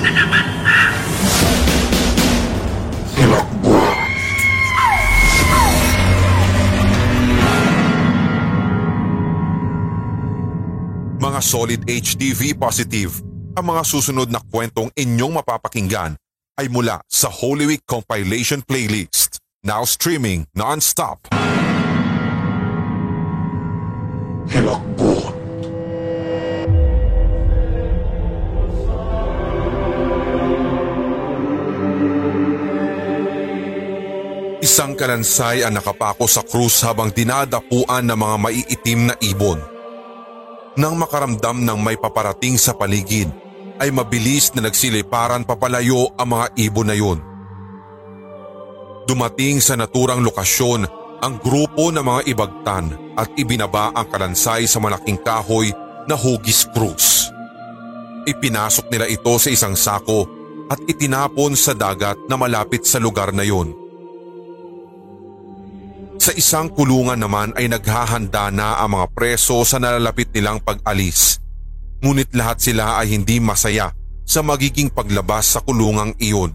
na naman ang... Mga solid HDV positive, ang mga susunod na kwentong inyong mapapakinggan ay mula sa Holy Week Compilation Playlist. Now streaming non-stop. Hilakbot. Isang kalansay ang nakapako sa krus habang dinadapuan ng mga maiitim na ibon. Nang makaramdam ng may paparating sa paligid, ay mabilis na nagsiliparan papalayo ang mga ibon na yun. Dumating sa naturang lokasyon ang grupo ng mga ibagtan at ibinaba ang kalansay sa malaking kahoy na hugis krus. Ipinasok nila ito sa isang sako at itinapon sa dagat na malapit sa lugar na yun. Sa isang kulungan naman ay naghahanda na ang mga preso sa nalalapit nilang pag-alis. Ngunit lahat sila ay hindi masaya sa magiging paglabas sa kulungang iyon.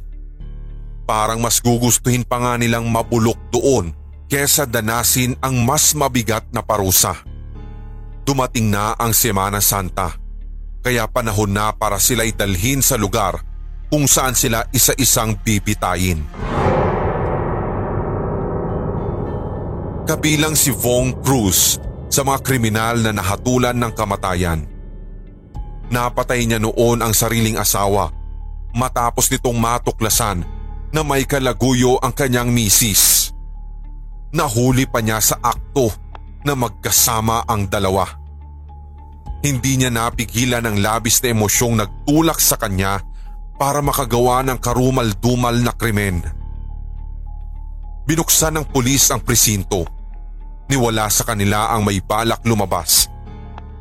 Parang mas gugustuhin pa nga nilang mabulok doon kesa danasin ang mas mabigat na parusa. Dumating na ang Semana Santa, kaya panahon na para sila'y dalhin sa lugar kung saan sila isa-isang bibitayin. Kabilang si Vong Cruz sa mga kriminal na nahatulan ng kamatayan. Napatay niya noon ang sariling asawa matapos nitong matuklasan na may kalaguyo ang kanyang misis. Nahuli pa niya sa akto na magkasama ang dalawa. Hindi niya napigilan ang labis na emosyong nagtulak sa kanya para makagawa ng karumal-dumal na krimen. Binuksan ng pulis ang presinto. Niwala sa kanila ang may balak lumabas.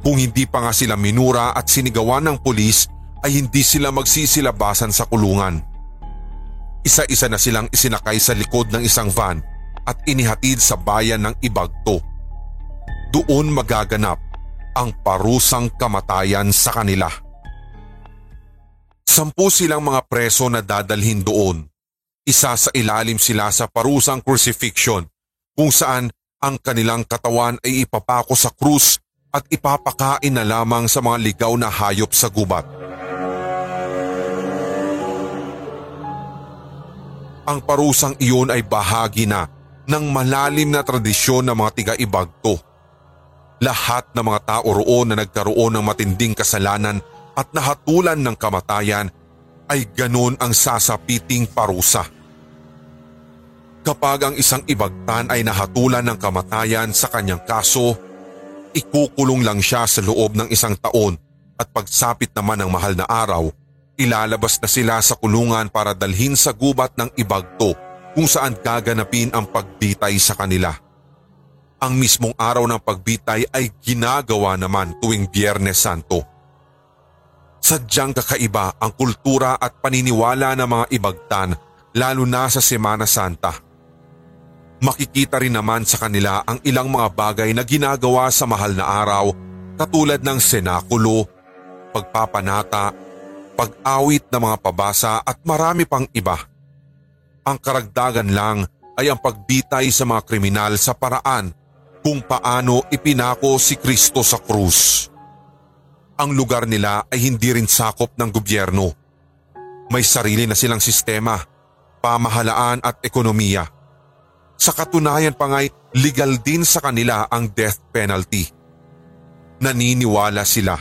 Kung hindi pa nga sila minura at sinigawan ng pulis ay hindi sila magsisilabasan sa kulungan. Isa-isa na silang isinakay sa likod ng isang van at inihatid sa bayan ng Ibagto. Doon magaganap ang parusang kamatayan sa kanila. Sampu silang mga preso na dadalhin doon. Isa sa ilalim sila sa parusang crucifixion kung saan ang kanilang katawan ay ipapako sa krus at ipapakain na lamang sa mga ligaw na hayop sa gubat. Ang parusang iyon ay bahagi na ng malalim na tradisyon ng mga tiga-ibagto. Lahat ng mga tao roon na nagkaroon ng matinding kasalanan at nahatulan ng kamatayan ay ganon ang sasapiting parusa. Kapag ang isang ibagtan ay nahatulan ng kamatayan sa kanyang kaso, ikukulong lang siya sa loob ng isang taon at pagsapit naman ng mahal na araw, ilalabas na sila sa kulungan para dalhin sa gubat ng ibagto kung saan gaganapin ang pagbitay sa kanila. Ang mismong araw ng pagbitay ay ginagawa naman tuwing Biyernes Santo. Sadyang kakaiba ang kultura at paniniwala ng mga ibagtan lalo na sa Semana Santa. Makikita rin naman sa kanila ang ilang mga bagay na ginagawa sa mahal na araw katulad ng senakulo, pagpapanata, pag-awit ng mga pabasa at marami pang iba. Ang karagdagan lang ay ang pagbitay sa mga kriminal sa paraan kung paano ipinako si Kristo sa krus. Ang lugar nila ay hindi rin sakop ng gobyerno. May sarili na silang sistema, pamahalaan at ekonomiya. Sa katunayan pa nga'y legal din sa kanila ang death penalty. Naniniwala sila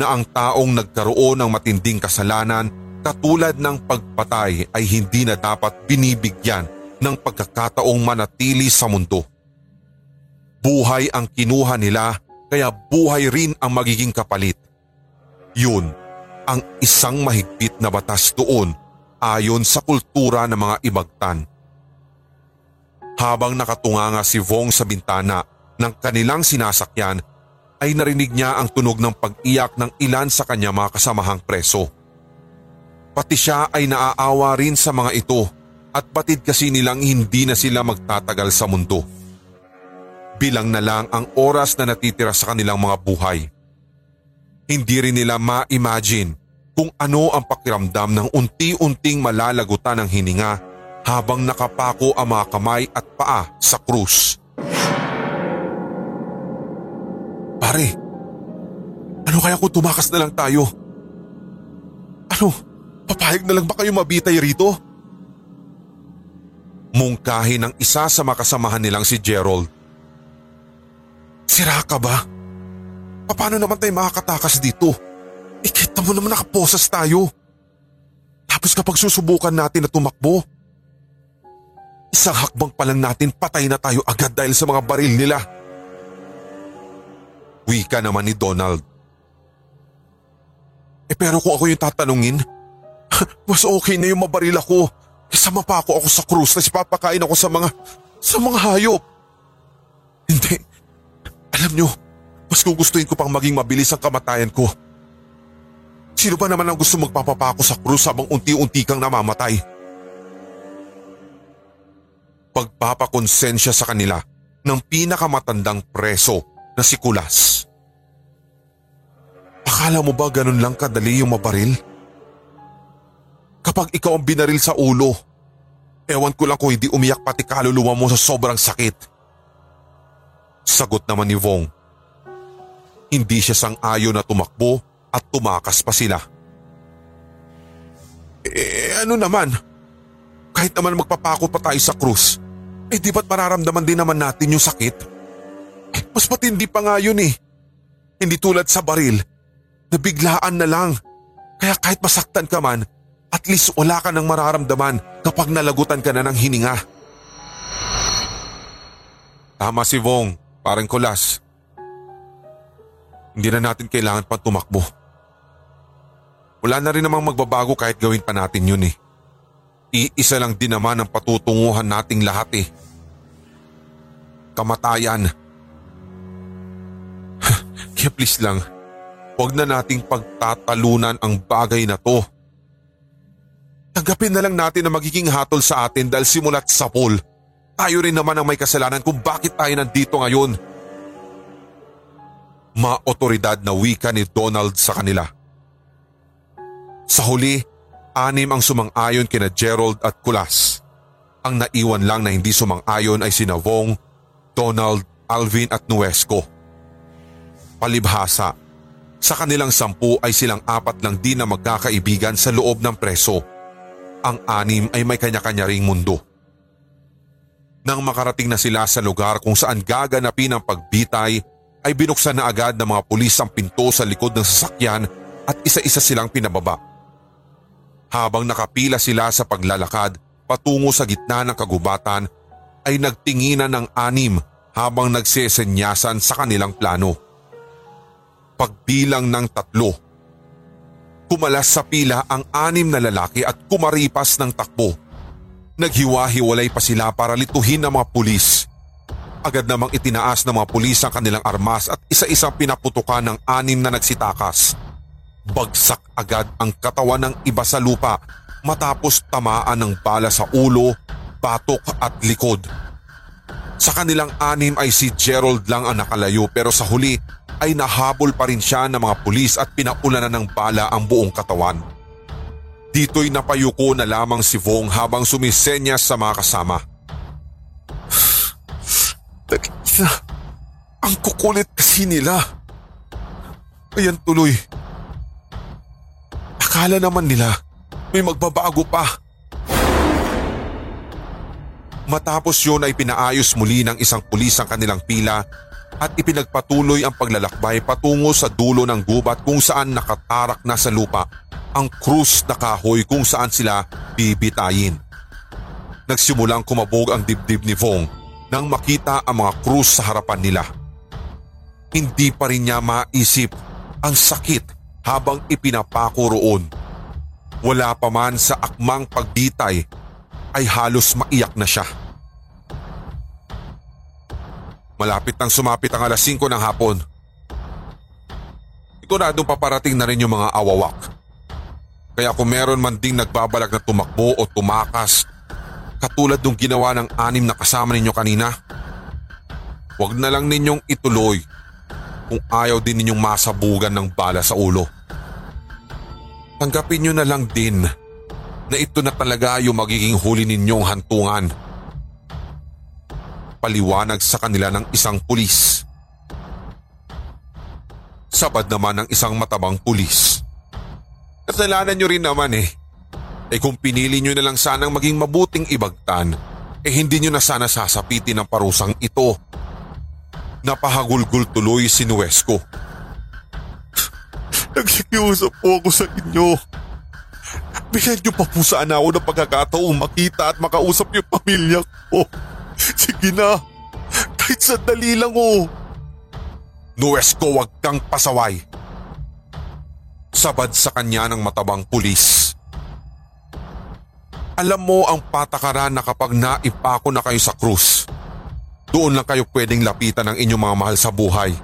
na ang taong nagkaroon ng matinding kasalanan katulad ng pagpatay ay hindi na dapat binibigyan ng pagkakataong manatili sa mundo. Buhay ang kinuha nila kaya buhay rin ang magiging kapalit. Yun ang isang mahigpit na batas doon ayon sa kultura ng mga ibagtan. Habang nakatunganga si Vong sa bintana ng kanilang sinasakyan ay narinig niya ang tunog ng pag-iyak ng ilan sa kanya mga kasamahang preso. Pati siya ay naaawa rin sa mga ito at batid kasi nilang hindi na sila magtatagal sa mundo. Bilang na lang ang oras na natitira sa kanilang mga buhay. Hindi rin nila ma-imagine kung ano ang pakiramdam ng unti-unting malalagutan ng hininga habang nakapako ang mga kamay at paa sa krus. Pare, ano kaya kung tumakas na lang tayo? Ano, papayag na lang ba kayo mabitay rito? Mungkahi ng isa sa makasamahan nilang si Gerald. Sira ka ba? Paano naman tayo makakatakas dito? Ikita mo naman nakaposas tayo. Tapos kapag susubukan natin na tumakbo, isang hakbang pa lang natin patay na tayo agad dahil sa mga baril nila. Wika naman ni Donald. Eh pero kung ako yung tatanungin, mas okay na yung mabaril ako kaysa mapako ako sa krus na papakain ako sa mga, sa mga hayop. Hindi. Alam nyo, mas gugustuhin ko pang maging mabilis ang kamatayan ko. Sino ba naman ang gusto magpapapako sa krus habang unti-unti kang namamatay? Pagpapakonsensya sa kanila ng pinakamatandang preso na si Kulas. Akala mo ba ganun lang kadali yung mabaril? Kapag ikaw ang binaril sa ulo, ewan ko lang kung hindi umiyak pati kaluluwa mo sa sobrang sakit. Sagot naman ni Vong. Hindi siya sang-ayo na tumakbo at tumakas pa sila. Eh ano naman? Kahit naman magpapako pa tayo sa krus, eh di ba't mararamdaman din naman natin yung sakit? Eh, mas matindi pa nga yun eh. Hindi tulad sa baril, nabiglaan na lang. Kaya kahit masaktan ka man, at least wala ka nang mararamdaman kapag nalagutan ka na ng hininga. Tama si Vong, parang kulas. Hindi na natin kailangan pang tumakbo. Wala na rin namang magbabago kahit gawin pa natin yun eh. Iisa lang din naman ang patutunguhan nating lahat eh. Kamatayan. Kaya please lang, huwag na nating pagtatalunan ang bagay na to. Tanggapin na lang natin na magiging hatol sa atin dahil simulat sa pool. Tayo rin naman ang may kasalanan kung bakit tayo nandito ngayon. Ma-otoridad na wika ni Donald sa kanila. Sa huli, anim ang sumang-ayon kina Gerald at Kulas. Ang naiwan lang na hindi sumang-ayon ay sina Vong, Donald, Alvin at Nuesco. Palibhasa, sa kanilang sampu ay silang apat lang din na magkakaibigan sa loob ng preso. Ang anim ay may kanya-kanya ring mundo. Nang makarating na sila sa lugar kung saan gaganapin ang pagbitay, ay binuksan na agad ng mga pulis ang pinto sa likod ng sasakyan at isa-isa silang pinababa. Habang nakapila sila sa paglalakad patungo sa gitna ng kagubatan, ay nagtinginan ng anim habang nagsesenyasan sa kanilang plano. Pagbilang ng tatlo, kumalas sa pila ang anim na lalaki at kumaripas ng takbo. Naghiwa-hiwalay pa sila para lituhin ng mga pulis. Agad namang itinaas ng mga pulis ang kanilang armas at isa-isang pinaputukan ng anim na nagsitakas. Bagsak agad ang katawan ng iba sa lupa matapos tamaan ng bala sa ulo, batok at likod. Sa kanilang anim ay si Gerald lang ang nakalayo pero sa huli ay nahabol pa rin siya ng mga pulis at pinaulanan ng bala ang buong katawan. Dito'y napayuko na lamang si Vong habang sumisenyas sa mga kasama. Ang kukulit kasi nila. Ayan tuloy. Akala naman nila may magbabago pa. Matapos yun ay pinaayos muli ng isang pulis ang kanilang pila at ipinagpatuloy ang paglalakbay patungo sa dulo ng gubat kung saan nakatarak na sa lupa ang krus na kahoy kung saan sila bibitayin. Nagsimulang kumabog ang dibdib ni Vong nang makita ang mga krus sa harapan nila. Hindi pa rin niya maisip ang sakit habang ipinapako roon. Wala pa man sa akmang pagbitay ay halos maiyak na siya. Malapit nang sumapit ang alas 5 ng hapon. Siguradong paparating na rin yung mga awawak. Kaya kung meron man ding nagbabalak na tumakbo o tumakas katulad ng ginawa ng anim na kasama ninyo kanina, huwag na lang ninyong ituloy kung ayaw din ninyong masabugan ng bala sa ulo. Tanggapin nyo na lang din na ito na talaga yung magiging huli ninyong hantungan. Paliwanag sa kanila ng isang pulis. Sabad naman ng isang matabang pulis. Kasalanan nyo rin naman eh. Eh kung pinili nyo na lang sanang maging mabuting ibagtan, eh hindi nyo na sana sasapitin ang parusang ito. Napahagulgul tuloy si Nuesco. Nagsikiusap po ako sa inyo. Bigyan niyo pa po sana ako ng pagkakataong makita at makausap yung pamilya ko. Sige na, kahit sandali lang oh. Nuesco, wag kang pasaway. Sabad sa kanya ng matabang pulis. Alam mo ang patakaran na kapag naipako na kayo sa krus, doon lang kayo pwedeng lapitan ng inyong mga mahal sa buhay.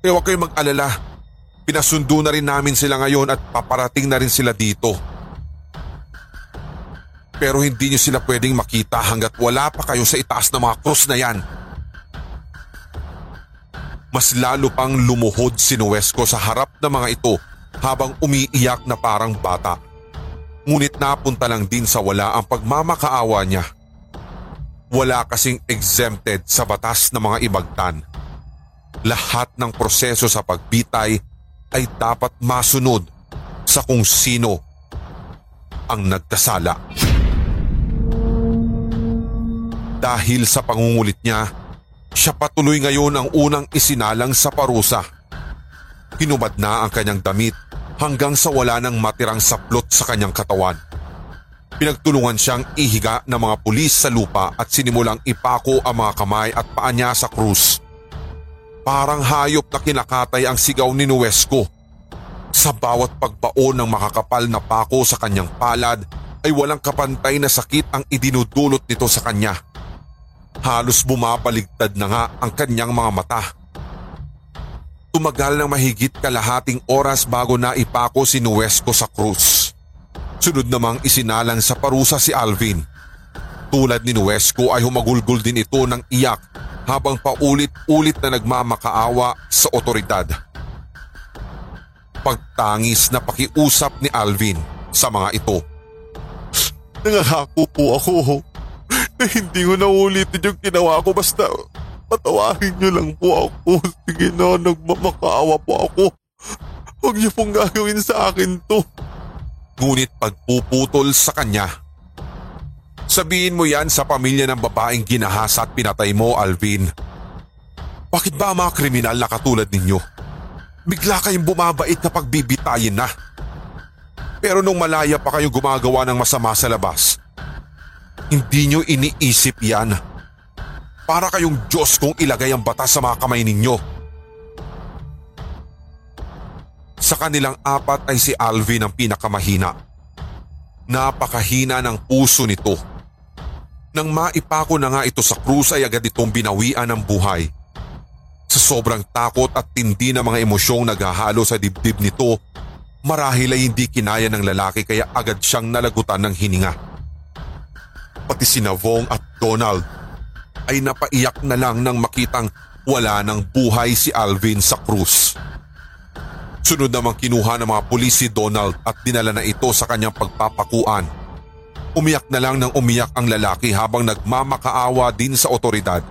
Kaya huwag kayong mag-alala. Pinasundo na rin namin sila ngayon at paparating na rin sila dito. Pero hindi nyo sila pwedeng makita hanggat wala pa kayo sa itaas ng mga krus na yan. Mas lalo pang lumuhod si Nuesco sa harap ng mga ito habang umiiyak na parang bata. Ngunit napunta lang din sa wala ang pagmamakaawa niya. Wala kasing exempted sa batas ng mga ibagtan. Lahat ng proseso sa pagbitay ay dapat masunod sa kung sino ang nagkasala. Dahil sa pangungulit niya, siya patuloy ngayon ang unang isinalang sa parusa. Hinubad na ang kanyang damit hanggang sa wala nang matirang saplot sa kanyang katawan. Pinagtulungan siyang ihiga ng mga pulis sa lupa at sinimulang ipako ang mga kamay at paa niya sa krus. Parang hayop na kinakatay ang sigaw ni Nuesco. Sa bawat pagbaon ng makakapal na pako sa kanyang palad ay walang kapantay na sakit ang idinudulot nito sa kanya. Halos bumabaligtad na nga ang kanyang mga mata. Tumagal ng mahigit kalahating oras bago na ipako si Nuesco sa krus. Sunod namang isinalang sa parusa si Alvin. Tulad ni Nuesco ay humagulgol din ito ng iyak habang paulit-ulit na nagmamakaawa sa otoridad. Pagtangis na pakiusap ni Alvin sa mga ito. Nangahako po ako na hindi ko na ulitin yung ginawa ko basta Patawarin niyo lang po ako. Sige na, nagmamakaawa po ako. Huwag niyo pong gagawin sa akin to. Ngunit pagpuputol sa kanya. Sabihin mo yan sa pamilya ng babaeng ginahasa at pinatay mo, Alvin. Bakit ba mga kriminal na katulad ninyo? Bigla kayong bumabait na pagbibitayin na. Pero nung malaya pa kayong gumagawa ng masama sa labas, hindi nyo iniisip yan. Para kayong Diyos kung ilagay ang batas sa mga kamay ninyo. Sa kanilang apat ay si Alvin ang pinakamahina. Napakahina ng puso nito. Nang maipako na nga ito sa krus ay agad itong binawian ng buhay. Sa sobrang takot at tindi ng mga emosyong naghahalo sa dibdib nito, marahil ay hindi kinaya ng lalaki kaya agad siyang nalagutan ng hininga. Pati si Navong at Donald ay napaiyak na lang nang makitang wala ng buhay si Alvin sa krus. Sunod namang kinuha ng mga pulis si Donald at dinala na ito sa kanyang pagpapakuan. Umiyak na lang ng umiyak ang lalaki habang nagmamakaawa din sa otoridad.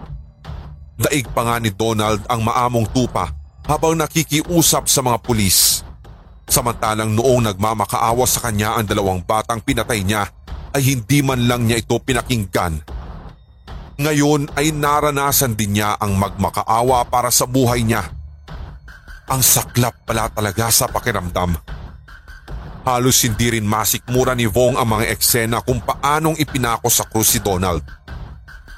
Daig pa nga ni Donald ang maamong tupa habang nakikiusap sa mga pulis. Samantalang noong nagmamakaawa sa kanya ang dalawang batang pinatay niya ay hindi man lang niya ito pinakinggan ngayon ay naranasan din niya ang magmakaawa para sa buhay niya. Ang saklap pala talaga sa pakiramdam. Halos hindi rin masikmura ni Vong ang mga eksena kung paanong ipinako sa krus si Donald.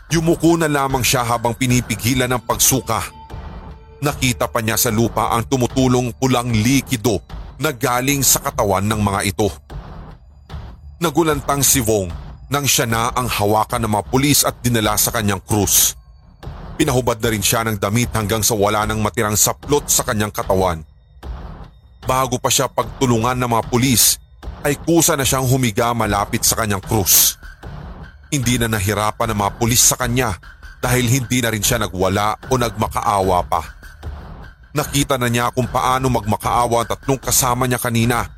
Yumuko na lamang siya habang pinipigilan ng pagsuka. Nakita pa niya sa lupa ang tumutulong pulang likido na galing sa katawan ng mga ito. Nagulantang si Vong nang siya na ang hawakan ng mga pulis at dinala sa kanyang krus. Pinahubad na rin siya ng damit hanggang sa wala nang matirang saplot sa kanyang katawan. Bago pa siya pagtulungan ng mga pulis, ay kusa na siyang humiga malapit sa kanyang krus. Hindi na nahirapan ng mga pulis sa kanya dahil hindi na rin siya nagwala o nagmakaawa pa. Nakita na niya kung paano magmakaawa ang tatlong kasama niya kanina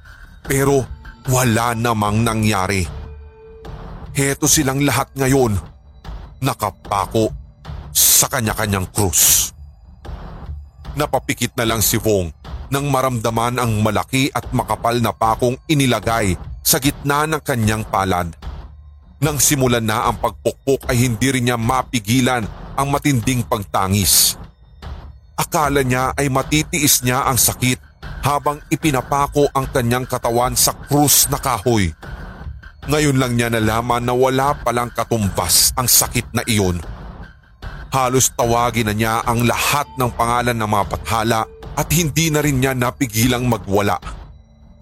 Pero wala namang nangyari. Heto silang lahat ngayon, nakapako sa kanya-kanyang krus. Napapikit na lang si Vong nang maramdaman ang malaki at makapal na pakong inilagay sa gitna ng kanyang palad. Nang simulan na ang pagpukpok ay hindi rin niya mapigilan ang matinding pagtangis. Akala niya ay matitiis niya ang sakit habang ipinapako ang kanyang katawan sa krus na kahoy. Ngayon lang niya nalaman na wala palang katumbas ang sakit na iyon. Halos tawagin na niya ang lahat ng pangalan ng mga bathala at hindi na rin niya napigilang magwala.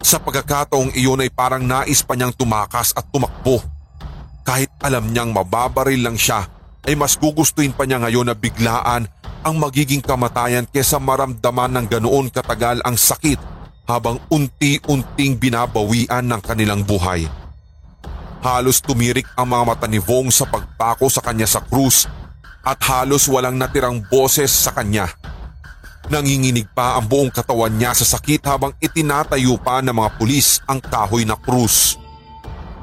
Sa pagkakataong iyon ay parang nais pa niyang tumakas at tumakbo. Kahit alam niyang mababaril lang siya, ay mas gugustuhin pa niya ngayon na biglaan ang magiging kamatayan kesa maramdaman ng ganoon katagal ang sakit habang unti-unting binabawian ng kanilang buhay. Halos tumirik ang mga mata ni Vong sa pagpako sa kanya sa krus at halos walang natirang boses sa kanya. Nanginginig pa ang buong katawan niya sa sakit habang itinatayo pa ng mga pulis ang kahoy na krus.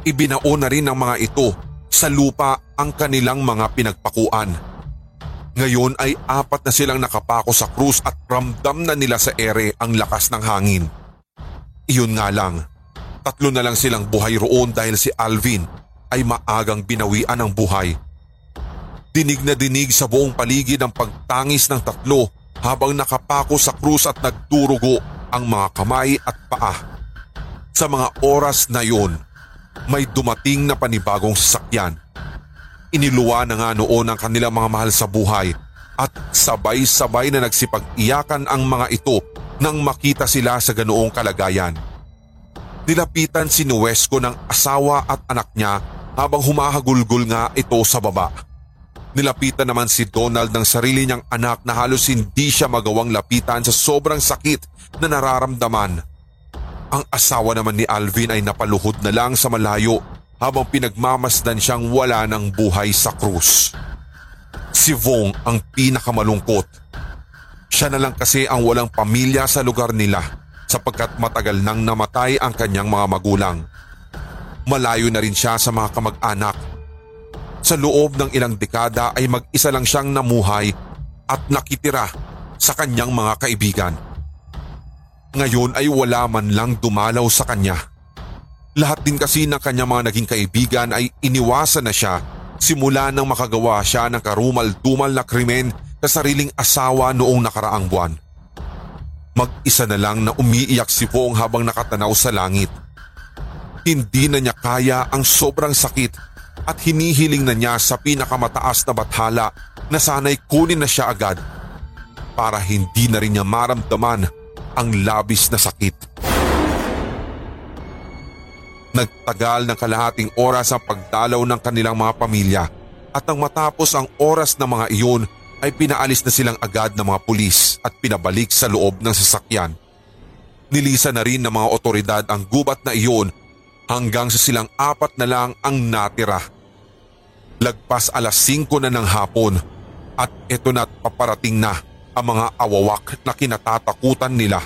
Ibinao na rin ng mga ito sa lupa ang kanilang mga pinagpakuan. Ngayon ay apat na silang nakapako sa krus at ramdam na nila sa ere ang lakas ng hangin. Iyon nga lang, tatlo na lang silang buhay roon dahil si Alvin ay maagang binawian ng buhay. Dinig na dinig sa buong paligid ang pagtangis ng tatlo habang nakapako sa krus at nagdurugo ang mga kamay at paa. Sa mga oras na yun, may dumating na panibagong sasakyan. Iniluwa na nga noon ang kanilang mga mahal sa buhay at sabay-sabay na nagsipag-iyakan ang mga ito nang makita sila sa ganoong kalagayan. Nilapitan si Nuesco ng asawa at anak niya habang humahagulgol nga ito sa baba. Nilapitan naman si Donald ng sarili niyang anak na halos hindi siya magawang lapitan sa sobrang sakit na nararamdaman. Ang asawa naman ni Alvin ay napaluhod na lang sa malayo habang pinagmamasdan siyang wala ng buhay sa krus. Si Vong ang pinakamalungkot. Siya na lang kasi ang walang pamilya sa lugar nila sapagkat matagal nang namatay ang kanyang mga magulang. Malayo na rin siya sa mga kamag-anak sa loob ng ilang dekada ay mag-isa lang siyang namuhay at nakitira sa kanyang mga kaibigan. Ngayon ay wala man lang dumalaw sa kanya. Lahat din kasi ng kanyang mga naging kaibigan ay iniwasan na siya simula nang makagawa siya ng karumal-dumal na krimen sa sariling asawa noong nakaraang buwan. Mag-isa na lang na umiiyak si Fong habang nakatanaw sa langit. Hindi na niya kaya ang sobrang sakit at hinihiling na niya sa pinakamataas na bathala na sana'y kunin na siya agad para hindi na rin niya maramdaman ang labis na sakit. Nagtagal ng kalahating oras ang pagdalaw ng kanilang mga pamilya at nang matapos ang oras ng mga iyon ay pinaalis na silang agad ng mga pulis at pinabalik sa loob ng sasakyan. Nilisa na rin ng mga otoridad ang gubat na iyon hanggang sa silang apat na lang ang natira. Lagpas alas 5 na ng hapon at ito na't paparating na ang mga awawak na kinatatakutan nila.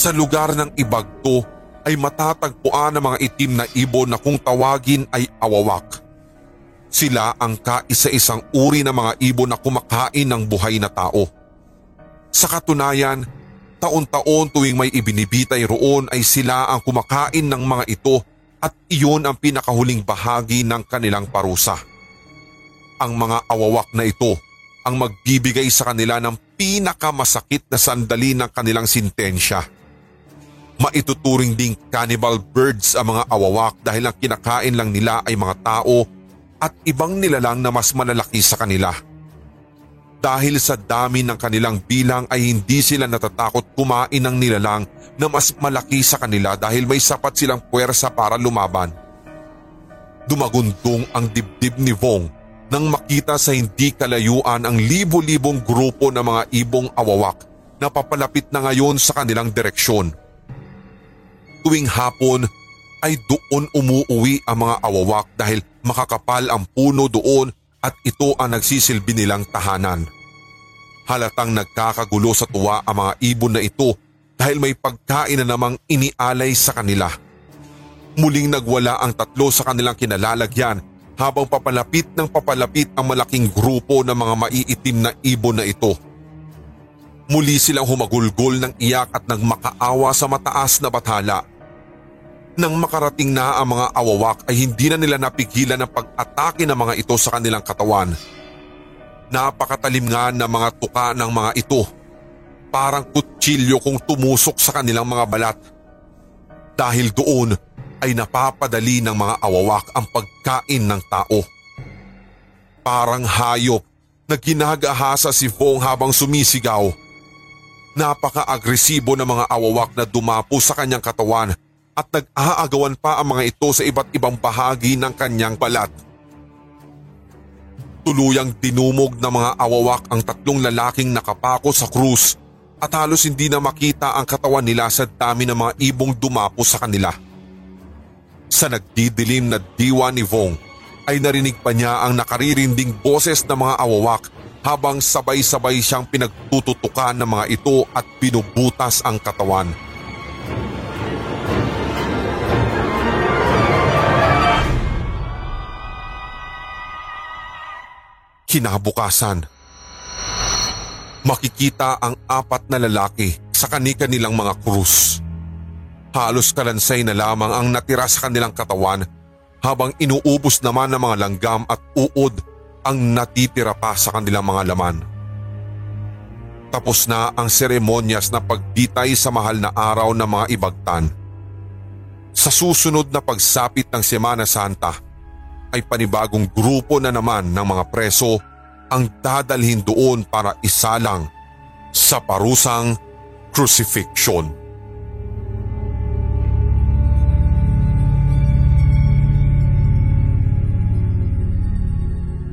Sa lugar ng Ibagto ay matatagpuan ang mga itim na ibon na kung tawagin ay awawak. Sila ang kaisa-isang uri ng mga ibon na kumakain ng buhay na tao. Sa katunayan, taon-taon tuwing may ibinibitay roon ay sila ang kumakain ng mga ito at iyon ang pinakahuling bahagi ng kanilang parusa. Ang mga awawak na ito ang magbibigay sa kanila ng pinakamasakit na sandali ng kanilang sintensya. Maituturing ding cannibal birds ang mga awawak dahil ang kinakain lang nila ay mga tao at ibang nilalang na mas malalaki sa kanila. Dahil sa dami ng kanilang bilang ay hindi sila natatakot kumain ng nilalang na mas malaki sa kanila dahil may sapat silang puwersa para lumaban. Dumagundong ang dibdib ni Vong nang makita sa hindi kalayuan ang libo-libong grupo ng mga ibong awawak na papalapit na ngayon sa kanilang direksyon. Tuwing hapon ay doon umuuwi ang mga awawak dahil makakapal ang puno doon at ito ang nagsisilbi nilang tahanan. Halatang nagkakagulo sa tuwa ang mga ibon na ito dahil may pagkain na namang inialay sa kanila. Muling nagwala ang tatlo sa kanilang kinalalagyan habang papalapit ng papalapit ang malaking grupo ng mga maiitim na ibon na ito. Muli silang humagulgol ng iyak at nagmakaawa sa mataas na bathala. Nang makarating na ang mga awawak ay hindi na nila napigilan ang pag-atake ng mga ito sa kanilang katawan. Napakatalim nga ng mga tuka ng mga ito. Parang kutsilyo kung tumusok sa kanilang mga balat. Dahil doon ay napapadali ng mga awawak ang pagkain ng tao. Parang hayop na ginagahasa si Fong habang sumisigaw. Napaka-agresibo ng mga awawak na dumapo sa kanyang katawan at nag-aagawan pa ang mga ito sa iba't ibang bahagi ng kanyang balat. Tuluyang dinumog ng mga awawak ang tatlong lalaking nakapako sa krus at halos hindi na makita ang katawan nila sa dami ng mga ibong dumapo sa kanila. Sa nagdidilim na diwa ni Vong ay narinig pa niya ang nakaririnding boses ng mga awawak habang sabay-sabay siyang pinagtututukan ng mga ito at binubutas ang katawan. Kinabukasan. Makikita ang apat na lalaki sa kani-kanilang mga krus. Halos kalansay na lamang ang natira sa kanilang katawan habang inuubos naman ng mga langgam at uod ang natitira pa sa kanilang mga laman. Tapos na ang seremonyas na pagditay sa mahal na araw ng mga ibagtan. Sa susunod na pagsapit ng Semana Santa, ay panibagong grupo na naman ng mga preso ang dadalhin doon para isalang sa parusang crucifixion.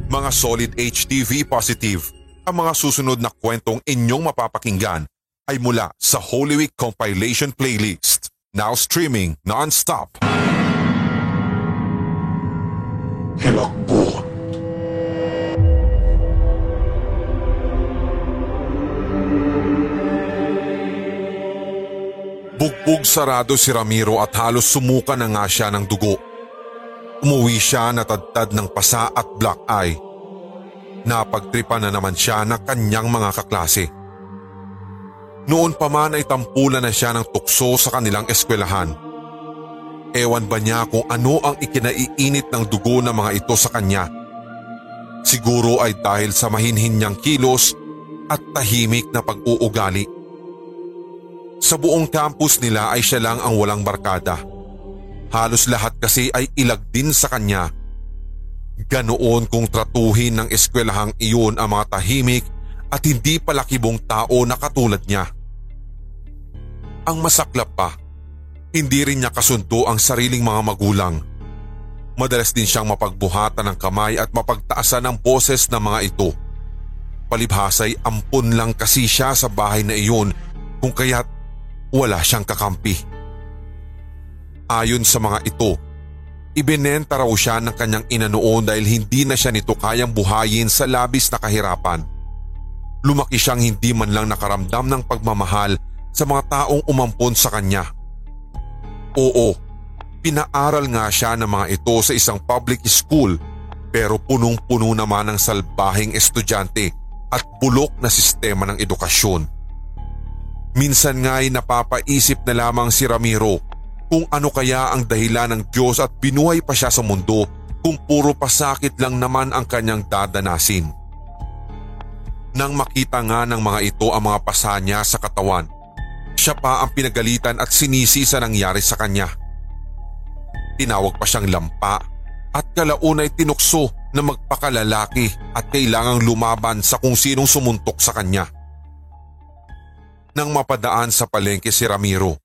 Mga solid HTV positive, ang mga susunod na kwentong inyong mapapakinggan ay mula sa Holy Week compilation playlist, now streaming non-stop. Hinakbo. Bugbog sarado si Ramiro at halos sumuka na nga siya ng dugo. Umuwi siya natadtad ng pasa at black eye. Napagtripan na naman siya ng kanyang mga kaklase. Noon pa man ay tampulan na siya ng tukso sa kanilang eskwelahan. Ewan ba niya kung ano ang ikinaiinit ng dugo ng mga ito sa kanya? Siguro ay dahil sa mahinhin niyang kilos at tahimik na pag-uugali. Sa buong campus nila ay siya lang ang walang barkada. Halos lahat kasi ay ilag din sa kanya. Ganoon kung tratuhin ng eskwelahang iyon ang mga tahimik at hindi palakibong tao na katulad niya. Ang masaklap pa, hindi rin niya kasundo ang sariling mga magulang. Madalas din siyang mapagbuhatan ng kamay at mapagtaasan ng boses ng mga ito. Palibhasay ampun lang kasi siya sa bahay na iyon kung kaya't wala siyang kakampi. Ayon sa mga ito, ibinenta raw siya ng kanyang ina noon dahil hindi na siya nito kayang buhayin sa labis na kahirapan. Lumaki siyang hindi man lang nakaramdam ng pagmamahal sa mga taong umampon sa kanya. Oo, pinaaral nga siya ng mga ito sa isang public school pero punong-puno naman ng salbahing estudyante at bulok na sistema ng edukasyon. Minsan nga'y napapaisip na lamang si Ramiro kung ano kaya ang dahilan ng Diyos at binuhay pa siya sa mundo kung puro pasakit lang naman ang kanyang dadanasin. Nang makita nga ng mga ito ang mga pasa niya sa katawan, siya pa ang pinagalitan at sinisi sa nangyari sa kanya. Tinawag pa siyang lampa at kalaunay tinukso na magpakalalaki at kailangang lumaban sa kung sinong sumuntok sa kanya nang mapadaan sa palengke si Ramiro.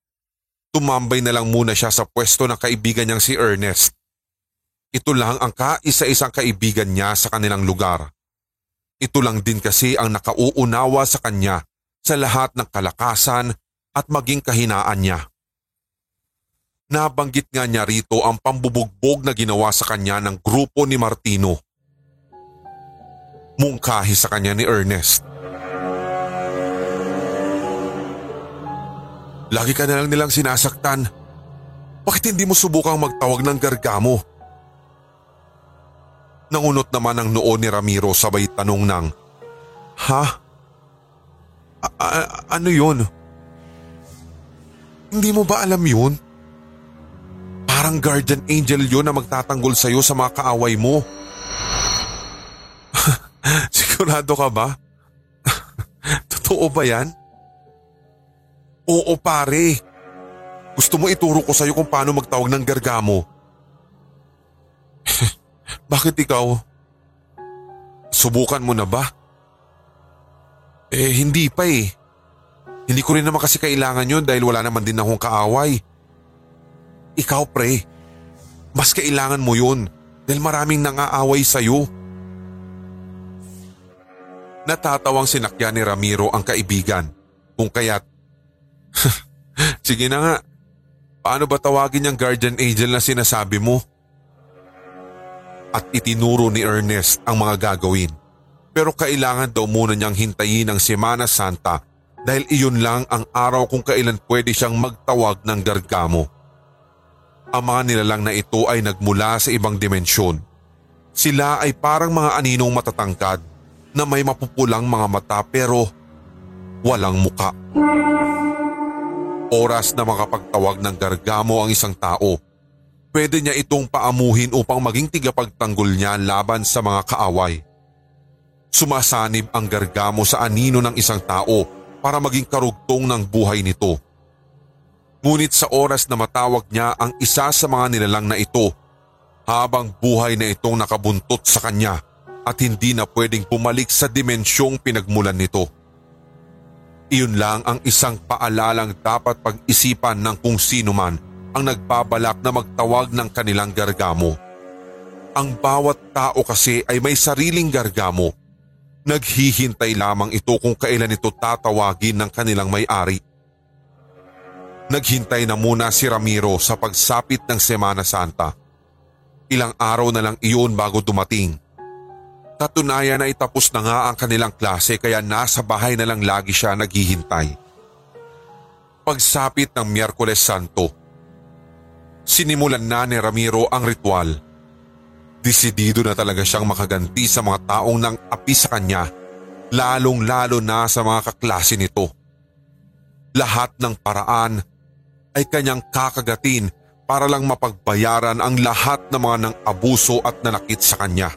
Tumambay na lang muna siya sa pwesto ng kaibigan niyang si Ernest. Ito lang ang kaisa-isang kaibigan niya sa kanilang lugar. Ito lang din kasi ang nakauunawa sa kanya sa lahat ng kalakasan at maging kahinaan niya. Nabanggit nga niya rito ang pambubugbog na ginawa sa kanya ng grupo ni Martino. mungkahi sa kanya ni Ernest. Lagi ka na lang nilang sinasaktan. Bakit hindi mo subukang magtawag ng gargamo? Nangunot naman ang noo ni Ramiro sabay tanong ng, Ha? A- a- ano yun? Hindi mo ba alam yun? Parang guardian angel yun na magtatanggol sa'yo sa mga kaaway mo. Sigurado ka ba? Totoo ba yan? Oo pare. Gusto mo ituro ko sa'yo kung paano magtawag ng gargamo? Bakit ikaw? Subukan mo na ba? Eh hindi pa eh. Hindi ko rin naman kasi kailangan yun dahil wala naman din akong kaaway. Ikaw pre, mas kailangan mo yun dahil maraming nangaaway sa'yo. Natatawang sinakyan ni Ramiro ang kaibigan kung kaya't Sige na nga. Paano ba tawagin yung guardian angel na sinasabi mo? At itinuro ni Ernest ang mga gagawin. Pero kailangan daw muna niyang hintayin ang Semana Santa dahil iyon lang ang araw kung kailan pwede siyang magtawag ng gargamo. Ang mga nilalang na ito ay nagmula sa ibang dimensyon. Sila ay parang mga aninong matatangkad na may mapupulang mga mata pero walang muka. Oras na makapagtawag ng gargamo ang isang tao. Pwede niya itong paamuhin upang maging tigapagtanggol niya laban sa mga kaaway. Sumasanib ang gargamo sa anino ng isang tao para maging karugtong ng buhay nito. Ngunit sa oras na matawag niya ang isa sa mga nilalang na ito, habang buhay na itong nakabuntot sa kanya at hindi na pwedeng pumalik sa dimensyong pinagmulan nito. Iyon lang ang isang paalalang dapat pag-isipan ng kung sino man ang nagbabalak na magtawag ng kanilang gargamo. Ang bawat tao kasi ay may sariling gargamo. Naghihintay lamang ito kung kailan ito tatawagin ng kanilang may-ari. Naghintay na muna si Ramiro sa pagsapit ng Semana Santa. Ilang araw na lang iyon bago dumating Katunayan na itapos na nga ang kanilang klase kaya nasa bahay na lang lagi siya naghihintay. Pagsapit ng Miyerkules Santo, sinimulan na ni Ramiro ang ritual. Desidido na talaga siyang makaganti sa mga taong nang api sa kanya, lalong-lalo na sa mga kaklase nito. Lahat ng paraan ay kanyang kakagatin para lang mapagbayaran ang lahat ng mga nang abuso at nanakit sa kanya.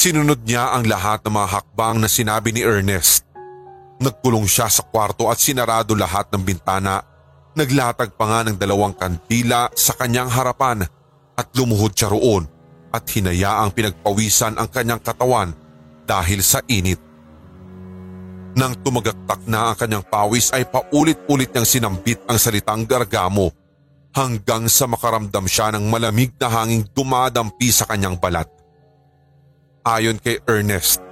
Sinunod niya ang lahat ng mga hakbang na sinabi ni Ernest. Nagkulong siya sa kwarto at sinarado lahat ng bintana. Naglatag pa nga ng dalawang kandila sa kanyang harapan at lumuhod siya roon at hinayaang pinagpawisan ang kanyang katawan dahil sa init. Nang tumagaktak na ang kanyang pawis ay paulit-ulit niyang sinambit ang salitang gargamo hanggang sa makaramdam siya ng malamig na hanging dumadampi sa kanyang balat. Ayon kay Ernest,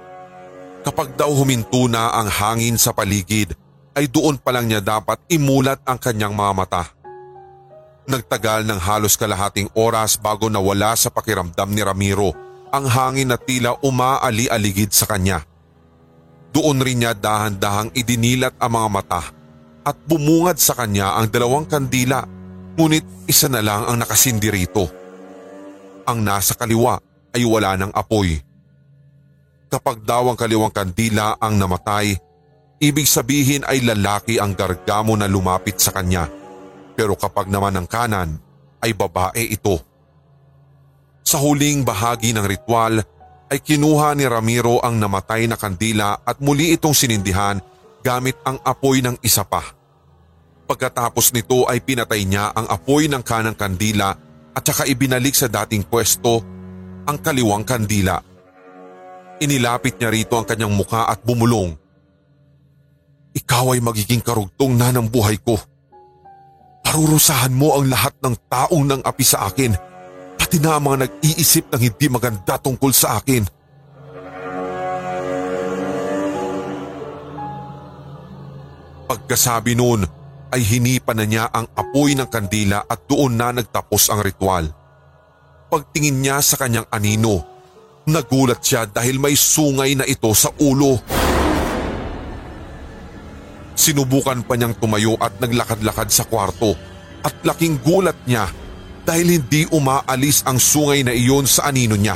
kapag daw huminto na ang hangin sa paligid ay doon pa lang niya dapat imulat ang kanyang mga mata. Nagtagal ng halos kalahating oras bago nawala sa pakiramdam ni Ramiro ang hangin na tila umaali-aligid sa kanya. Doon rin niya dahan-dahang idinilat ang mga mata at bumungad sa kanya ang dalawang kandila ngunit isa na lang ang nakasindi rito. Ang nasa kaliwa ay wala ng apoy kapag daw ang kaliwang kandila ang namatay, ibig sabihin ay lalaki ang gargamo na lumapit sa kanya. Pero kapag naman ang kanan, ay babae ito. Sa huling bahagi ng ritual ay kinuha ni Ramiro ang namatay na kandila at muli itong sinindihan gamit ang apoy ng isa pa. Pagkatapos nito ay pinatay niya ang apoy ng kanang kandila at saka ibinalik sa dating pwesto ang kaliwang kandila. Inilapit niya rito ang kanyang mukha at bumulong. Ikaw ay magiging karugtong na ng buhay ko. Parurusahan mo ang lahat ng taong nang api sa akin, pati na ang mga nag-iisip ng hindi maganda tungkol sa akin. Pagkasabi noon ay hinipa na niya ang apoy ng kandila at doon na nagtapos ang ritual. Pagtingin niya sa kanyang anino Nagulat siya dahil may sungay na ito sa ulo. Sinubukan pa niyang tumayo at naglakad-lakad sa kwarto at laking gulat niya dahil hindi umaalis ang sungay na iyon sa anino niya.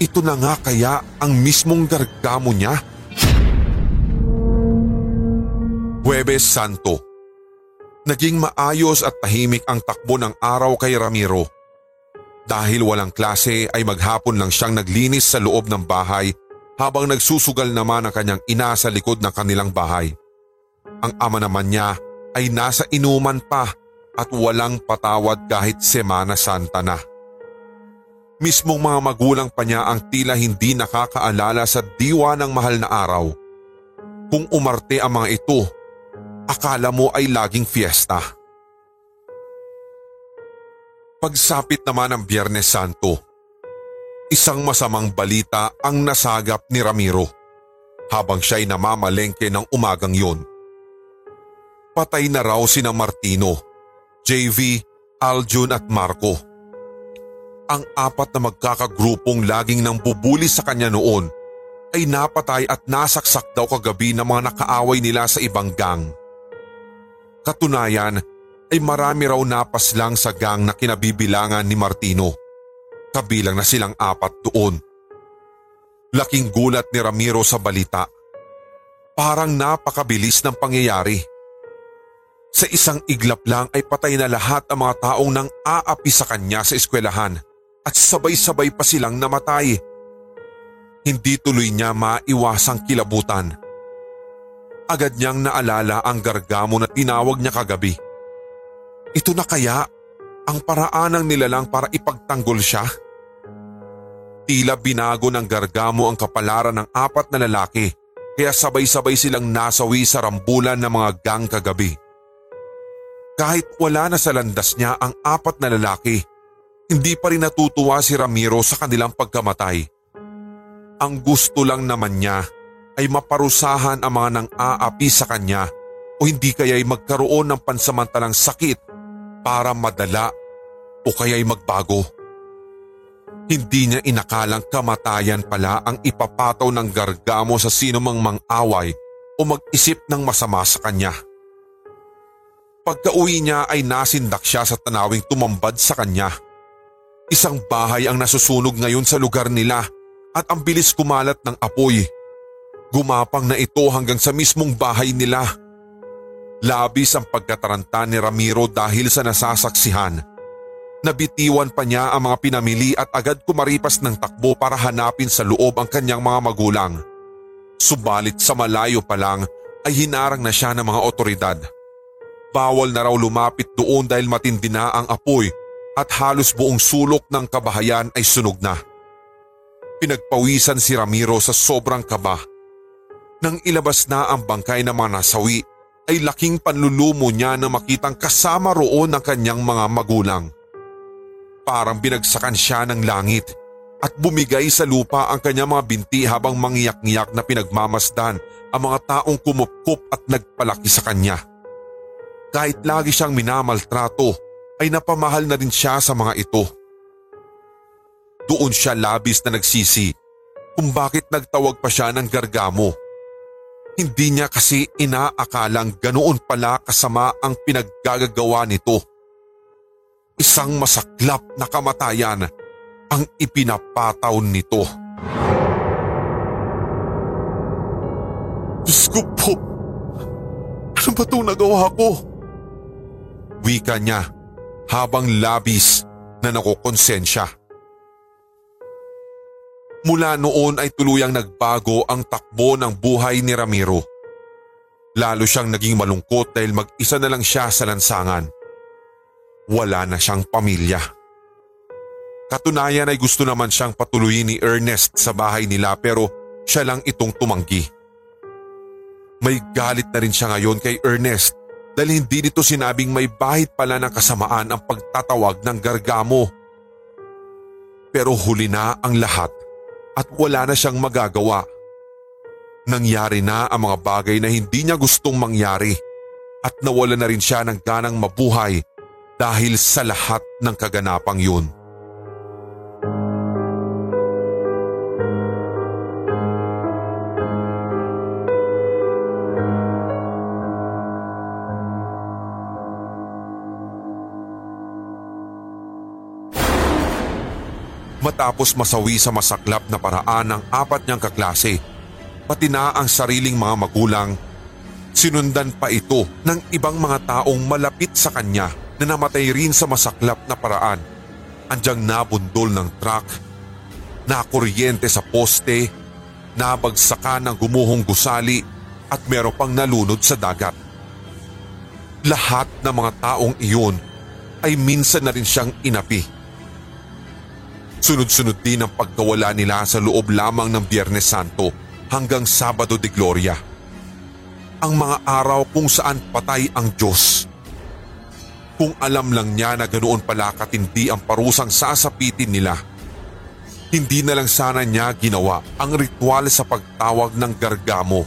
Ito na nga kaya ang mismong gargamo niya? Huwebes Santo Naging maayos at tahimik ang takbo ng araw kay Ramiro. Dahil walang klase ay maghapon lang siyang naglinis sa loob ng bahay habang nagsusugal naman ang kanyang ina sa likod ng kanilang bahay. Ang ama naman niya ay nasa inuman pa at walang patawad kahit Semana Santa na. Mismong mga magulang pa niya ang tila hindi nakakaalala sa diwa ng mahal na araw. Kung umarte ang mga ito, akala mo ay laging fiesta. Pagsapit naman ng Biyernes Santo, isang masamang balita ang nasagap ni Ramiro habang siya'y namamalengke ng umagang yon. Patay na raw sina Martino, JV, Aljun at Marco. Ang apat na magkakagrupong laging nang bubuli sa kanya noon ay napatay at nasaksak daw kagabi ng mga nakaaway nila sa ibang gang. Katunayan ay marami raw napas lang sa gang na kinabibilangan ni Martino. Kabilang na silang apat doon. Laking gulat ni Ramiro sa balita. Parang napakabilis ng pangyayari. Sa isang iglap lang ay patay na lahat ang mga taong nang aapi sa kanya sa eskwelahan at sabay-sabay pa silang namatay. Hindi tuloy niya maiwasang kilabutan. Agad niyang naalala ang gargamo na tinawag niya kagabi. Ito na kaya ang paraan ng nilalang para ipagtanggol siya? Tila binago ng gargamo ang kapalaran ng apat na lalaki kaya sabay-sabay silang nasawi sa rambulan ng mga gang kagabi. Kahit wala na sa landas niya ang apat na lalaki, hindi pa rin natutuwa si Ramiro sa kanilang pagkamatay. Ang gusto lang naman niya ay maparusahan ang mga nang aapi sa kanya o hindi kaya'y magkaroon ng pansamantalang sakit para madala o kaya'y magbago. Hindi niya inakalang kamatayan pala ang ipapataw ng gargamo sa sino mang mang-away o mag-isip ng masama sa kanya. Pagka-uwi niya ay nasindak siya sa tanawing tumambad sa kanya. Isang bahay ang nasusunog ngayon sa lugar nila at ang bilis kumalat ng apoy. Gumapang na ito hanggang sa mismong bahay nila. Labis ang pagkataranta ni Ramiro dahil sa nasasaksihan. Nabitiwan pa niya ang mga pinamili at agad kumaripas ng takbo para hanapin sa loob ang kanyang mga magulang. Subalit sa malayo pa lang ay hinarang na siya ng mga otoridad. Bawal na raw lumapit doon dahil matindi na ang apoy at halos buong sulok ng kabahayan ay sunog na. Pinagpawisan si Ramiro sa sobrang kaba. Nang ilabas na ang bangkay ng mga nasawi ay laking panlulumo niya na makitang kasama roon ng kanyang mga magulang. Parang binagsakan siya ng langit at bumigay sa lupa ang kanyang mga binti habang mangiyak-ngiyak na pinagmamasdan ang mga taong kumupkup at nagpalaki sa kanya. Kahit lagi siyang minamaltrato ay napamahal na rin siya sa mga ito. Doon siya labis na nagsisi kung bakit nagtawag pa siya ng gargamo hindi niya kasi inaakalang ganoon pala kasama ang pinaggagawa nito. Isang masaklap na kamatayan ang ipinapataw nito. Diyos ko po, ano ba itong nagawa ko? Wika niya habang labis na nakukonsensya. Mula noon ay tuluyang nagbago ang takbo ng buhay ni Ramiro. Lalo siyang naging malungkot dahil mag-isa na lang siya sa lansangan. Wala na siyang pamilya. Katunayan ay gusto naman siyang patuloyin ni Ernest sa bahay nila pero siya lang itong tumanggi. May galit na rin siya ngayon kay Ernest dahil hindi nito sinabing may bahit pala ng kasamaan ang pagtatawag ng gargamo. Pero huli na ang lahat at wala na siyang magagawa. Nangyari na ang mga bagay na hindi niya gustong mangyari at nawala na rin siya ng ganang mabuhay dahil sa lahat ng kaganapang yun. Matapos masawi sa masaklap na paraan ng apat niyang kaklase, pati na ang sariling mga magulang, sinundan pa ito ng ibang mga taong malapit sa kanya na namatay rin sa masaklap na paraan. Andyang nabundol ng truck, nakuryente sa poste, nabagsakan ng gumuhong gusali at meron pang nalunod sa dagat. Lahat ng mga taong iyon ay minsan na rin siyang inapi. Sunod-sunod din ang pagkawala nila sa loob lamang ng Biyernes Santo hanggang Sabado de Gloria. Ang mga araw kung saan patay ang Diyos. Kung alam lang niya na ganoon pala katindi ang parusang sasapitin nila, hindi na lang sana niya ginawa ang ritual sa pagtawag ng gargamo.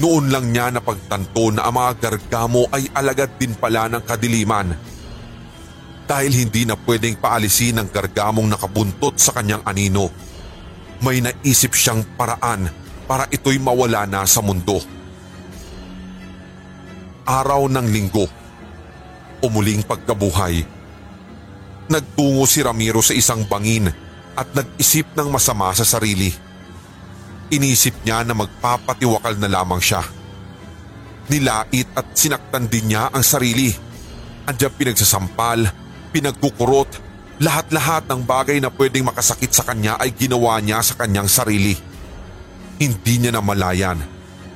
Noon lang niya napagtanto na ang mga gargamo ay alagad din pala ng kadiliman dahil hindi na pwedeng paalisin ang gargamong nakabuntot sa kanyang anino. May naisip siyang paraan para ito'y mawala na sa mundo. Araw ng linggo, umuling pagkabuhay. Nagtungo si Ramiro sa isang bangin at nag-isip ng masama sa sarili. Inisip niya na magpapatiwakal na lamang siya. Nilait at sinaktan din niya ang sarili. Andiyan pinagsasampal pinagkukurot, lahat-lahat ng bagay na pwedeng makasakit sa kanya ay ginawa niya sa kanyang sarili. Hindi niya namalayan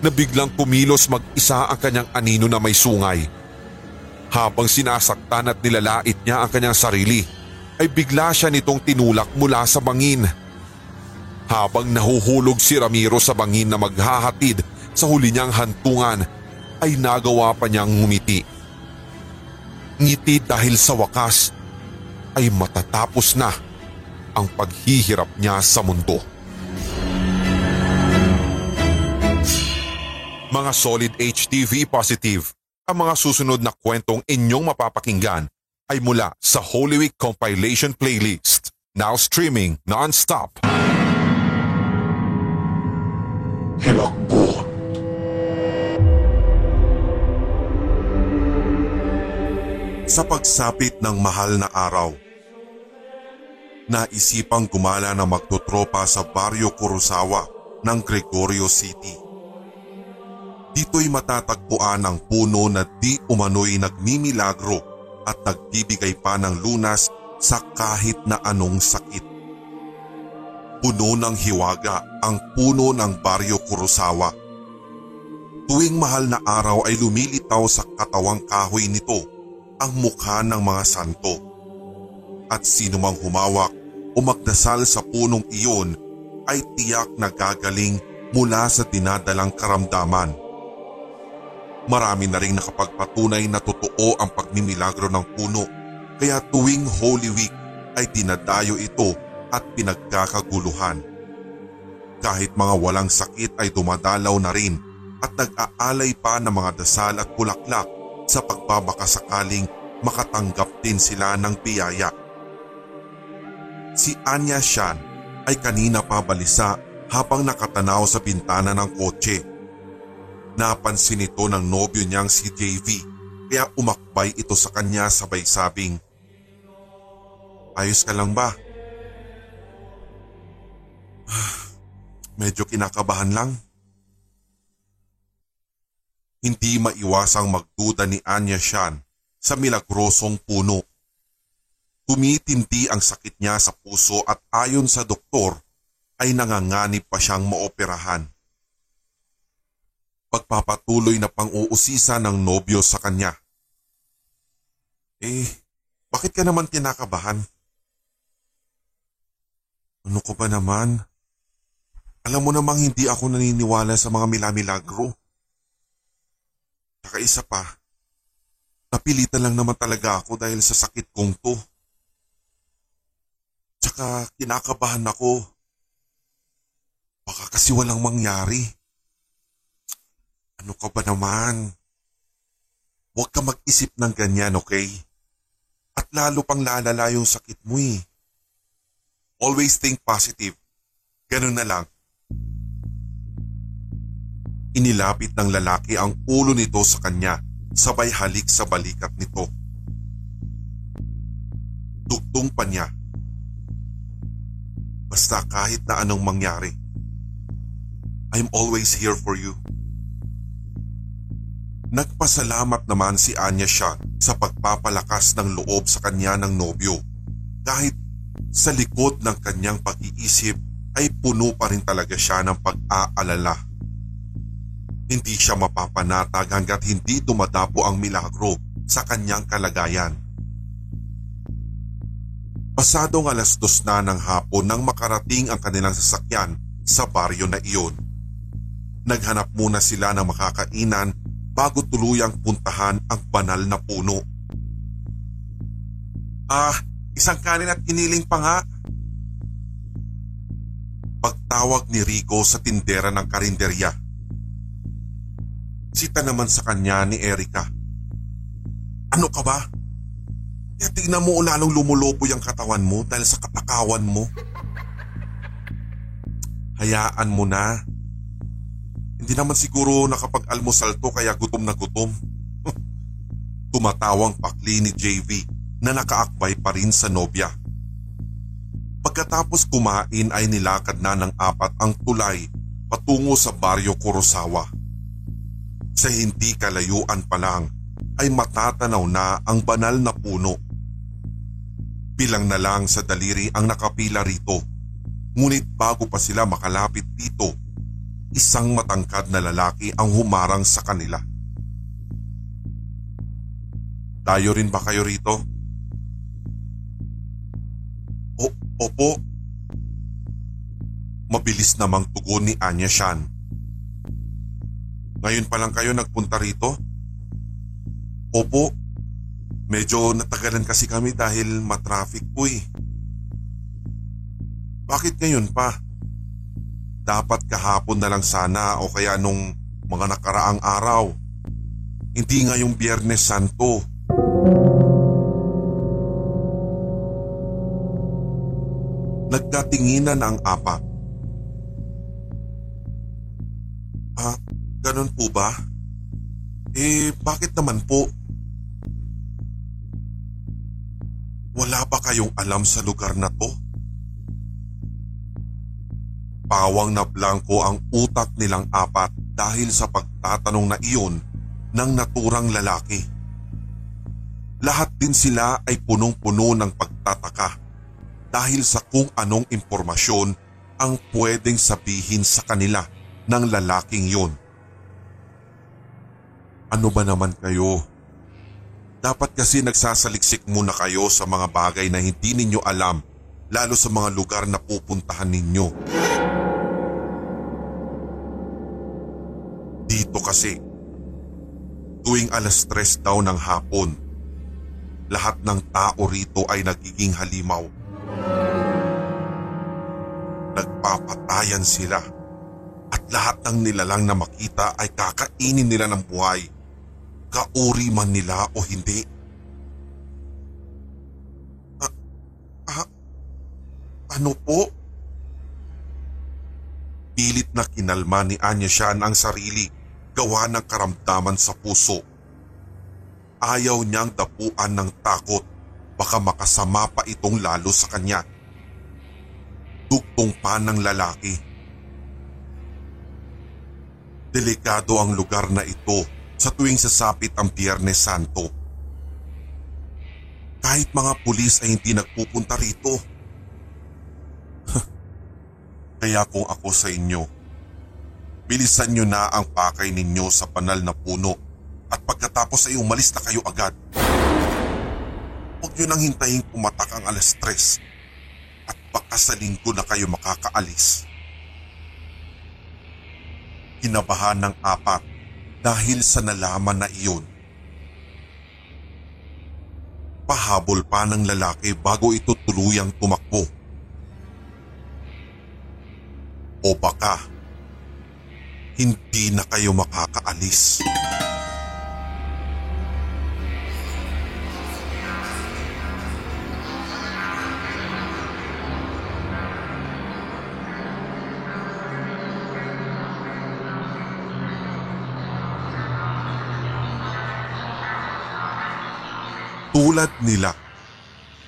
na biglang kumilos mag-isa ang kanyang anino na may sungay. Habang sinasaktan at nilalait niya ang kanyang sarili, ay bigla siya nitong tinulak mula sa bangin. Habang nahuhulog si Ramiro sa bangin na maghahatid sa huli niyang hantungan, ay nagawa pa niyang ngumiti. Ngiti dahil sa wakas ay matatapos na ang paghihirap niya sa mundo. Mga Solid HTV Positive, ang mga susunod na kwentong inyong mapapakinggan ay mula sa Holy Week Compilation Playlist, now streaming non-stop. Hilakbo Sa pagsapit ng mahal na araw, naisipang gumala na magtutropa sa Barrio Kurosawa ng Gregorio City. Dito'y matatagpuan ang puno na di umano'y nagmimilagro at nagbibigay pa ng lunas sa kahit na anong sakit. Puno ng hiwaga ang puno ng Barrio Kurosawa. Tuwing mahal na araw ay lumilitaw sa katawang kahoy nito ang mukha ng mga santo. At sino mang humawak o magdasal sa punong iyon ay tiyak na gagaling mula sa dinadalang karamdaman. Marami na rin nakapagpatunay na totoo ang pagmimilagro ng puno kaya tuwing Holy Week ay dinadayo ito at pinagkakaguluhan. Kahit mga walang sakit ay dumadalaw na rin at nag-aalay pa ng mga dasal at bulaklak sa pagbabakasakaling makatanggap din sila ng biyaya. Si Anya Shan ay kanina pa balisa habang nakatanaw sa bintana ng kotse. Napansin ito ng nobyo niyang si JV kaya umakbay ito sa kanya sabay sabing, Ayos ka lang ba? Medyo kinakabahan lang. Hindi maiwasang magduda ni Anya Shan sa milagrosong puno. Tumitindi ang sakit niya sa puso at ayon sa doktor ay nanganganib pa siyang maoperahan. Pagpapatuloy na pang-uusisa ng nobyo sa kanya. Eh, bakit ka naman kinakabahan? Ano ko ba naman? Alam mo namang hindi ako naniniwala sa mga milamilagro. Tsaka isa pa, napilitan lang naman talaga ako dahil sa sakit kong to. Tsaka kinakabahan ako. Baka kasi walang mangyari. Ano ka ba naman? Huwag ka mag-isip ng ganyan, okay? At lalo pang lalala yung sakit mo eh. Always think positive. Ganun na lang. Inilapit ng lalaki ang ulo nito sa kanya sabay halik sa balikat nito. Tugtong pa niya. Basta kahit na anong mangyari. I'm always here for you. Nagpasalamat naman si Anya siya sa pagpapalakas ng loob sa kanya ng nobyo kahit sa likod ng kanyang pag-iisip ay puno pa rin talaga siya ng pag-aalala. Hindi siya mapapanatag hanggat hindi dumadapo ang milagro sa kanyang kalagayan. Pasadong alas dos na ng hapon nang makarating ang kanilang sasakyan sa baryo na iyon. Naghanap muna sila ng makakainan bago tuluyang puntahan ang banal na puno. Ah, isang kanin at kiniling pa nga. Pagtawag ni Rico sa tindera ng karinderya. Sita naman sa kanya ni Erika. Ano ka ba? Kaya tignan mo lalong lumulobo yung katawan mo dahil sa katakawan mo. Hayaan mo na. Hindi naman siguro nakapag-almusal to kaya gutom na gutom. Tumatawang pakli ni JV na nakaakbay pa rin sa nobya. Pagkatapos kumain ay nilakad na ng apat ang tulay patungo sa baryo Kurosawa. Sa hindi kalayuan pa lang ay matatanaw na ang banal na puno. Bilang na lang sa daliri ang nakapila rito. Ngunit bago pa sila makalapit dito isang matangkad na lalaki ang humarang sa kanila. Tayo rin ba kayo rito? O, opo. Mabilis namang tugon ni Anya Shan. Ngayon pa lang kayo nagpunta rito? Opo. Medyo natagalan kasi kami dahil matraffic po eh. Bakit ngayon pa? Dapat kahapon na lang sana o kaya nung mga nakaraang araw. Hindi ngayong Biyernes Santo. Nagdatinginan ang apat. Ah, ganun po ba? Eh, bakit naman po? Wala ba kayong alam sa lugar na to? Pawang na blanco ang utak nilang apat dahil sa pagtatanong na iyon ng naturang lalaki. Lahat din sila ay punong-puno ng pagtataka dahil sa kung anong impormasyon ang pwedeng sabihin sa kanila ng lalaking yun. Ano ba naman kayo? Dapat kasi nagsasaliksik muna kayo sa mga bagay na hindi ninyo alam lalo sa mga lugar na pupuntahan ninyo. Dito kasi, tuwing alas tres daw ng hapon, lahat ng tao rito ay nagiging halimaw. Nagpapatayan sila at lahat ng nilalang na makita ay kakainin nila ng buhay, kauri man nila o hindi. Ah, ah, ano po? Pilit na kinalma ni Anya Shan ang sarili gawa ng karamdaman sa puso. Ayaw niyang dapuan ng takot baka makasama pa itong lalo sa kanya. Dugtong pa ng lalaki. Delikado ang lugar na ito sa tuwing sasapit ang Biyernes Santo. Kahit mga pulis ay hindi nagpupunta rito. Kaya kung ako sa inyo, Bilisan nyo na ang pakay ninyo sa panal na puno at pagkatapos ay umalis na kayo agad. Huwag nyo nang hintayin pumatak ang alas tres at baka sa linggo na kayo makakaalis. Kinabahan ng apat dahil sa nalaman na iyon. Pahabol pa ng lalaki bago ito tuluyang tumakbo. O baka hindi na kayo makakaalis. Tulad nila,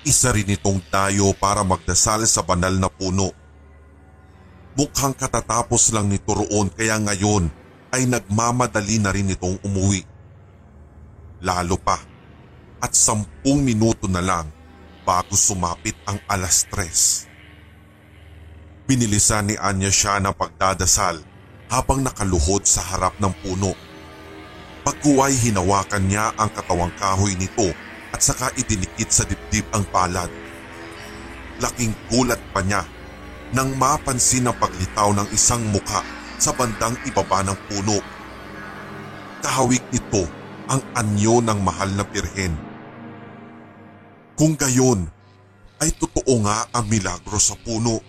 isa rin itong tayo para magdasal sa banal na puno Mukhang katatapos lang nito roon kaya ngayon ay nagmamadali na rin itong umuwi. Lalo pa at sampung minuto na lang bago sumapit ang alas tres. Binilisan ni Anya siya ng pagdadasal habang nakaluhod sa harap ng puno. Pagkuway hinawakan niya ang katawang kahoy nito at saka idinikit sa dibdib ang palad. Laking gulat pa niya nang mapansin ang paglitaw ng isang muka sa bandang ibaba ng puno. Kahawig nito ang anyo ng mahal na birhen. Kung gayon, ay totoo nga ang milagro sa puno.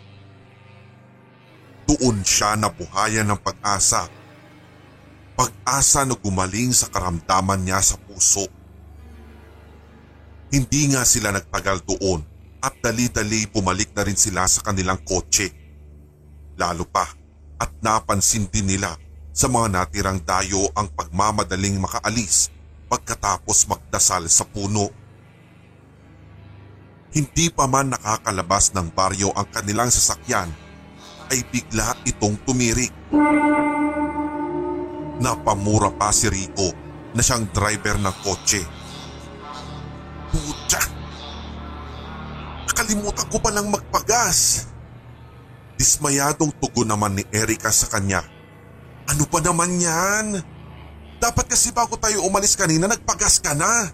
Doon siya nabuhayan ng pag-asa. Pag-asa na gumaling sa karamdaman niya sa puso. Hindi nga sila nagtagal doon at dali-dali bumalik na rin sila sa kanilang kotse. Lalo pa at napansin din nila sa mga natirang dayo ang pagmamadaling makaalis pagkatapos magdasal sa puno. Hindi pa man nakakalabas ng baryo ang kanilang sasakyan ay bigla itong tumirik. Napamura pa si Rico na siyang driver ng kotse. Putya! Nakalimutan ko palang magpagas. Dismayadong tugon naman ni Erika sa kanya. Ano pa naman yan? Dapat kasi bago tayo umalis kanina nagpagas ka na.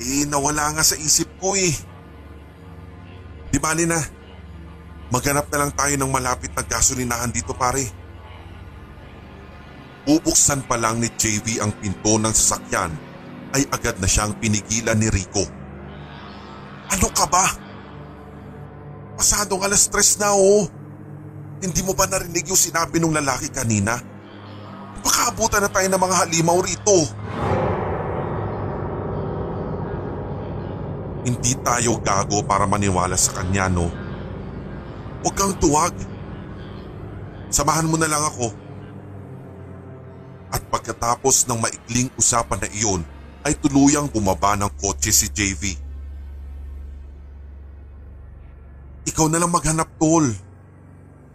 Eh nawala nga sa isip ko eh. Di bali na. Maghanap na lang tayo ng malapit na gasolinahan dito pare. Bubuksan pa lang ni JV ang pinto ng sasakyan ay agad na siyang pinigilan ni Rico. Ano ka ba? Pasadong alas tres na oh. Hindi mo ba narinig yung sinabi ng lalaki kanina? Pakaabutan na tayo ng mga halimaw rito. Hindi tayo gago para maniwala sa kanya no. Huwag kang tuwag. Samahan mo na lang ako. At pagkatapos ng maikling usapan na iyon ay tuluyang bumaba ng kotse si JV. Ikaw na lang maghanap tol.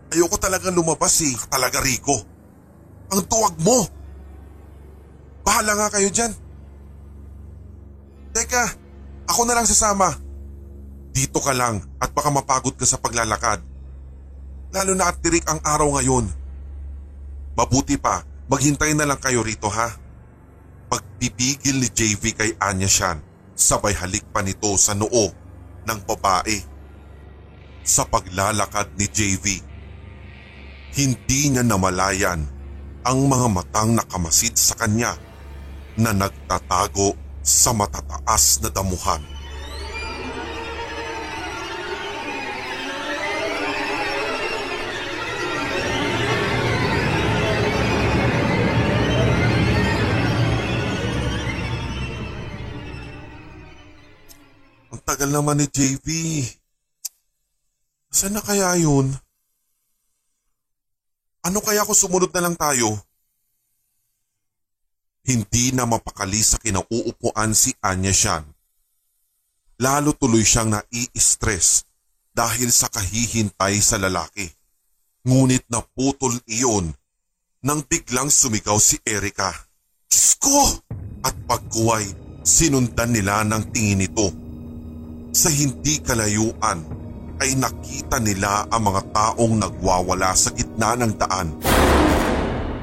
Ayoko talagang lumabas eh. Talaga Rico. Ang tuwag mo. Bahala nga kayo dyan. Teka, ako na lang sasama. Dito ka lang at baka mapagod ka sa paglalakad. Lalo na at tirik ang araw ngayon. Mabuti pa, maghintay na lang kayo rito ha. Pagpipigil ni JV kay Anya Shan, sabay halik pa nito sa noo ng babae. Sa paglalakad ni JV, hindi niya namalayan ang mga matang nakamasid sa kanya na nagtatago sa matataas na damuhan. Ang tagal naman ni JV. Saan na kaya yun? Ano kaya kung sumunod na lang tayo? Hindi na mapakali sa kinauupuan si Anya Shan. Lalo tuloy siyang nai-stress dahil sa kahihintay sa lalaki. Ngunit naputol iyon nang biglang sumigaw si Erika. Diyos! At pagkuway, sinundan nila ng tingin nito. Sa hindi kalayuan ay nakita nila ang mga taong nagwawala sa gitna ng daan.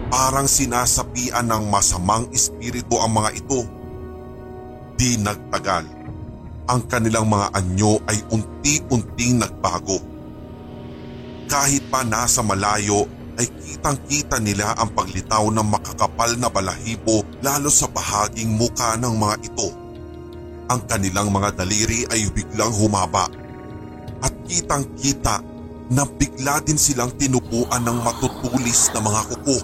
Parang sinasapian ng masamang espiritu ang mga ito. Di nagtagal. Ang kanilang mga anyo ay unti-unting nagbago. Kahit pa nasa malayo ay kitang-kita nila ang paglitaw ng makakapal na balahibo lalo sa bahaging muka ng mga ito. Ang kanilang mga daliri ay biglang humaba at kitang-kita na bigla din silang tinubuan ng matutulis na mga kuko.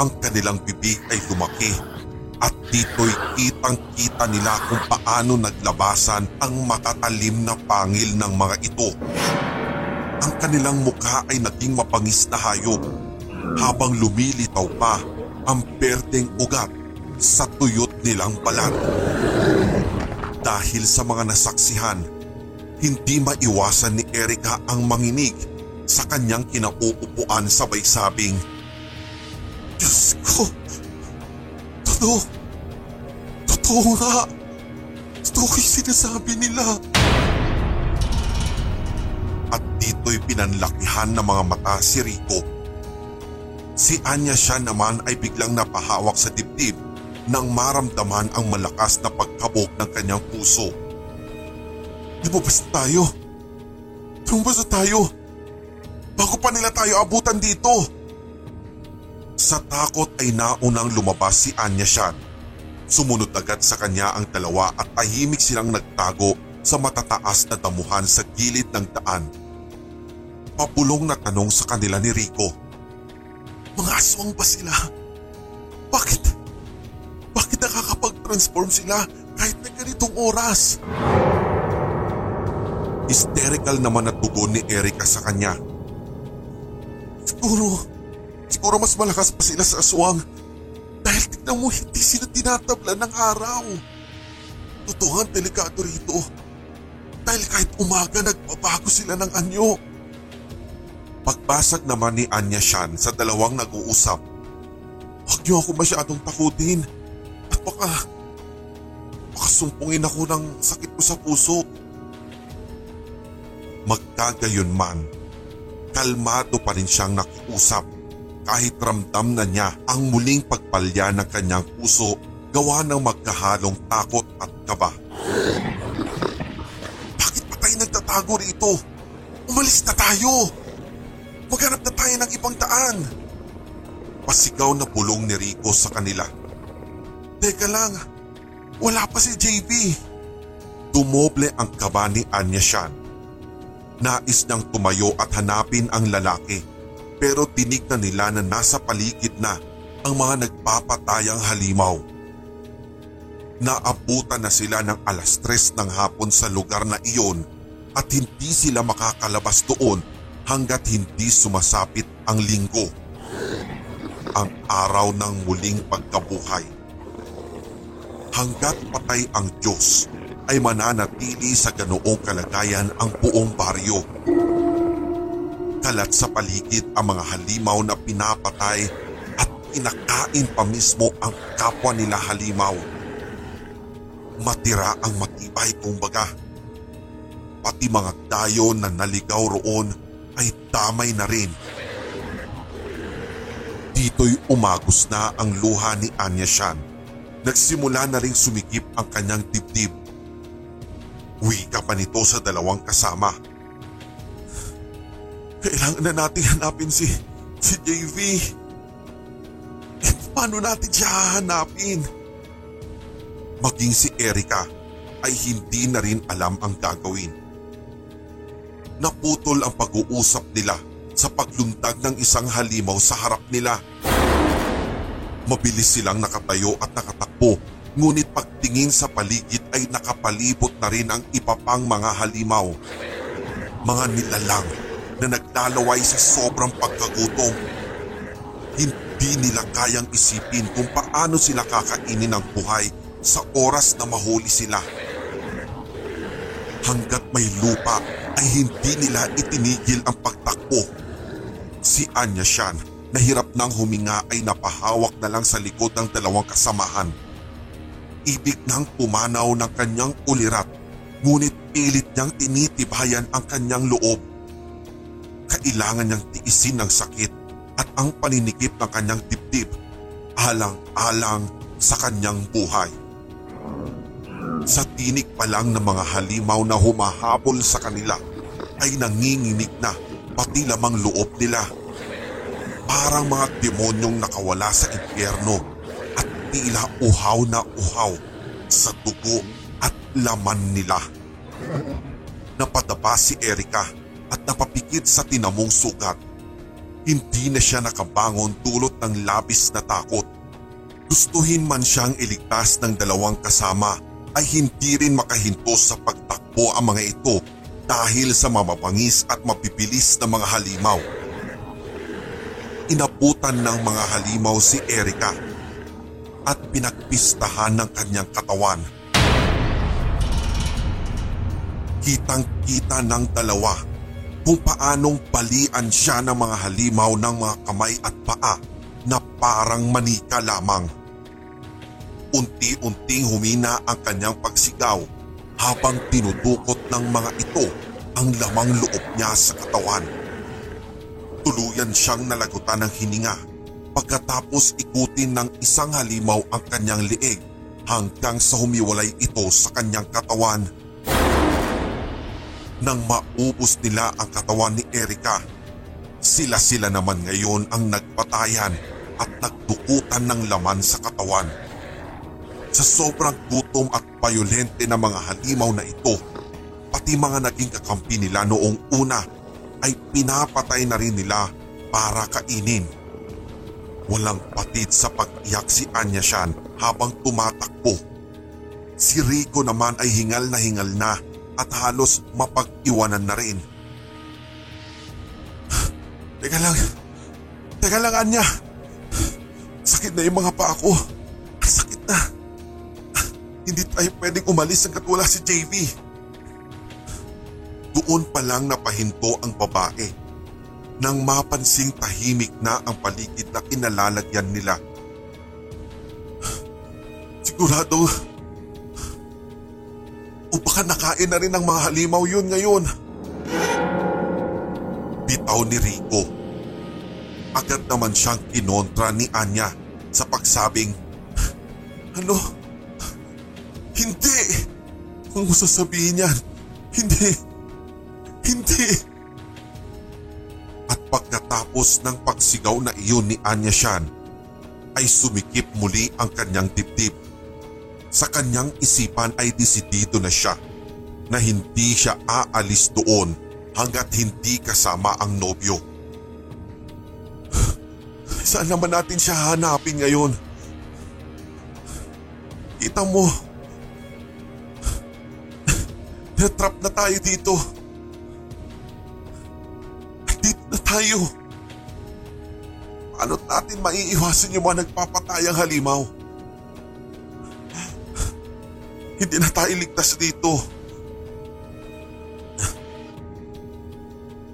Ang kanilang bibig ay lumaki at dito'y kitang-kita nila kung paano naglabasan ang matatalim na pangil ng mga ito. Ang kanilang mukha ay naging mapangis na hayop habang lumilitaw pa ang berdeng ugat sa tuyot nilang balat. Dahil sa mga nasaksihan, hindi maiwasan ni Erika ang manginig sa kanyang kinauupuan sabay sabing, Diyos ko, totoo, totoo nga. Totoo yung sinasabi nila. At dito'y pinanlakihan ng mga mata si Rico. Si Anya siya naman ay biglang napahawak sa dibdib nang maramdaman ang malakas na pagkabog ng kanyang puso. Lumabas na tayo. Lumabas na tayo. Bago pa nila tayo abutan dito. Sa takot ay naunang lumabas si Anya Shan. Sumunod agad sa kanya ang dalawa at tahimik silang nagtago sa matataas na damuhan sa gilid ng daan. Papulong na tanong sa kanila ni Rico. Mga aswang ba sila? Bakit? Bakit nakakapag-transform sila kahit na ganitong oras? Hysterical naman na tugon ni Erika sa kanya. Siguro, siguro mas malakas pa sila sa aswang dahil tignan mo hindi sila tinatabla ng araw. Totoo ang delikado rito dahil kahit umaga nagbabago sila ng anyo. Pagbasag naman ni Anya Shan sa dalawang nag-uusap. Huwag niyo ako masyadong takutin at baka, baka sumpungin ako ng sakit ko sa puso. Magkagayon man, kalmado pa rin siyang nakiusap kahit ramdam na niya ang muling pagpalya ng kanyang puso gawa ng magkahalong takot at kaba. Bakit pa tayo nagtatago rito? Umalis na tayo! Maghanap na tayo ng ibang daan! Pasigaw na bulong ni Rico sa kanila. Teka lang, wala pa si JB. Dumoble ang kaba ni Anya Shan. Nais niyang tumayo at hanapin ang lalaki pero tinignan nila na nasa paligid na ang mga nagpapatayang halimaw. Naabutan na sila ng alas tres ng hapon sa lugar na iyon at hindi sila makakalabas doon hanggat hindi sumasapit ang linggo. Ang araw ng muling pagkabuhay. Hanggat patay ang Diyos ay mananatili sa ganoong kalagayan ang buong baryo. Kalat sa paligid ang mga halimaw na pinapatay at pinakain pa mismo ang kapwa nila halimaw. Matira ang matibay kumbaga. Pati mga dayo na naligaw roon ay damay na rin. Dito'y umagos na ang luha ni Anya Shan. Nagsimula na ring sumikip ang kanyang dibdib. Wika pa nito sa dalawang kasama. Kailangan na natin hanapin si, si JV. Eh, paano natin siya hahanapin? Maging si Erika ay hindi na rin alam ang gagawin. Naputol ang pag-uusap nila sa paglundag ng isang halimaw sa harap nila. Mabilis silang nakatayo at nakatakbo ngunit pagtingin sa paligid ay nakapalibot na rin ang iba pang mga halimaw. Mga nilalang na naglalaway sa sobrang pagkagutom. Hindi nila kayang isipin kung paano sila kakainin ng buhay sa oras na mahuli sila. Hanggat may lupa ay hindi nila itinigil ang pagtakbo. Si Anya Shan na hirap nang huminga ay napahawak na lang sa likod ng dalawang kasamahan. Ibig nang pumanaw ng kanyang ulirat ngunit pilit niyang tinitibayan ang kanyang loob. Kailangan niyang tiisin ng sakit at ang paninikip ng kanyang dibdib alang-alang sa kanyang buhay. Sa tinik pa lang ng mga halimaw na humahabol sa kanila ay nanginginig na pati lamang loob nila. Parang mga demonyong nakawala sa impyerno tila uhaw na uhaw sa dugo at laman nila. Napadapa si Erika at napapikit sa tinamong sugat. Hindi na siya nakabangon dulot ng labis na takot. Gustuhin man siyang iligtas ng dalawang kasama ay hindi rin makahinto sa pagtakbo ang mga ito dahil sa mamabangis at mapipilis na mga halimaw. Inaputan ng mga halimaw si Erika at pinagpistahan ng kanyang katawan. Kitang kita ng dalawa kung paanong balian siya ng mga halimaw ng mga kamay at paa na parang manika lamang. Unti-unting humina ang kanyang pagsigaw habang tinudukot ng mga ito ang lamang loob niya sa katawan. Tuluyan siyang nalagutan ng hininga pagkatapos ikutin ng isang halimaw ang kanyang liig hanggang sa humiwalay ito sa kanyang katawan. Nang maubos nila ang katawan ni Erika, sila-sila naman ngayon ang nagpatayan at nagdukutan ng laman sa katawan. Sa sobrang gutom at bayolente na mga halimaw na ito, pati mga naging kakampi nila noong una ay pinapatay na rin nila para kainin. Walang patid sa pag-iyak si Anya Shan habang tumatakbo. Si Rico naman ay hingal na hingal na at halos mapag-iwanan na rin. Teka lang, teka lang Anya. Sakit na yung mga paa ko. Sakit na. Hindi tayo pwedeng umalis hanggat wala si JV. Doon pa lang napahinto ang babae nang mapansing tahimik na ang paligid na kinalalagyan nila. Sigurado, o baka nakain na rin ng mga halimaw yun ngayon. Bitaw ni Rico. Agad naman siyang kinontra ni Anya sa pagsabing, Ano? Hindi! Kung sasabihin yan, hindi! Hindi! At pagkatapos ng pagsigaw na iyon ni Anya Shan, ay sumikip muli ang kanyang dibdib. Sa kanyang isipan ay desidido na siya na hindi siya aalis doon hanggat hindi kasama ang nobyo. Saan naman natin siya hanapin ngayon? Kita mo, natrap na tayo dito. Dito na tayo. Paano natin maiiwasan yung mga nagpapatayang halimaw? Hindi na tayo ligtas dito.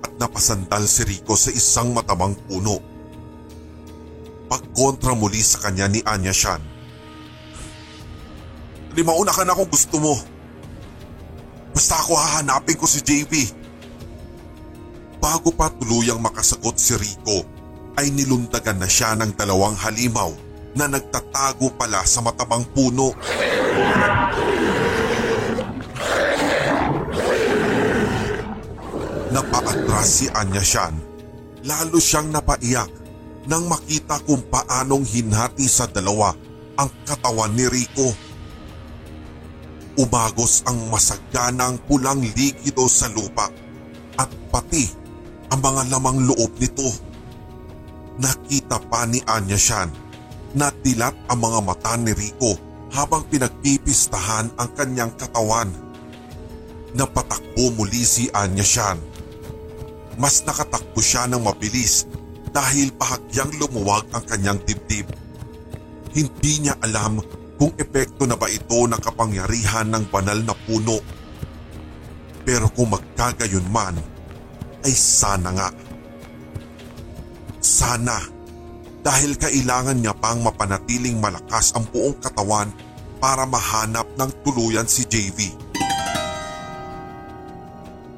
At napasandal si Rico sa isang matamang puno. Pagkontra muli sa kanya ni Anya Shan. Hindi mauna ka na kung gusto mo. Basta ako hahanapin ko si JP. Bago pa tuluyang makasagot si Rico, ay nilundagan na siya ng dalawang halimaw na nagtatago pala sa matabang puno. Napaatras si Anya Shan. Lalo siyang napaiyak nang makita kung paanong hinati sa dalawa ang katawan ni Rico. Umagos ang masaganang pulang likido sa lupa at pati ang mga lamang loob nito. Nakita pa ni Anya Shan na dilat ang mga mata ni Rico habang pinagpipistahan ang kanyang katawan. Napatakbo muli si Anya Shan. Mas nakatakbo siya ng mabilis dahil bahagyang lumuwag ang kanyang dibdib. Hindi niya alam kung epekto na ba ito ng kapangyarihan ng banal na puno. Pero kung magkagayon man, ay sana nga. Sana dahil kailangan niya pang mapanatiling malakas ang buong katawan para mahanap ng tuluyan si JV.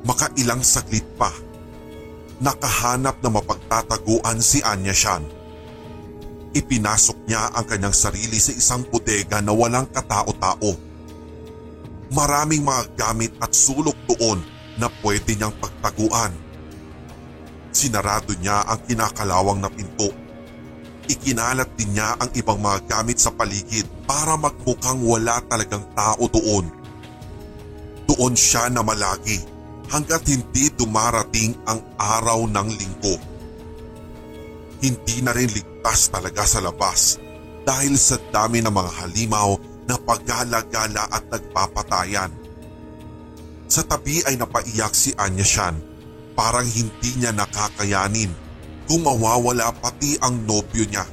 Makailang saglit pa, nakahanap na mapagtataguan si Anya Shan. Ipinasok niya ang kanyang sarili sa isang bodega na walang katao-tao. Maraming mga gamit at sulok doon na pwede niyang pagtaguan. Sinarado niya ang kinakalawang na pinto. Ikinalat din niya ang ibang mga gamit sa paligid para magmukhang wala talagang tao doon. Doon siya na malagi hanggat hindi dumarating ang araw ng linggo. Hindi na rin ligtas talaga sa labas dahil sa dami ng mga halimaw na paggalagala at nagpapatayan. Sa tabi ay napaiyak si Anya Shan parang hindi niya nakakayanin kung mawawala pati ang nobyo niya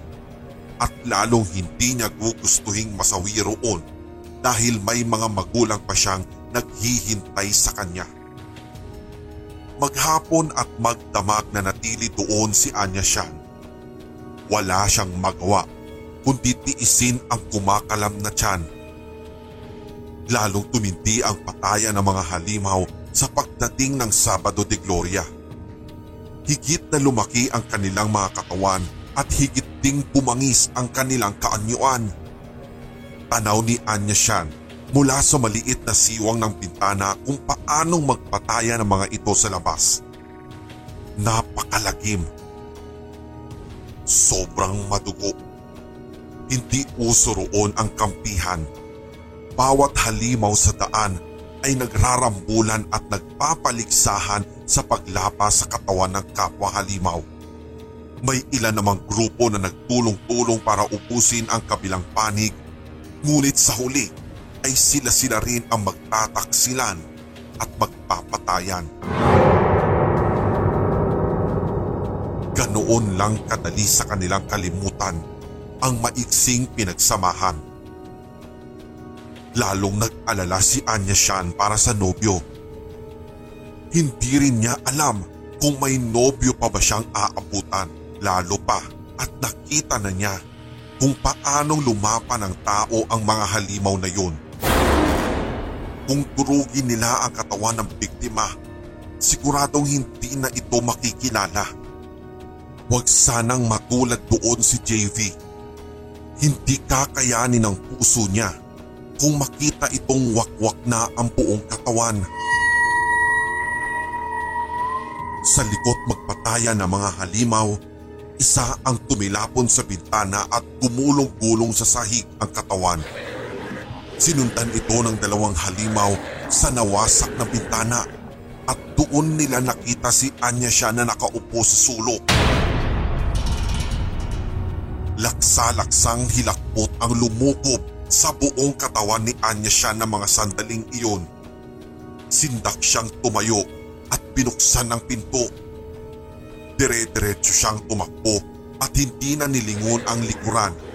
at lalong hindi niya gugustuhing masawi roon dahil may mga magulang pa siyang naghihintay sa kanya. Maghapon at magdamag na natili doon si Anya Shan. Wala siyang magawa kundi tiisin ang kumakalam na tiyan. Lalong tuminti ang patayan ng mga halimaw sa pagdating ng Sabado de Gloria. Higit na lumaki ang kanilang mga katawan at higit ding bumangis ang kanilang kaanyuan. Tanaw ni Anya Shan mula sa maliit na siwang ng bintana kung paanong magpataya ng mga ito sa labas. Napakalagim. Sobrang madugo. Hindi uso roon ang kampihan. Bawat halimaw sa daan ay nagrarambulan at nagpapaligsahan sa paglapa sa katawan ng kapwa halimaw. May ilan namang grupo na nagtulong-tulong para upusin ang kabilang panig, ngunit sa huli ay sila-sila rin ang magtataksilan at magpapatayan. Ganoon lang kadali sa kanilang kalimutan ang maiksing pinagsamahan. Lalong nag-alala si Anya Shan para sa nobyo. Hindi rin niya alam kung may nobyo pa ba siyang aabutan lalo pa at nakita na niya kung paanong lumapa ng tao ang mga halimaw na yun kung durugin nila ang katawan ng biktima, siguradong hindi na ito makikilala. Huwag sanang matulad doon si JV. Hindi kakayanin ng puso niya kung makita itong wakwak na ang buong katawan. Sa likot magpataya ng mga halimaw, isa ang tumilapon sa bintana at gumulong-gulong sa sahig ang katawan. Sinundan ito ng dalawang halimaw sa nawasak na bintana at doon nila nakita si Anya siya na nakaupo sa sulok. Laksa-laksang hilakpot ang lumukob sa buong katawan ni Anya siya ng mga sandaling iyon. Sindak siyang tumayo at binuksan ang pinto. Dire-diretso siyang tumakbo at hindi na nilingon ang likuran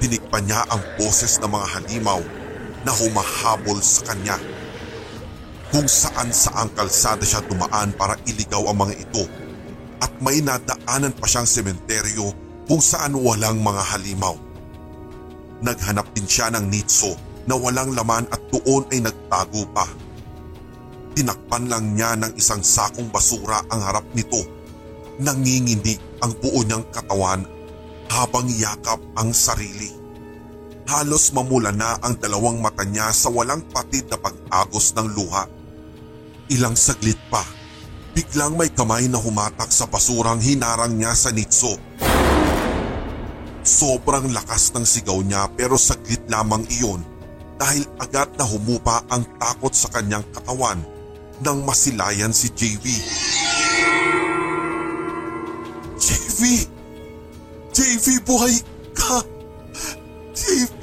dinig pa niya ang boses ng mga halimaw na humahabol sa kanya. Kung saan saang kalsada siya dumaan para iligaw ang mga ito at may nadaanan pa siyang sementeryo kung saan walang mga halimaw. Naghanap din siya ng nitso na walang laman at doon ay nagtago pa. Tinakpan lang niya ng isang sakong basura ang harap nito. Nanginginig ang buo niyang katawan habang yakap ang sarili. Halos mamula na ang dalawang mata niya sa walang patid na pag-agos ng luha. Ilang saglit pa, biglang may kamay na humatak sa basurang hinarang niya sa nitso. Sobrang lakas ng sigaw niya pero saglit lamang iyon dahil agad na humupa ang takot sa kanyang katawan nang masilayan si JV. JV! JV, buhay ka! JV!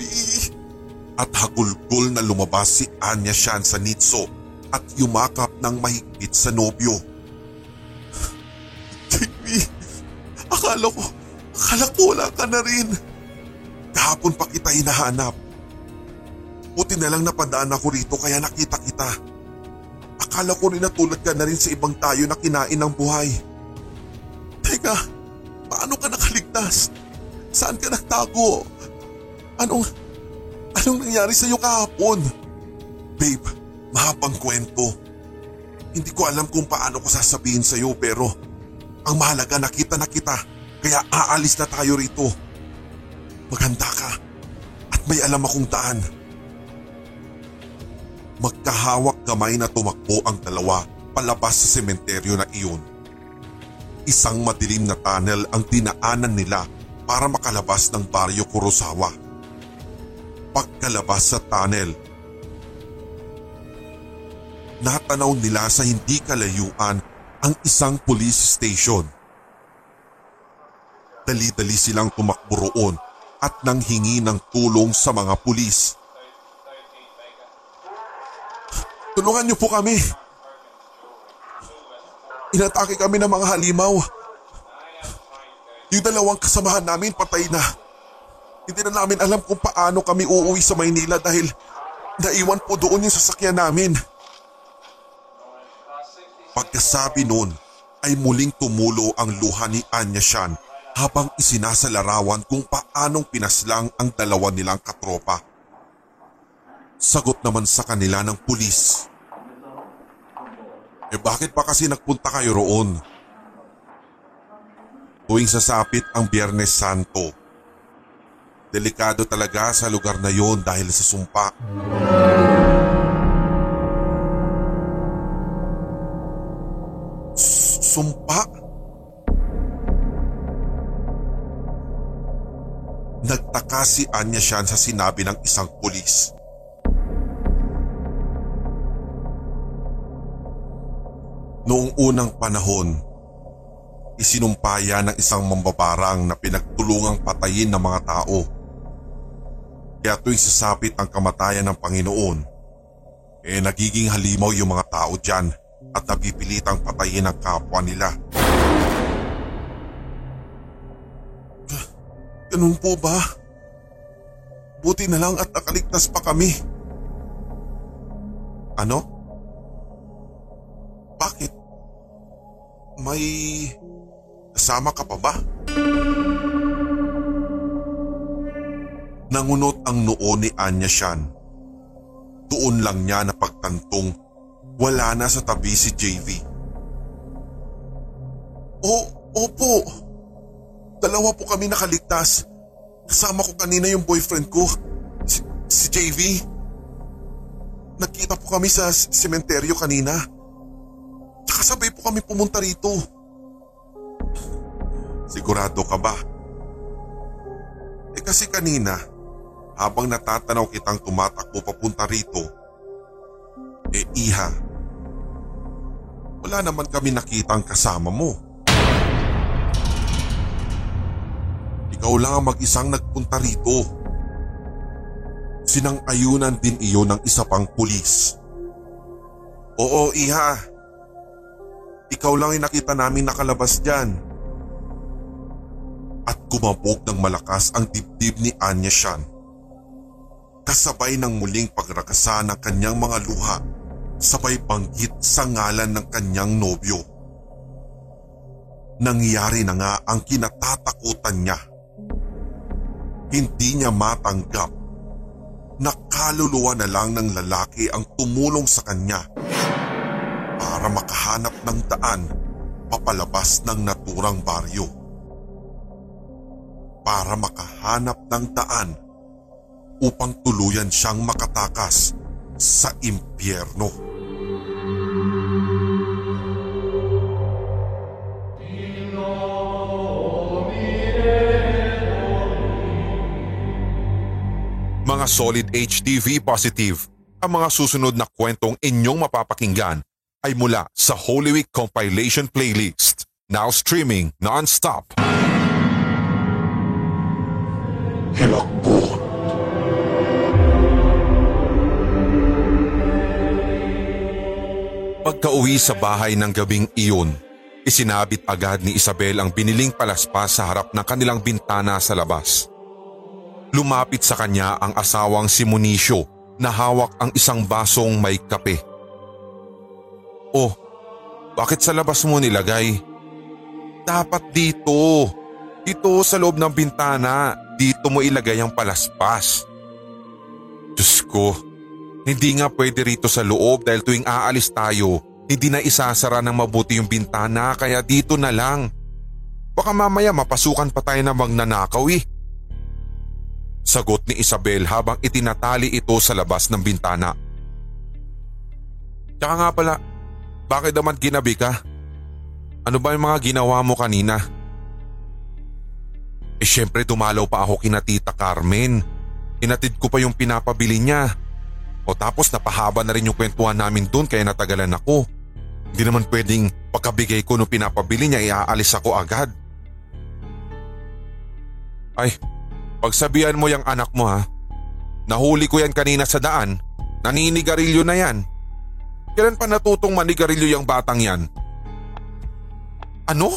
At hagulgol na lumabas si Anya Shan sa nitso at yumakap ng mahigpit sa nobyo. JV, akala ko, wala ka na rin. Kahapon pa kita hinahanap. Buti na lang napadaan ako rito kaya nakita kita. Akala ko rin natulad ka na rin sa ibang tayo na kinain ng buhay. Teka, Paano ka nakaligtas? Saan ka nagtago? Anong, anong nangyari sa iyo kahapon? Babe, mahabang kwento. Hindi ko alam kung paano ko sasabihin sa iyo pero ang mahalaga nakita na kita kaya aalis na tayo rito. Maganda ka at may alam akong daan. Magkahawak kamay na tumakbo ang dalawa palabas sa sementeryo na iyon. Isang madilim na tunnel ang dinaanan nila para makalabas ng baryo Kurosawa. Pagkalabas sa tunnel, natanaw nila sa hindi kalayuan ang isang police station. Dali-dali silang tumakbo roon at nang hingi ng tulong sa mga pulis. Tulungan niyo po kami! Inatake kami ng mga halimaw. Yung dalawang kasamahan namin patay na. Hindi na namin alam kung paano kami uuwi sa Maynila dahil naiwan po doon yung sasakyan namin. Pagkasabi nun ay muling tumulo ang luha ni Anya Shan habang isinasalarawan kung paanong pinaslang ang dalawa nilang katropa. Sagot naman sa kanila ng pulis. Eh bakit pa kasi nagpunta kayo roon? Tuwing sasapit ang Biyernes Santo. Delikado talaga sa lugar na yon dahil sa sumpa. S- Sumpa? Nagtaka si Anya Shan sa sinabi ng isang pulis. Noong unang panahon, isinumpaya ng isang mambabarang na pinagtulungang patayin ng mga tao. Kaya tuwing sasapit ang kamatayan ng Panginoon, eh nagiging halimaw yung mga tao dyan at napipilitang patayin ang kapwa nila. Ganun po ba? Buti na lang at nakaligtas pa kami. Ano? Bakit? May kasama ka pa ba? Nangunot ang noo ni Anya Shan. Doon lang niya napagtantong wala na sa tabi si JV. O, opo. Dalawa po kami nakaligtas. Kasama ko kanina yung boyfriend ko, si, si JV. Nakita po kami sa sementeryo kanina. Tsaka po kami pumunta rito. Sigurado ka ba? Eh kasi kanina, habang natatanaw kitang tumatakbo papunta rito, eh iha, wala naman kami nakitang kasama mo. Ikaw lang ang mag-isang nagpunta rito. Sinang-ayunan din iyon ng isa pang pulis. Oo, iha. Ikaw lang yung nakita namin nakalabas dyan. At kumabog ng malakas ang dibdib ni Anya Shan. Kasabay ng muling pagrakasa ng kanyang mga luha, sabay banggit sa ngalan ng kanyang nobyo. Nangyari na nga ang kinatatakutan niya. Hindi niya matanggap na kaluluwa na lang ng lalaki ang tumulong sa kanya para makahanap ng daan papalabas ng naturang baryo. Para makahanap ng daan upang tuluyan siyang makatakas sa impyerno. Mga solid HTV positive, ang mga susunod na kwentong inyong mapapakinggan ay mula sa Holy Week Compilation Playlist, now streaming non-stop. Hilakbo. Pagka-uwi sa bahay ng gabing iyon, isinabit agad ni Isabel ang biniling palaspas sa harap ng kanilang bintana sa labas. Lumapit sa kanya ang asawang si Municio na hawak ang isang basong may kape. Oh, bakit sa labas mo nilagay? Dapat dito. Dito sa loob ng bintana. Dito mo ilagay ang palaspas. Diyos ko, hindi nga pwede rito sa loob dahil tuwing aalis tayo, hindi na isasara ng mabuti yung bintana kaya dito na lang. Baka mamaya mapasukan pa tayo ng magnanakaw eh. Sagot ni Isabel habang itinatali ito sa labas ng bintana. Tsaka nga pala, bakit naman ginabi ka? Ano ba yung mga ginawa mo kanina? Eh syempre dumalaw pa ako kina Tita Carmen. Inatid ko pa yung pinapabili niya. O tapos napahaba na rin yung kwentuhan namin doon kaya natagalan ako. Hindi naman pwedeng pagkabigay ko nung pinapabili niya iaalis ako agad. Ay, pagsabihan mo yung anak mo ha. Nahuli ko yan kanina sa daan. Naninigarilyo na yan. Kailan pa natutong manigarilyo yung batang yan? Ano?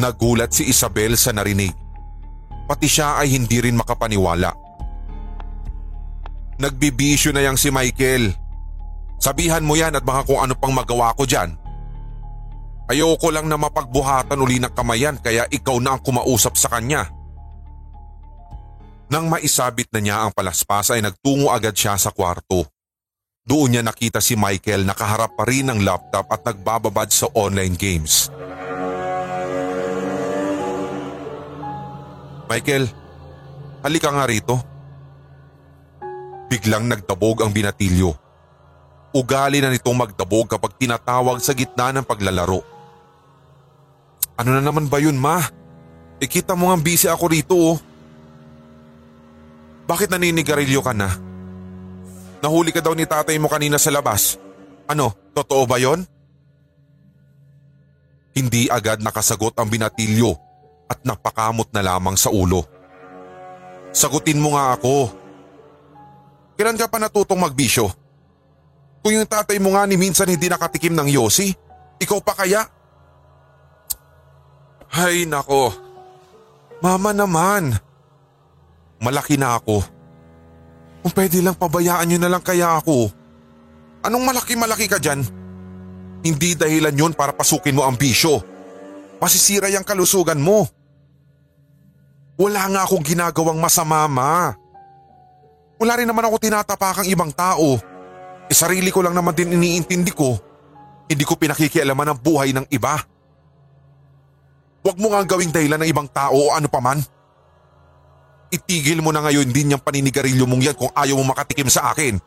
Nagulat si Isabel sa narinig. Pati siya ay hindi rin makapaniwala. Nagbibisyo na yang si Michael. Sabihan mo yan at baka kung ano pang magawa ko dyan. Ayoko lang na mapagbuhatan uli ng kamayan kaya ikaw na ang kumausap sa kanya. Nang maisabit na niya ang palaspas ay nagtungo agad siya sa kwarto. Doon niya nakita si Michael nakaharap pa rin ng laptop at nagbababad sa online games. Michael, halika nga rito. Biglang nagdabog ang binatilyo. Ugali na nitong magdabog kapag tinatawag sa gitna ng paglalaro. Ano na naman ba yun ma? Ikita mo nga busy ako rito oh. Bakit naninigarilyo ka na? Nahuli ka daw ni tatay mo kanina sa labas. Ano, totoo ba yon? Hindi agad nakasagot ang binatilyo at napakamot na lamang sa ulo. Sagutin mo nga ako. Kailan ka pa natutong magbisyo? Kung yung tatay mo nga ni minsan hindi nakatikim ng yosi, ikaw pa kaya? Hay nako. Mama naman. Malaki na ako. Kung pwede lang pabayaan niyo na lang kaya ako. Anong malaki-malaki ka dyan? Hindi dahilan yun para pasukin mo ang bisyo. Masisira yung kalusugan mo. Wala nga akong ginagawang masama, ma. Wala rin naman ako tinatapakang ibang tao. E sarili ko lang naman din iniintindi ko. Hindi ko pinakikialaman ang buhay ng iba. Huwag mo nga gawing dahilan ng ibang tao o ano paman. Itigil mo na ngayon din yung paninigarilyo mong yan kung ayaw mo makatikim sa akin.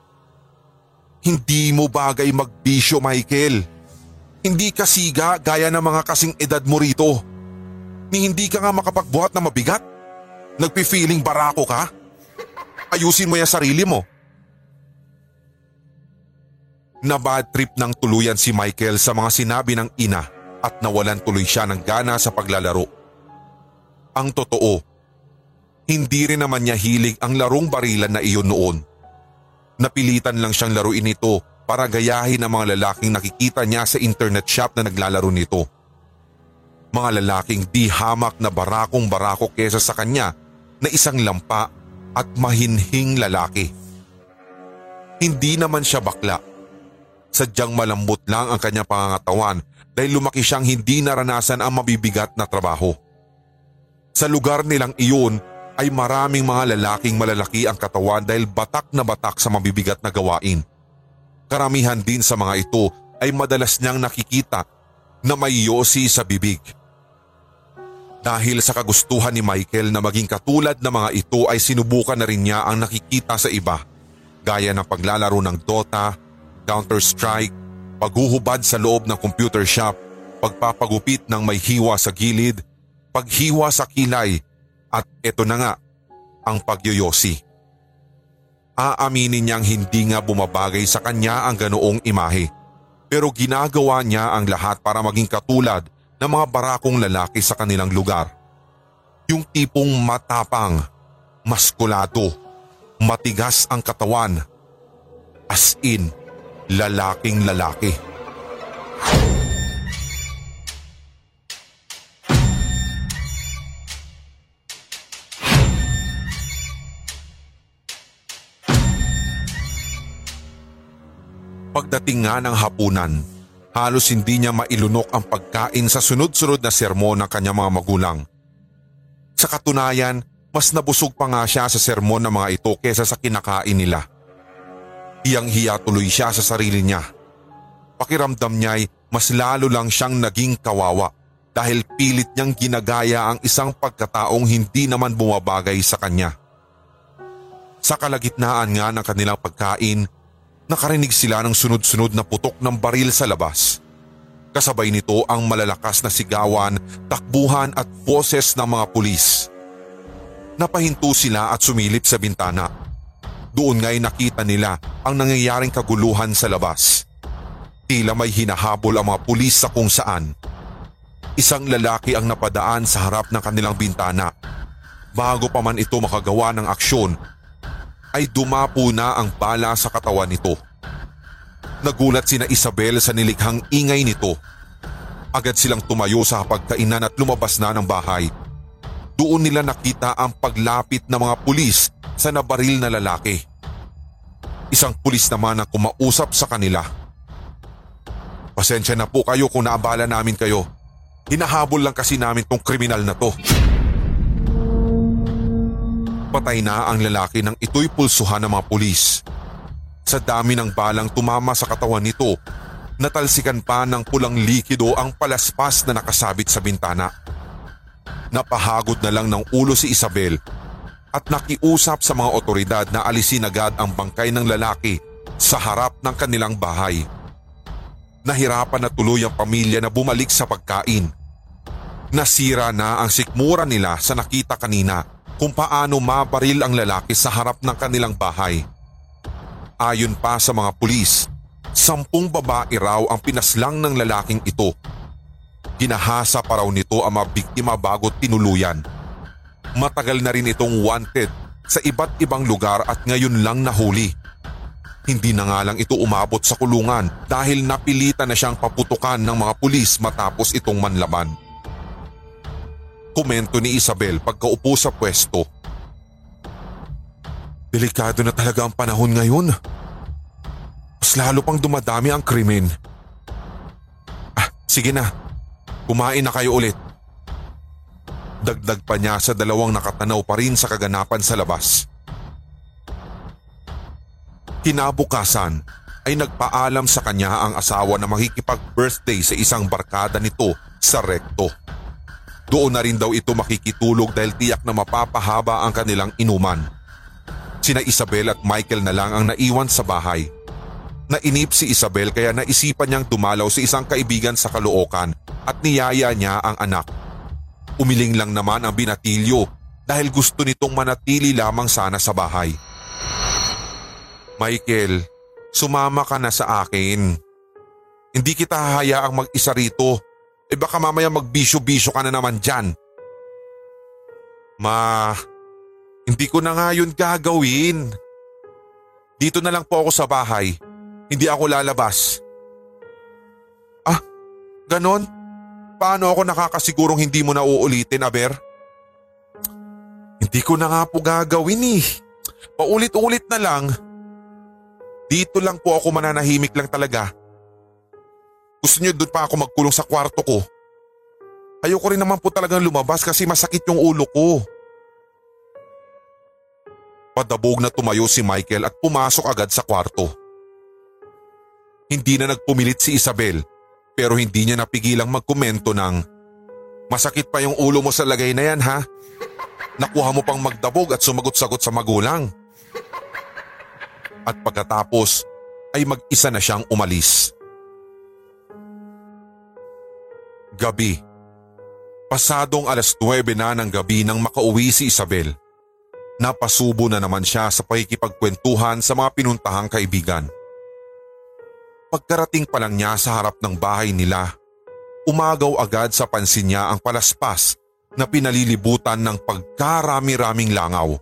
Hindi mo bagay magbisyo, Michael. Hindi ka siga gaya ng mga kasing edad mo rito. Ni hindi ka nga makapagbuhat na mabigat. Nagpi-feeling barako ka. Ayusin mo yung sarili mo. Na bad trip ng tuluyan si Michael sa mga sinabi ng ina at nawalan tuloy siya ng gana sa paglalaro. Ang totoo, hindi rin naman niya hilig ang larong barilan na iyon noon. Napilitan lang siyang laruin ito para gayahin ang mga lalaking nakikita niya sa internet shop na naglalaro nito. Mga lalaking di hamak na barakong barako kesa sa kanya na isang lampa at mahinhing lalaki. Hindi naman siya bakla Sadyang malambot lang ang kanyang pangangatawan dahil lumaki siyang hindi naranasan ang mabibigat na trabaho. Sa lugar nilang iyon ay maraming mga lalaking malalaki ang katawan dahil batak na batak sa mabibigat na gawain. Karamihan din sa mga ito ay madalas niyang nakikita na may yosi sa bibig. Dahil sa kagustuhan ni Michael na maging katulad ng mga ito ay sinubukan na rin niya ang nakikita sa iba gaya ng paglalaro ng Dota, Counter-Strike, paghuhubad sa loob ng computer shop, pagpapagupit ng may hiwa sa gilid, paghiwa sa kilay at eto na nga ang pagyoyosi. Aaminin niyang hindi nga bumabagay sa kanya ang ganoong imahe pero ginagawa niya ang lahat para maging katulad ng mga barakong lalaki sa kanilang lugar. Yung tipong matapang, maskulado, matigas ang katawan, as in lalaking lalaki. Pagdating nga ng hapunan, halos hindi niya mailunok ang pagkain sa sunod-sunod na sermon ng kanyang mga magulang. Sa katunayan, mas nabusog pa nga siya sa sermon ng mga ito kesa sa kinakain nila. Hiyang-hiya tuloy siya sa sarili niya. Pakiramdam niya ay mas lalo lang siyang naging kawawa dahil pilit niyang ginagaya ang isang pagkataong hindi naman bumabagay sa kanya. Sa kalagitnaan nga ng kanilang pagkain, nakarinig sila ng sunod-sunod na putok ng baril sa labas. Kasabay nito ang malalakas na sigawan, takbuhan at boses ng mga pulis. Napahinto sila at sumilip sa bintana. Doon nga'y nakita nila ang nangyayaring kaguluhan sa labas. Tila may hinahabol ang mga pulis sa kung saan. Isang lalaki ang napadaan sa harap ng kanilang bintana. Bago pa man ito makagawa ng aksyon, ay dumapo na ang bala sa katawan nito. Nagulat sina Isabel sa nilikhang ingay nito. Agad silang tumayo sa pagkainan at lumabas na ng bahay. Doon nila nakita ang paglapit ng mga pulis sa nabaril na lalaki. Isang pulis naman ang kumausap sa kanila. Pasensya na po kayo kung naabala namin kayo. Hinahabol lang kasi namin tong kriminal na to. Patay na ang lalaki nang ito'y pulsuhan ng mga pulis. Sa dami ng balang tumama sa katawan nito, natalsikan pa ng pulang likido ang palaspas na nakasabit sa bintana. Napahagod na lang ng ulo si Isabel at nakiusap sa mga otoridad na alisin agad ang bangkay ng lalaki sa harap ng kanilang bahay. Nahirapan na tuloy ang pamilya na bumalik sa pagkain. Nasira na ang sikmura nila sa nakita kanina kung paano mabaril ang lalaki sa harap ng kanilang bahay. Ayon pa sa mga pulis, sampung babae raw ang pinaslang ng lalaking ito. Ginahasa pa raw nito ang mga biktima bago tinuluyan. Matagal na rin itong wanted sa iba't ibang lugar at ngayon lang nahuli. Hindi na nga lang ito umabot sa kulungan dahil napilitan na siyang paputukan ng mga pulis matapos itong manlaman komento ni Isabel pagkaupo sa pwesto. Delikado na talaga ang panahon ngayon. Mas lalo pang dumadami ang krimen. Ah, sige na. Kumain na kayo ulit. Dagdag pa niya sa dalawang nakatanaw pa rin sa kaganapan sa labas. Kinabukasan ay nagpaalam sa kanya ang asawa na makikipag-birthday sa isang barkada nito sa rekto. Doon na rin daw ito makikitulog dahil tiyak na mapapahaba ang kanilang inuman. Sina Isabel at Michael na lang ang naiwan sa bahay. Nainip si Isabel kaya naisipan niyang dumalaw sa isang kaibigan sa Caloocan at niyaya niya ang anak. Umiling lang naman ang binatilyo dahil gusto nitong manatili lamang sana sa bahay. Michael, sumama ka na sa akin. Hindi kita hahayaang mag-isa rito eh baka mamaya magbisyo-bisyo ka na naman dyan. Ma, hindi ko na nga yun gagawin. Dito na lang po ako sa bahay. Hindi ako lalabas. Ah, ganon? Paano ako nakakasigurong hindi mo na uulitin, Aber? Hindi ko na nga po gagawin eh. Paulit-ulit na lang. Dito lang po ako mananahimik lang talaga. Gusto niyo doon pa ako magkulong sa kwarto ko. Ayoko rin naman po talagang lumabas kasi masakit yung ulo ko. Padabog na tumayo si Michael at pumasok agad sa kwarto. Hindi na nagpumilit si Isabel pero hindi niya napigilang magkomento ng Masakit pa yung ulo mo sa lagay na yan ha? Nakuha mo pang magdabog at sumagot-sagot sa magulang. At pagkatapos ay mag-isa na siyang umalis. Gabi. Pasadong alas 9 na ng gabi nang makauwi si Isabel. Napasubo na naman siya sa pakikipagkwentuhan sa mga pinuntahang kaibigan. Pagkarating pa lang niya sa harap ng bahay nila, umagaw agad sa pansin niya ang palaspas na pinalilibutan ng pagkarami-raming langaw.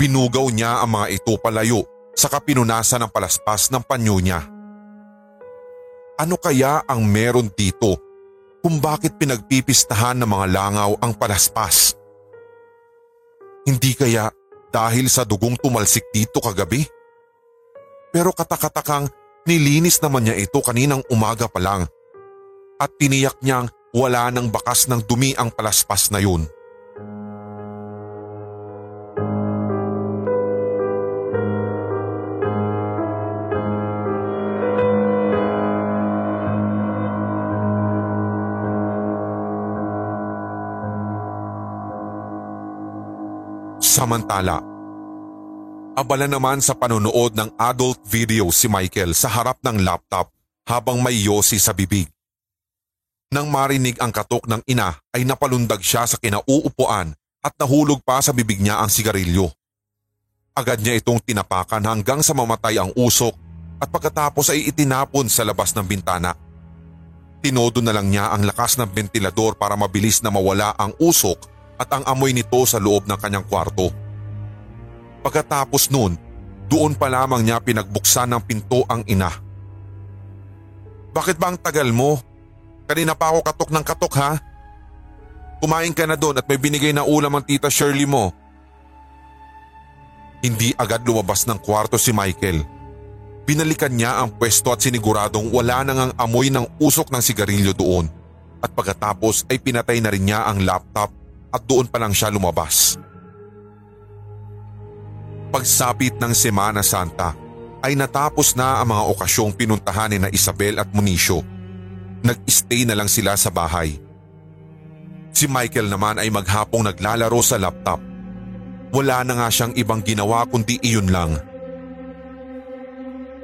Binugaw niya ang mga ito palayo sa kapinunasan ng palaspas ng panyo niya. Ano kaya ang meron dito kung bakit pinagpipistahan ng mga langaw ang palaspas. Hindi kaya dahil sa dugong tumalsik dito kagabi? Pero katakatakang nilinis naman niya ito kaninang umaga pa lang at tiniyak niyang wala nang bakas ng dumi ang palaspas na yun. Samantala, abala naman sa panonood ng adult video si Michael sa harap ng laptop habang may yosi sa bibig. Nang marinig ang katok ng ina ay napalundag siya sa kinauupuan at nahulog pa sa bibig niya ang sigarilyo. Agad niya itong tinapakan hanggang sa mamatay ang usok at pagkatapos ay itinapon sa labas ng bintana. Tinodo na lang niya ang lakas ng ventilador para mabilis na mawala ang usok at ang amoy nito sa loob ng kanyang kwarto. Pagkatapos noon, doon pa lamang niya pinagbuksan ng pinto ang ina. Bakit ba ang tagal mo? Kanina pa ako katok ng katok ha? Kumain ka na doon at may binigay na ulam ang tita Shirley mo. Hindi agad lumabas ng kwarto si Michael. Binalikan niya ang pwesto at siniguradong wala nang ang amoy ng usok ng sigarilyo doon at pagkatapos ay pinatay na rin niya ang laptop at doon pa lang siya lumabas. Pagsapit ng Semana Santa ay natapos na ang mga okasyong pinuntahan ni na Isabel at Municio. Nag-stay na lang sila sa bahay. Si Michael naman ay maghapong naglalaro sa laptop. Wala na nga siyang ibang ginawa kundi iyon lang.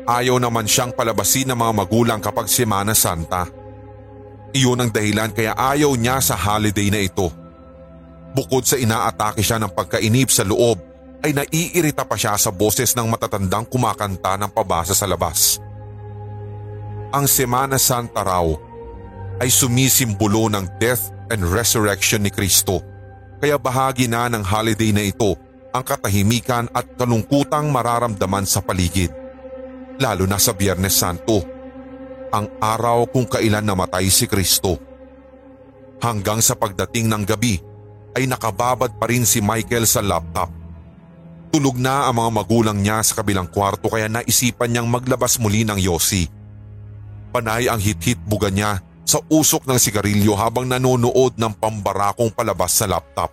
Ayaw naman siyang palabasin ng mga magulang kapag Semana Santa. Iyon ang dahilan kaya ayaw niya sa holiday na ito. Bukod sa inaatake siya ng pagkainip sa loob, ay naiirita pa siya sa boses ng matatandang kumakanta ng pabasa sa labas. Ang Semana Santa raw ay sumisimbolo ng death and resurrection ni Kristo. Kaya bahagi na ng holiday na ito ang katahimikan at kalungkutang mararamdaman sa paligid. Lalo na sa Biyernes Santo, ang araw kung kailan namatay si Kristo. Hanggang sa pagdating ng gabi ay nakababad pa rin si Michael sa laptop. Tulog na ang mga magulang niya sa kabilang kwarto kaya naisipan niyang maglabas muli ng yosi. Panay ang hit-hit buga niya sa usok ng sigarilyo habang nanonood ng pambarakong palabas sa laptop.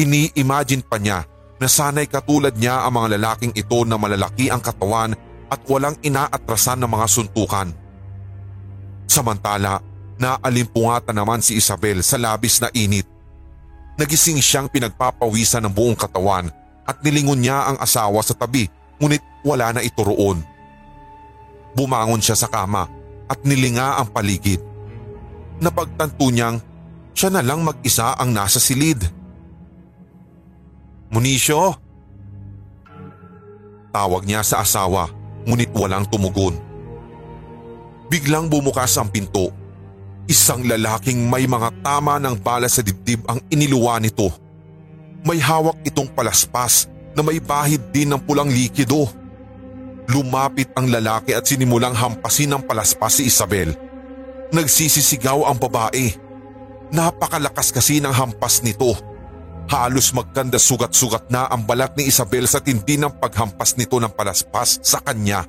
Ini-imagine pa niya na sana'y katulad niya ang mga lalaking ito na malalaki ang katawan at walang inaatrasan ng mga suntukan. Samantala, naalimpungatan naman si Isabel sa labis na init. Nagising siyang pinagpapawisan ng buong katawan at nilingon niya ang asawa sa tabi ngunit wala na ito roon. Bumangon siya sa kama at nilinga ang paligid. Napagtanto niyang siya na lang mag-isa ang nasa silid. Munisyo? Tawag niya sa asawa ngunit walang tumugon. Biglang bumukas ang pinto. Isang lalaking may mga tama ng bala sa dibdib ang iniluwa nito. May hawak itong palaspas na may bahid din ng pulang likido. Lumapit ang lalaki at sinimulang hampasin ng palaspas si Isabel. Nagsisisigaw ang babae. Napakalakas kasi ng hampas nito. Halos magkanda sugat-sugat na ang balat ni Isabel sa tindi ng paghampas nito ng palaspas sa kanya.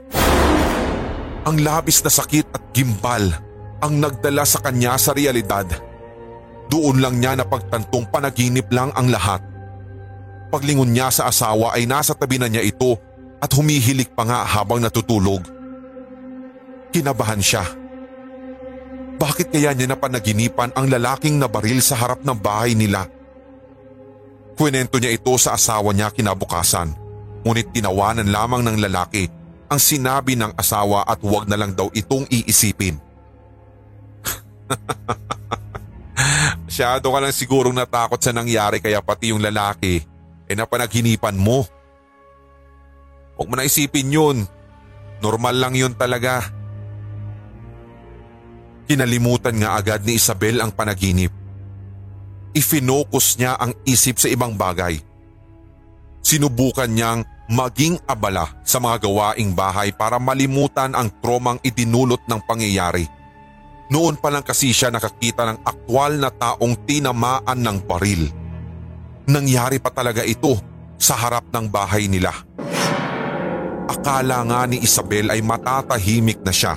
Ang labis na sakit at gimbal ang nagdala sa kanya sa realidad. Doon lang niya napagtantong panaginip lang ang lahat. Paglingon niya sa asawa ay nasa tabi na niya ito at humihilik pa nga habang natutulog. Kinabahan siya. Bakit kaya niya napanaginipan ang lalaking nabaril sa harap ng bahay nila? Kwento niya ito sa asawa niya kinabukasan. Ngunit tinawanan lamang ng lalaki ang sinabi ng asawa at huwag na lang daw itong iisipin. Masyado ka lang sigurong natakot sa nangyari kaya pati yung lalaki eh napanaghinipan mo. Huwag mo na isipin yun. Normal lang yun talaga. Kinalimutan nga agad ni Isabel ang panaginip ifinokus niya ang isip sa ibang bagay. Sinubukan niyang maging abala sa mga gawaing bahay para malimutan ang tromang idinulot ng pangyayari. Noon pa lang kasi siya nakakita ng aktwal na taong tinamaan ng baril. Nangyari pa talaga ito sa harap ng bahay nila. Akala nga ni Isabel ay matatahimik na siya.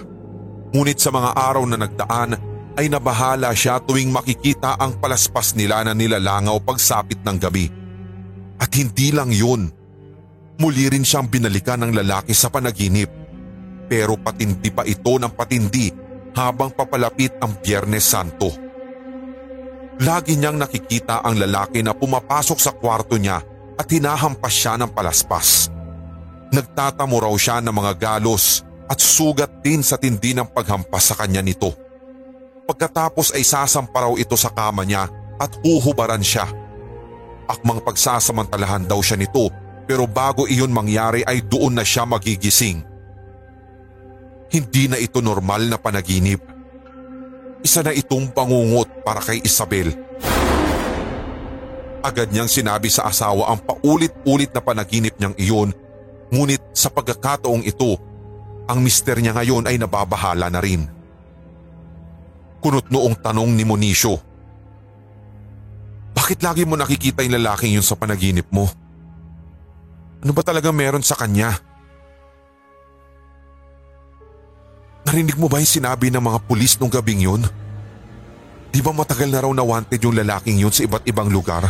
Ngunit sa mga araw na nagdaan ay nabahala siya tuwing makikita ang palaspas nila na nilalangaw pagsapit ng gabi. At hindi lang yun. Muli rin siyang binalikan ng lalaki sa panaginip. Pero patindi pa ito ng patindi habang papalapit ang Biyernes Santo. Lagi niyang nakikita ang lalaki na pumapasok sa kwarto niya at hinahampas siya ng palaspas. Nagtatamo raw siya ng mga galos at sugat din sa tindi ng paghampas sa kanya nito. Pagkatapos ay sasampa raw ito sa kama niya at huhubaran siya. Akmang pagsasamantalahan daw siya nito pero bago iyon mangyari ay doon na siya magigising. Hindi na ito normal na panaginip. Isa na itong pangungot para kay Isabel. Agad niyang sinabi sa asawa ang paulit-ulit na panaginip niyang iyon ngunit sa pagkakataong ito, ang mister niya ngayon ay nababahala na rin kunot noong tanong ni Monisio. Bakit lagi mo nakikita yung lalaking yun sa panaginip mo? Ano ba talaga meron sa kanya? Narinig mo ba yung sinabi ng mga pulis nung gabing yun? Di ba matagal na raw na wanted yung lalaking yun sa iba't ibang lugar?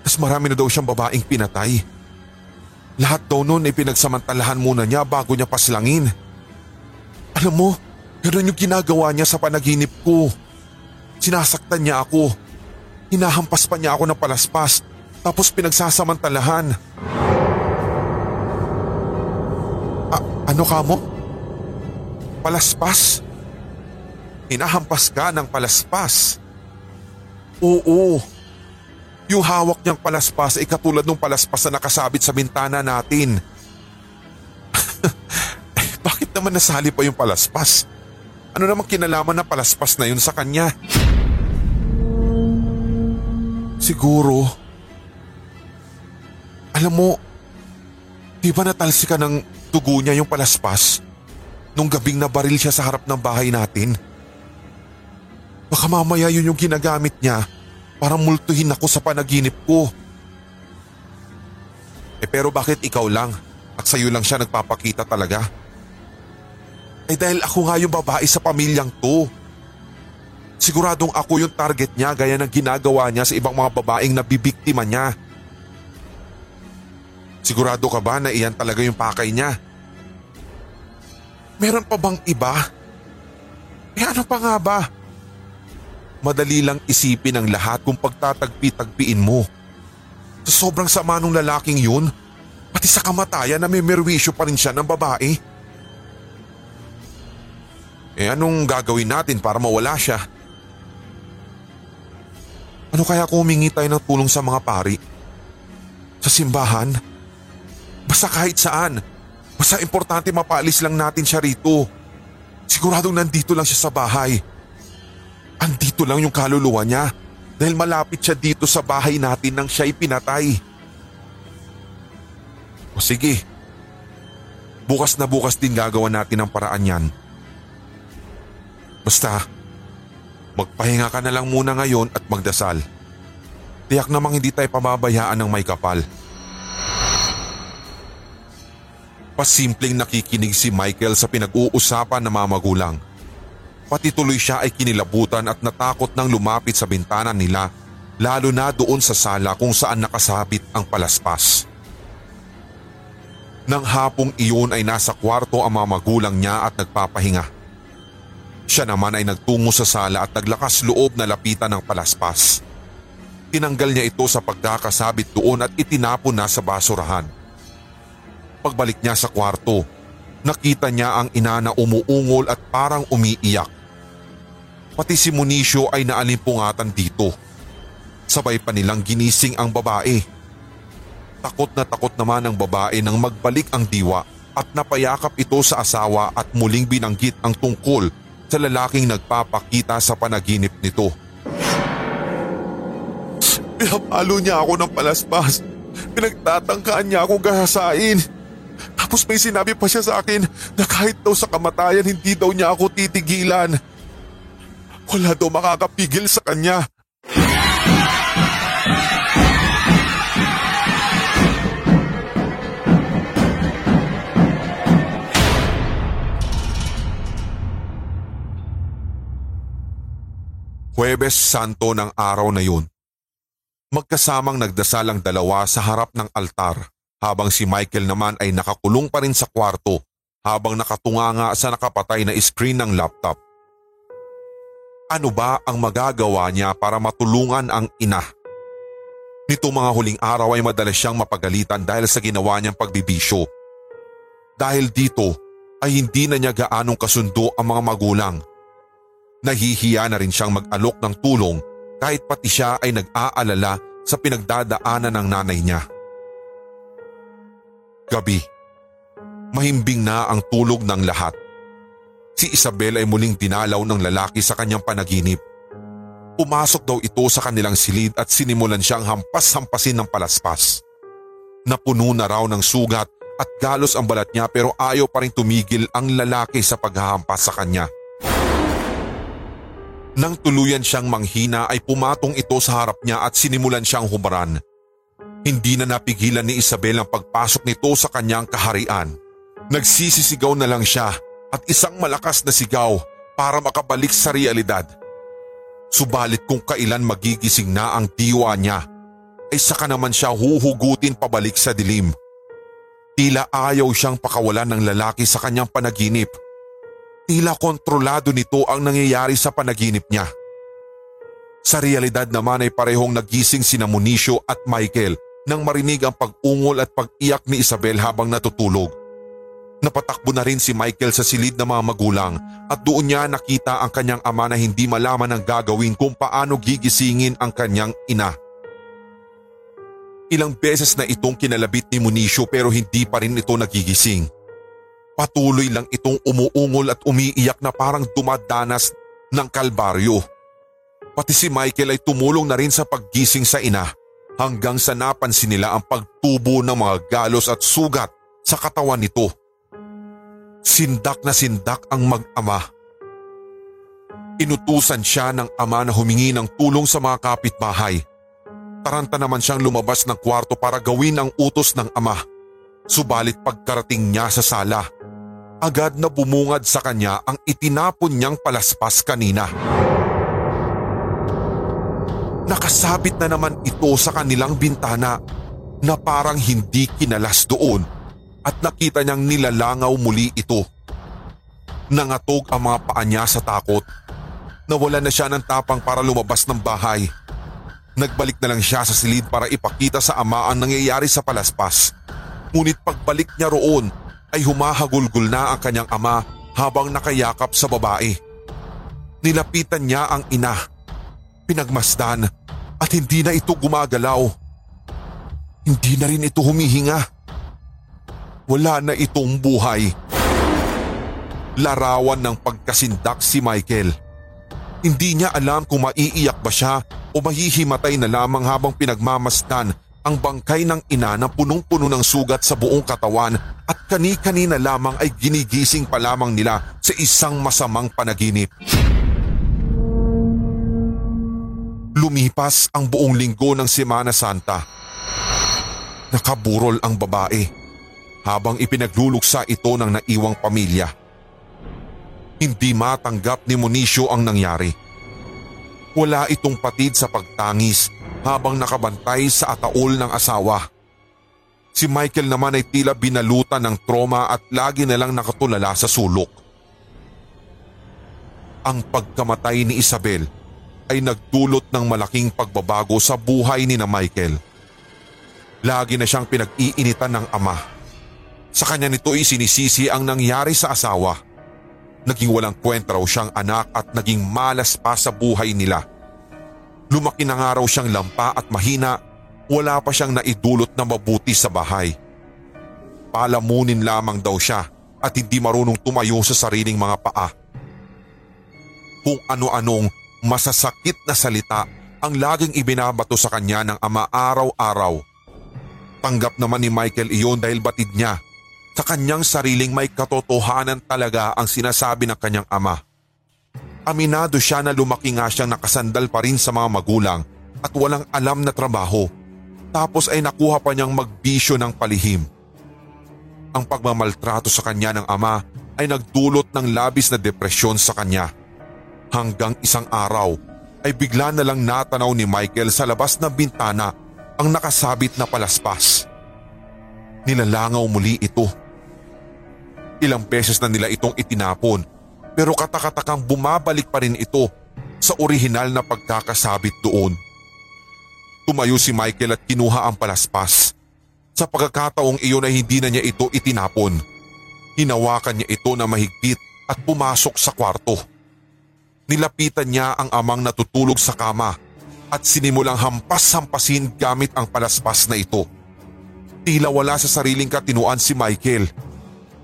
Tapos marami na daw siyang babaeng pinatay. Lahat daw noon ay pinagsamantalahan muna niya bago niya paslangin. Alam mo, ganun yung ginagawa niya sa panaginip ko. Sinasaktan niya ako. Hinahampas pa niya ako ng palaspas tapos pinagsasamantalahan. A- ano ka mo? Palaspas? Hinahampas ka ng palaspas? Oo. Yung hawak niyang palaspas ay katulad ng palaspas na nakasabit sa bintana natin. Bakit naman nasali pa yung palaspas? Ano namang kinalaman na palaspas na yun sa kanya? Siguro. Alam mo, di ba natalsi ka ng dugo niya yung palaspas? Nung gabing nabaril siya sa harap ng bahay natin? Baka mamaya yun yung ginagamit niya para multuhin ako sa panaginip ko. Eh pero bakit ikaw lang at sa'yo lang siya nagpapakita talaga? Eh dahil ako nga yung babae sa pamilyang to. Siguradong ako yung target niya gaya ng ginagawa niya sa ibang mga babaeng nabibiktima niya. Sigurado ka ba na iyan talaga yung pakay niya? Meron pa bang iba? Eh ano pa nga ba? Madali lang isipin ang lahat kung pagtatagpi-tagpiin mo. Sa sobrang sama nung lalaking yun, pati sa kamatayan na may merwisyo pa rin siya ng babae. Eh anong gagawin natin para mawala siya? Ano kaya kung humingi tayo ng tulong sa mga pari? Sa simbahan? Basta kahit saan. Basta importante mapaalis lang natin siya rito. Siguradong nandito lang siya sa bahay. Andito lang yung kaluluwa niya dahil malapit siya dito sa bahay natin nang siya'y pinatay. O sige, bukas na bukas din gagawa natin ang paraan yan. Basta, magpahinga ka na lang muna ngayon at magdasal. Tiyak namang hindi tayo pamabayaan ng may kapal. Pasimpleng nakikinig si Michael sa pinag-uusapan ng mga magulang. Pati tuloy siya ay kinilabutan at natakot nang lumapit sa bintana nila lalo na doon sa sala kung saan nakasabit ang palaspas. Nang hapong iyon ay nasa kwarto ang mga magulang niya at nagpapahinga. Siya naman ay nagtungo sa sala at naglakas loob na lapitan ng palaspas. Tinanggal niya ito sa pagkakasabit doon at itinapon na sa basurahan. Pagbalik niya sa kwarto, nakita niya ang ina na umuungol at parang umiiyak. Pati si Municio ay naalimpungatan dito. Sabay pa nilang ginising ang babae. Takot na takot naman ang babae nang magbalik ang diwa at napayakap ito sa asawa at muling binanggit ang tungkol sa lalaking nagpapakita sa panaginip nito. Pinapalo niya ako ng palaspas. Pinagtatangkaan niya akong gahasain. Tapos may sinabi pa siya sa akin na kahit daw sa kamatayan hindi daw niya ako titigilan. Wala daw makakapigil sa kanya. Huwebes Santo ng araw na yun. Magkasamang nagdasal ang dalawa sa harap ng altar habang si Michael naman ay nakakulong pa rin sa kwarto habang nakatunga nga sa nakapatay na screen ng laptop. Ano ba ang magagawa niya para matulungan ang ina? Nito mga huling araw ay madalas siyang mapagalitan dahil sa ginawa niyang pagbibisyo. Dahil dito ay hindi na niya gaanong kasundo ang mga magulang. Nahihiya na rin siyang mag-alok ng tulong kahit pati siya ay nag-aalala sa pinagdadaanan ng nanay niya. Gabi. Mahimbing na ang tulog ng lahat. Si Isabel ay muling dinalaw ng lalaki sa kanyang panaginip. Pumasok daw ito sa kanilang silid at sinimulan siyang hampas-hampasin ng palaspas. Napuno na raw ng sugat at galos ang balat niya pero ayaw pa rin tumigil ang lalaki sa paghahampas sa kanya. Nang tuluyan siyang manghina ay pumatong ito sa harap niya at sinimulan siyang humaran. Hindi na napigilan ni Isabel ang pagpasok nito sa kanyang kaharian. Nagsisisigaw na lang siya at isang malakas na sigaw para makabalik sa realidad. Subalit kung kailan magigising na ang diwa niya, ay saka naman siya huhugutin pabalik sa dilim. Tila ayaw siyang pakawalan ng lalaki sa kanyang panaginip. Tila kontrolado nito ang nangyayari sa panaginip niya. Sa realidad naman ay parehong nagising sina Municio at Michael nang marinig ang pag-ungol at pag-iyak ni Isabel habang natutulog. Napatakbo na rin si Michael sa silid ng mga magulang at doon niya nakita ang kanyang ama na hindi malaman ang gagawin kung paano gigisingin ang kanyang ina. Ilang beses na itong kinalabit ni Municio pero hindi pa rin ito nagigising. Patuloy lang itong umuungol at umiiyak na parang dumadanas ng kalbaryo. Pati si Michael ay tumulong na rin sa paggising sa ina hanggang sa napansin nila ang pagtubo ng mga galos at sugat sa katawan nito. Sindak na sindak ang mag-ama. Inutusan siya ng ama na humingi ng tulong sa mga kapitbahay. Taranta naman siyang lumabas ng kwarto para gawin ang utos ng ama. Subalit pagkarating niya sa sala, agad na bumungad sa kanya ang itinapon niyang palaspas kanina. Nakasabit na naman ito sa kanilang bintana na parang hindi kinalas doon at nakita niyang nilalangaw muli ito. Nangatog ang mga paa niya sa takot. Nawala na siya ng tapang para lumabas ng bahay. Nagbalik na lang siya sa silid para ipakita sa ama ang nangyayari sa palaspas. Ngunit pagbalik niya roon ay humahagulgul na ang kanyang ama habang nakayakap sa babae. Nilapitan niya ang ina. Pinagmasdan at hindi na ito gumagalaw. Hindi na rin ito humihinga wala na itong buhay. Larawan ng pagkasindak si Michael. Hindi niya alam kung maiiyak ba siya o mahihimatay na lamang habang pinagmamasdan ang bangkay ng ina na punong-puno ng sugat sa buong katawan at kani-kanina lamang ay ginigising pa lamang nila sa isang masamang panaginip. Lumipas ang buong linggo ng Semana Santa. Nakaburol ang babae habang ipinagluluksa ito ng naiwang pamilya. Hindi matanggap ni Monicio ang nangyari. Wala itong patid sa pagtangis habang nakabantay sa ataol ng asawa. Si Michael naman ay tila binalutan ng trauma at lagi na lang nakatulala sa sulok. Ang pagkamatay ni Isabel ay nagdulot ng malaking pagbabago sa buhay ni na Michael. Lagi na siyang pinag-iinitan ng ama sa kanya nito ay ang nangyari sa asawa. Naging walang kwenta raw siyang anak at naging malas pa sa buhay nila. Lumaki na nga raw siyang lampa at mahina, wala pa siyang naidulot na mabuti sa bahay. Palamunin lamang daw siya at hindi marunong tumayo sa sariling mga paa. Kung ano-anong masasakit na salita ang laging ibinabato sa kanya ng ama araw-araw. Tanggap naman ni Michael iyon dahil batid niya sa kanyang sariling may katotohanan talaga ang sinasabi ng kanyang ama. Aminado siya na lumaki nga siyang nakasandal pa rin sa mga magulang at walang alam na trabaho tapos ay nakuha pa niyang magbisyo ng palihim. Ang pagmamaltrato sa kanya ng ama ay nagdulot ng labis na depresyon sa kanya. Hanggang isang araw ay bigla na lang natanaw ni Michael sa labas ng bintana ang nakasabit na palaspas. Nilalangaw muli ito. Ilang beses na nila itong itinapon pero katakatakang bumabalik pa rin ito sa orihinal na pagkakasabit doon. Tumayo si Michael at kinuha ang palaspas. Sa pagkakataong iyon ay hindi na niya ito itinapon. Hinawakan niya ito na mahigpit at pumasok sa kwarto. Nilapitan niya ang amang natutulog sa kama at sinimulang hampas-hampasin gamit ang palaspas na ito. Tila wala sa sariling katinuan si Michael.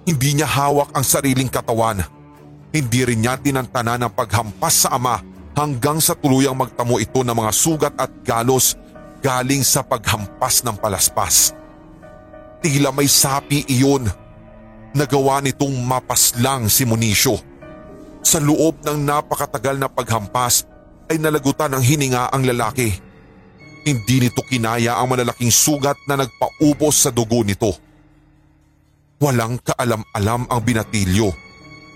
Hindi niya hawak ang sariling katawan. Hindi rin niya tinantanan ang paghampas sa ama hanggang sa tuluyang magtamo ito ng mga sugat at galos galing sa paghampas ng palaspas. Tila may sapi iyon. Nagawa nitong mapaslang si Municio. Sa loob ng napakatagal na paghampas ay nalagutan ng hininga ang lalaki. Hindi nito kinaya ang malalaking sugat na nagpaubos sa dugo nito. Walang kaalam-alam ang binatilyo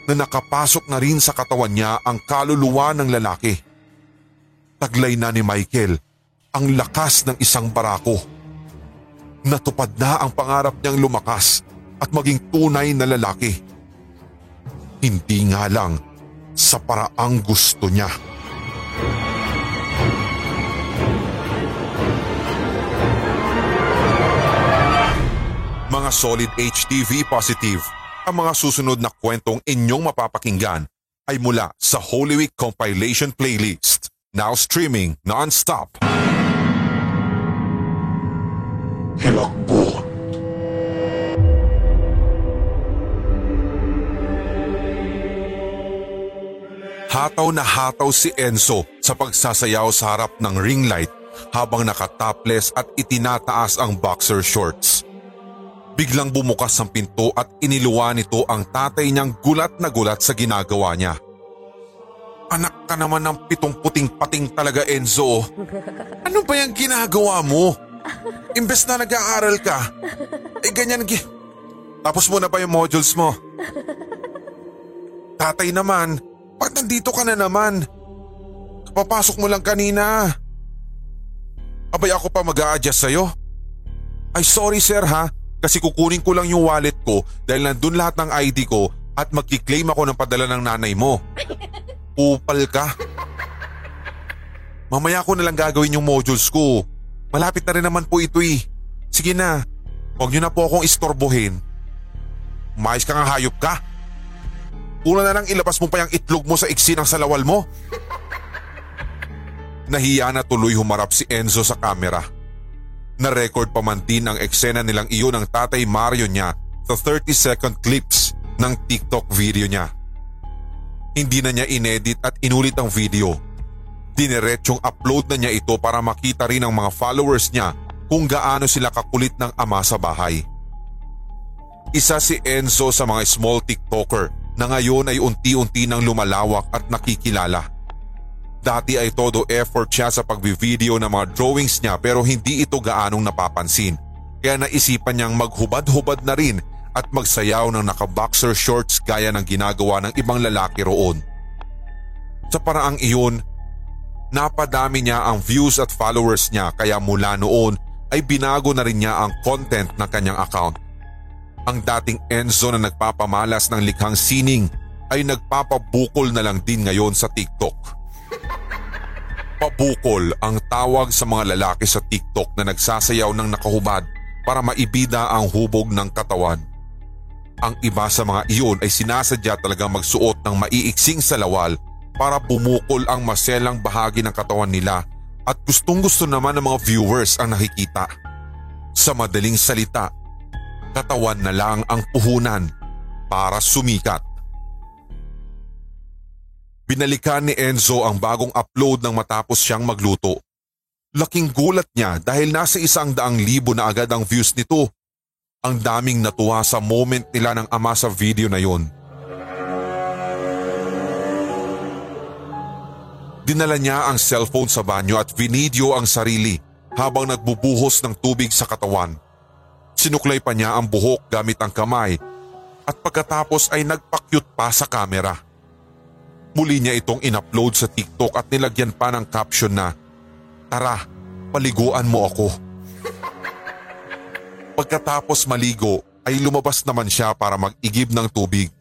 na nakapasok na rin sa katawan niya ang kaluluwa ng lalaki. Taglay na ni Michael ang lakas ng isang barako. Natupad na ang pangarap niyang lumakas at maging tunay na lalaki. Hindi nga lang sa paraang gusto niya. Mga solid HTV positive, ang mga susunod na kwentong inyong mapapakinggan ay mula sa Holy Week compilation playlist. Now streaming non-stop. Hilakbot. Hataw na hataw si Enzo sa pagsasayaw sa harap ng ring light habang nakatopless at itinataas ang boxer shorts. Biglang bumukas ang pinto at iniluwa nito ang tatay niyang gulat na gulat sa ginagawa niya. Anak ka naman ng pitong puting pating talaga Enzo. Ano ba yung ginagawa mo? Imbes na nag-aaral ka, eh ganyan gi... Tapos mo na ba yung modules mo? Tatay naman, ba't nandito ka na naman? Papasok mo lang kanina. Abay ako pa mag a-adjust sa'yo? Ay sorry sir ha, kasi kukunin ko lang yung wallet ko dahil nandun lahat ng ID ko at magkiklaim ako ng padala ng nanay mo. Upal ka. Mamaya ko na lang gagawin yung modules ko. Malapit na rin naman po ito eh. Sige na, huwag niyo na po akong istorbohin. Mais ka nga hayop ka. Una na lang ilabas mo pa yung itlog mo sa iksi ng salawal mo. Nahiya na tuloy humarap si Enzo sa kamera. Na-record pa man din ang eksena nilang iyon ng tatay Mario niya sa 30 second clips ng TikTok video niya. Hindi na niya inedit at inulit ang video. Dineretsyong upload na niya ito para makita rin ng mga followers niya kung gaano sila kakulit ng ama sa bahay. Isa si Enzo sa mga small TikToker na ngayon ay unti-unti nang lumalawak at nakikilala. Dati ay todo effort siya sa pagbi-video ng mga drawings niya pero hindi ito gaanong napapansin. Kaya naisipan niyang maghubad-hubad na rin at magsayaw ng naka-boxer shorts gaya ng ginagawa ng ibang lalaki roon. Sa paraang iyon, napadami niya ang views at followers niya kaya mula noon ay binago na rin niya ang content ng kanyang account. Ang dating Enzo na nagpapamalas ng likhang sining ay nagpapabukol na lang din ngayon sa TikTok. Pabukol ang tawag sa mga lalaki sa TikTok na nagsasayaw ng nakahubad para maibida ang hubog ng katawan. Ang iba sa mga iyon ay sinasadya talagang magsuot ng maiiksing salawal para bumukol ang maselang bahagi ng katawan nila at gustong gusto naman ng mga viewers ang nakikita. Sa madaling salita, katawan na lang ang puhunan para sumikat. Binalikan ni Enzo ang bagong upload nang matapos siyang magluto. Laking gulat niya dahil nasa isang daang libo na agad ang views nito. Ang daming natuwa sa moment nila ng ama sa video na yon. Dinala niya ang cellphone sa banyo at vinidyo ang sarili habang nagbubuhos ng tubig sa katawan. Sinuklay pa niya ang buhok gamit ang kamay at pagkatapos ay nagpakyut pa sa kamera. Muli niya itong in-upload sa TikTok at nilagyan pa ng caption na Tara, paliguan mo ako. Pagkatapos maligo ay lumabas naman siya para mag-igib ng tubig.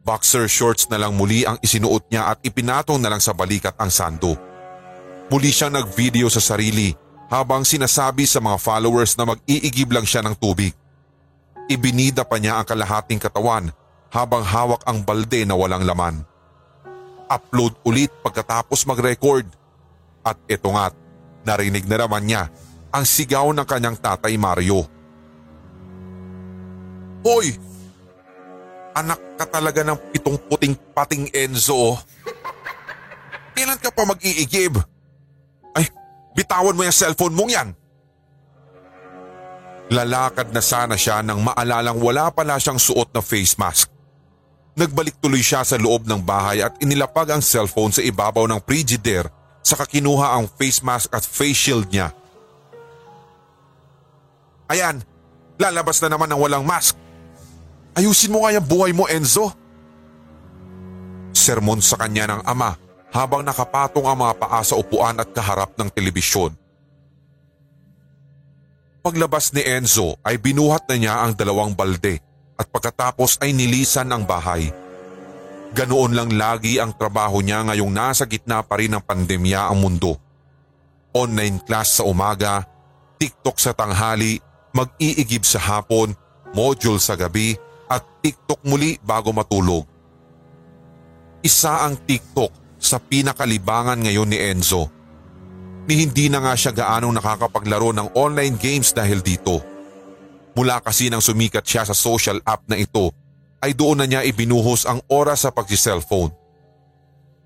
Boxer shorts na lang muli ang isinuot niya at ipinatong na lang sa balikat ang sando. Muli siyang nag-video sa sarili habang sinasabi sa mga followers na mag-iigib lang siya ng tubig. Ibinida pa niya ang kalahating katawan habang hawak ang balde na walang laman upload ulit pagkatapos mag-record. At ito nga, narinig na naman niya ang sigaw ng kanyang tatay Mario. Hoy! Anak ka talaga ng pitong puting pating Enzo. Kailan ka pa mag-iigib? Bitawan mo yung cellphone mong yan. Lalakad na sana siya nang maalalang wala pala siyang suot na face mask. Nagbalik tuloy siya sa loob ng bahay at inilapag ang cellphone sa ibabaw ng frigidaire Saka kinuha ang face mask at face shield niya. Ayan, lalabas na naman ng walang mask. Ayusin mo nga yung buhay mo Enzo. Sermon sa kanya ng ama habang nakapatong ang mga paa sa upuan at kaharap ng telebisyon. Paglabas ni Enzo ay binuhat na niya ang dalawang balde at pagkatapos ay nilisan ang bahay. Ganoon lang lagi ang trabaho niya ngayong nasa gitna pa rin ng pandemya ang mundo. Online class sa umaga, TikTok sa tanghali, mag-iigib sa hapon, module sa gabi at TikTok muli bago matulog. Isa ang TikTok sa pinakalibangan ngayon ni Enzo ni hindi na nga siya gaanong nakakapaglaro ng online games dahil dito. Mula kasi nang sumikat siya sa social app na ito ay doon na niya ibinuhos ang oras sa pagsi-cellphone.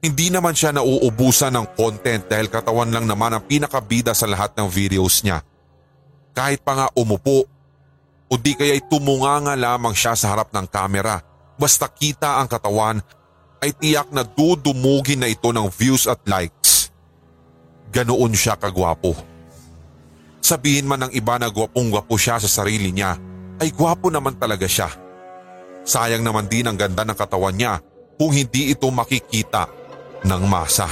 Hindi naman siya nauubusan ng content dahil katawan lang naman ang pinakabida sa lahat ng videos niya. Kahit pa nga umupo o di kaya'y tumunganga lamang siya sa harap ng kamera basta kita ang katawan ay tiyak na dudumugin na ito ng views at likes ganoon siya kagwapo. Sabihin man ng iba na gwapong gwapo siya sa sarili niya, ay gwapo naman talaga siya. Sayang naman din ang ganda ng katawan niya kung hindi ito makikita ng masa.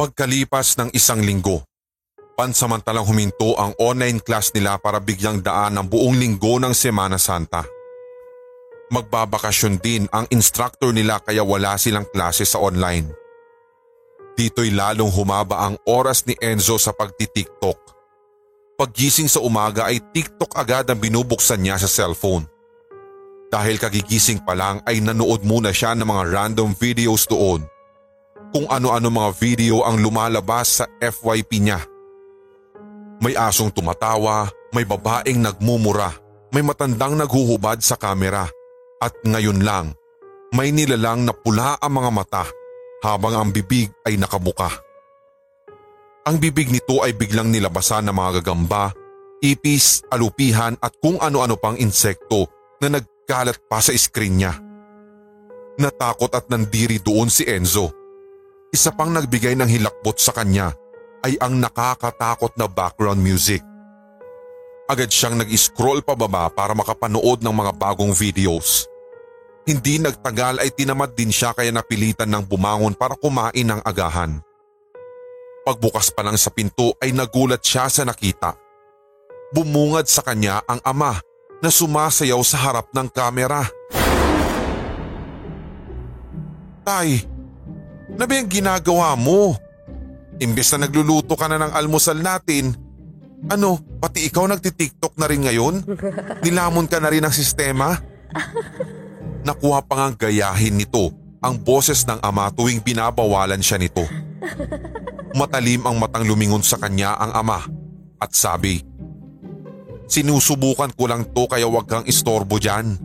Pagkalipas ng isang linggo, pansamantalang huminto ang online class nila para bigyang daan ang buong linggo ng Semana Santa. Magbabakasyon din ang instructor nila kaya wala silang klase sa online. Dito'y lalong humaba ang oras ni Enzo sa pagti-TikTok. Paggising sa umaga ay TikTok agad ang binubuksan niya sa cellphone. Dahil kagigising pa lang ay nanood muna siya ng mga random videos doon. Kung ano-ano mga video ang lumalabas sa FYP niya. May asong tumatawa, may babaeng nagmumura, may matandang naghuhubad sa kamera. At ngayon lang, may nilalang na pula ang mga mata habang ang bibig ay nakabuka. Ang bibig nito ay biglang nilabasan ng mga gagamba, ipis, alupihan at kung ano-ano pang insekto na nagkalat pa sa screen niya. Natakot at nandiri doon si Enzo. Isa pang nagbigay ng hilakbot sa kanya ay ang nakakatakot na background music. Agad siyang nag-scroll pababa para makapanood ng mga bagong videos. Hindi nagtagal ay tinamad din siya kaya napilitan ng bumangon para kumain ng agahan. Pagbukas pa lang sa pinto ay nagulat siya sa nakita. Bumungad sa kanya ang ama na sumasayaw sa harap ng kamera. Tay, na ba yung ginagawa mo? Imbes na nagluluto ka na ng almusal natin, ano, pati ikaw nagtitiktok na rin ngayon? Nilamon ka na rin ng sistema? Nakuha pa ngang gayahin nito ang boses ng ama tuwing binabawalan siya nito. Matalim ang matang lumingon sa kanya ang ama at sabi, Sinusubukan ko lang to kaya wag kang istorbo dyan.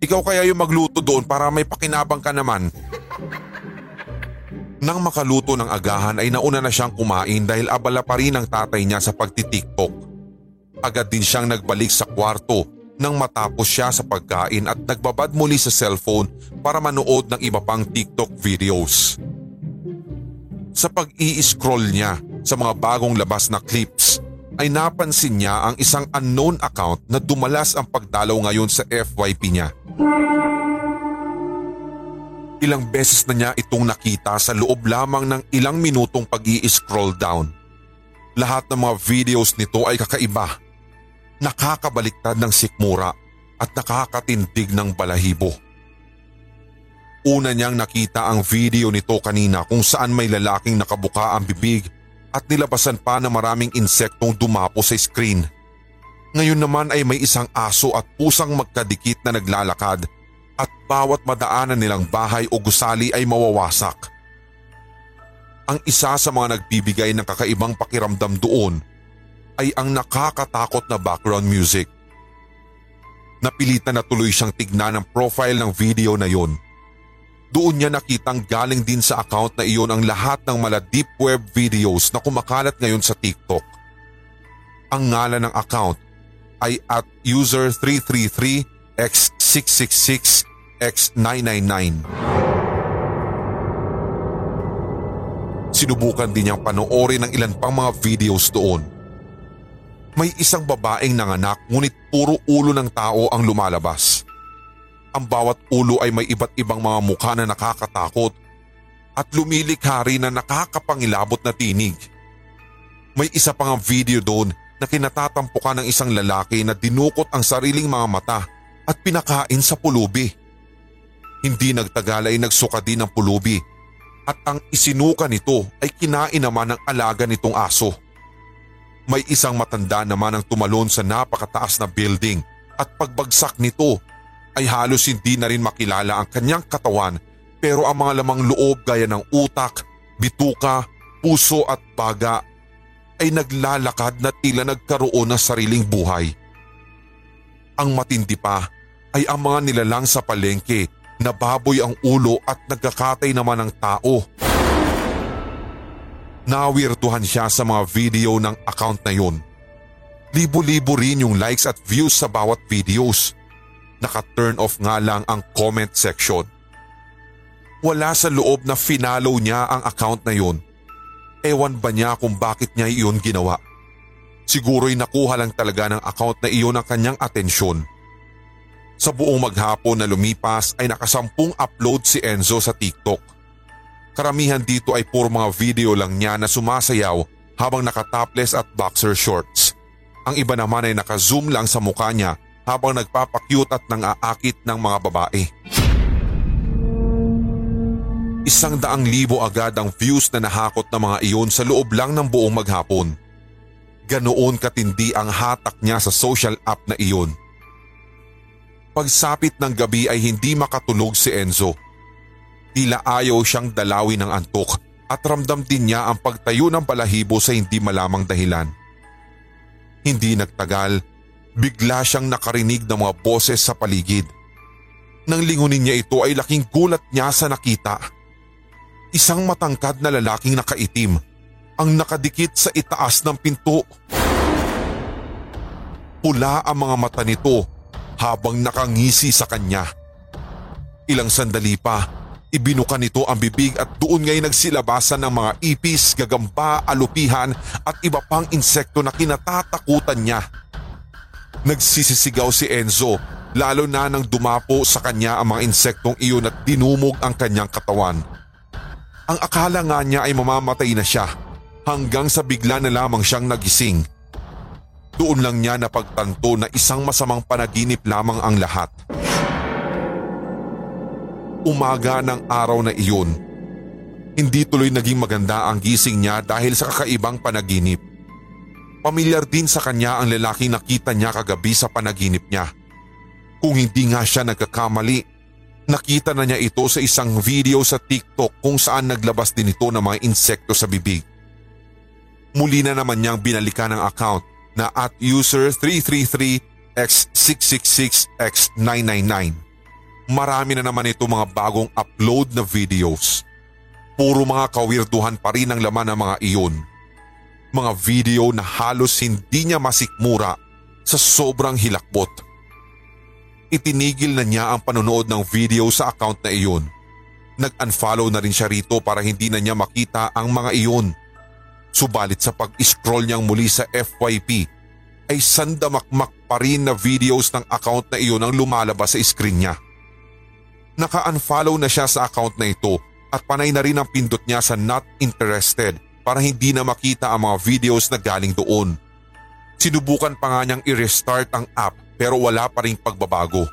Ikaw kaya yung magluto doon para may pakinabang ka naman. Nang makaluto ng agahan ay nauna na siyang kumain dahil abala pa rin ang tatay niya sa pagtitiktok. Agad din siyang nagbalik sa kwarto nang matapos siya sa pagkain at nagbabad muli sa cellphone para manood ng iba pang TikTok videos. Sa pag-i-scroll niya sa mga bagong labas na clips ay napansin niya ang isang unknown account na dumalas ang pagdalaw ngayon sa FYP niya. Ilang beses na niya itong nakita sa loob lamang ng ilang minutong pag scroll down. Lahat ng mga videos nito ay kakaiba. Nakakabaliktad ng sikmura at nakakatindig ng balahibo. Una niyang nakita ang video nito kanina kung saan may lalaking nakabuka ang bibig at nilabasan pa ng maraming insektong dumapo sa screen. Ngayon naman ay may isang aso at pusang magkadikit na naglalakad at bawat madaanan nilang bahay o gusali ay mawawasak. Ang isa sa mga nagbibigay ng kakaibang pakiramdam doon ay ang nakakatakot na background music. Napilitan na tuloy siyang tignan ang profile ng video na yon. Doon niya nakitang galing din sa account na iyon ang lahat ng mala deep web videos na kumakalat ngayon sa TikTok. Ang ngalan ng account ay at user 333x666x999. Sinubukan din niyang panoorin ng ilan pang mga videos doon. May isang babaeng nanganak ngunit puro ulo ng tao ang lumalabas. Ang bawat ulo ay may iba't ibang mga mukha na nakakatakot at lumilikha rin na nakakapangilabot na tinig. May isa pang video doon na kinatatampukan ng isang lalaki na dinukot ang sariling mga mata at pinakain sa pulubi. Hindi nagtagal ay nagsuka din ang pulubi at ang isinuka nito ay kinain naman ng alaga nitong aso. May isang matanda naman ang tumalon sa napakataas na building at pagbagsak nito ay halos hindi na rin makilala ang kanyang katawan pero ang mga lamang loob gaya ng utak, bituka, puso at baga ay naglalakad na tila nagkaroon ng sariling buhay. Ang matindi pa ay ang mga nilalang sa palengke na baboy ang ulo at nagkakatay naman ng tao. Nawirtuhan siya sa mga video ng account na yun. Libo-libo rin yung likes at views sa bawat videos. Naka-turn off nga lang ang comment section. Wala sa loob na finalo niya ang account na yun. Ewan ba niya kung bakit niya iyon ginawa? Siguro'y nakuha lang talaga ng account na iyon ang kanyang atensyon. Sa buong maghapon na lumipas ay nakasampung upload si Enzo sa TikTok. Karamihan dito ay puro mga video lang niya na sumasayaw habang nakatopless at boxer shorts. Ang iba naman ay naka-zoom lang sa mukha niya habang nagpapakyut at nang-aakit ng mga babae. Isang daang libo agad ang views na nahakot ng mga iyon sa loob lang ng buong maghapon. Ganoon katindi ang hatak niya sa social app na iyon. Pagsapit ng gabi ay hindi makatulog si Enzo. Tila ayaw siyang dalawin ng antok at ramdam din niya ang pagtayo ng balahibo sa hindi malamang dahilan. Hindi nagtagal, bigla siyang nakarinig ng mga boses sa paligid. Nang lingunin niya ito ay laking gulat niya sa nakita. Isang matangkad na lalaking nakaitim ang nakadikit sa itaas ng pinto. Pula ang mga mata nito habang nakangisi sa kanya. Ilang sandali pa, ibinuka nito ang bibig at doon ngay nagsilabasan ng mga ipis, gagamba, alupihan at iba pang insekto na kinatatakutan niya. Nagsisisigaw si Enzo lalo na nang dumapo sa kanya ang mga insektong iyon at dinumog ang kanyang katawan. Ang akala nga niya ay mamamatay na siya hanggang sa bigla na lamang siyang nagising. Doon lang niya napagtanto na isang masamang panaginip lamang ang lahat. Umaga ng araw na iyon. Hindi tuloy naging maganda ang gising niya dahil sa kakaibang panaginip. Pamilyar din sa kanya ang lalaking nakita niya kagabi sa panaginip niya. Kung hindi nga siya nagkakamali, nakita na niya ito sa isang video sa TikTok kung saan naglabas din ito ng mga insekto sa bibig. Muli na naman niyang binalikan ang account na at user 333x666x999. Marami na naman ito mga bagong upload na videos. Puro mga kawirduhan pa rin ang laman ng mga iyon. Mga video na halos hindi niya masikmura sa sobrang hilakbot. Itinigil na niya ang panonood ng video sa account na iyon. Nag-unfollow na rin siya rito para hindi na niya makita ang mga iyon. Subalit sa pag-scroll niyang muli sa FYP ay sandamakmak pa rin na videos ng account na iyon ang lumalabas sa screen niya. Naka-unfollow na siya sa account na ito at panay na rin ang pindot niya sa not interested para hindi na makita ang mga videos na galing doon. Sinubukan pa nga niyang i-restart ang app pero wala pa rin pagbabago.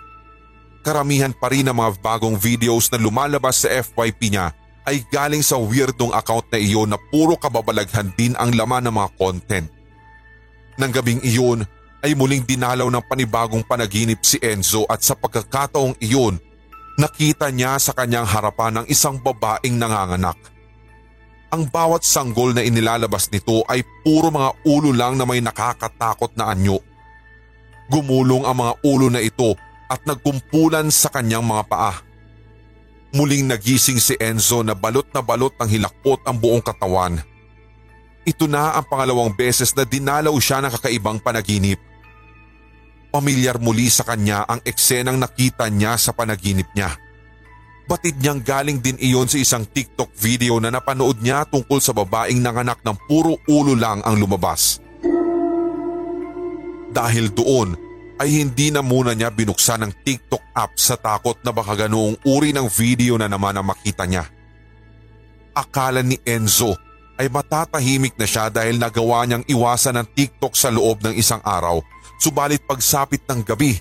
Karamihan pa rin ng mga bagong videos na lumalabas sa FYP niya ay galing sa weirdong account na iyon na puro kababalaghan din ang laman ng mga content. Nang gabing iyon ay muling dinalaw ng panibagong panaginip si Enzo at sa pagkakataong iyon nakita niya sa kanyang harapan ng isang babaeng nanganganak. Ang bawat sanggol na inilalabas nito ay puro mga ulo lang na may nakakatakot na anyo. Gumulong ang mga ulo na ito at nagkumpulan sa kanyang mga paa. Muling nagising si Enzo na balot na balot ng hilakpot ang buong katawan. Ito na ang pangalawang beses na dinalaw siya ng kakaibang panaginip. Pamilyar muli sa kanya ang eksenang nakita niya sa panaginip niya. Batid niyang galing din iyon sa isang TikTok video na napanood niya tungkol sa babaeng nanganak ng puro ulo lang ang lumabas. Dahil doon ay hindi na muna niya binuksan ang TikTok app sa takot na baka ganoong uri ng video na naman ang makita niya. Akala ni Enzo ay matatahimik na siya dahil nagawa niyang iwasan ang TikTok sa loob ng isang araw subalit pagsapit ng gabi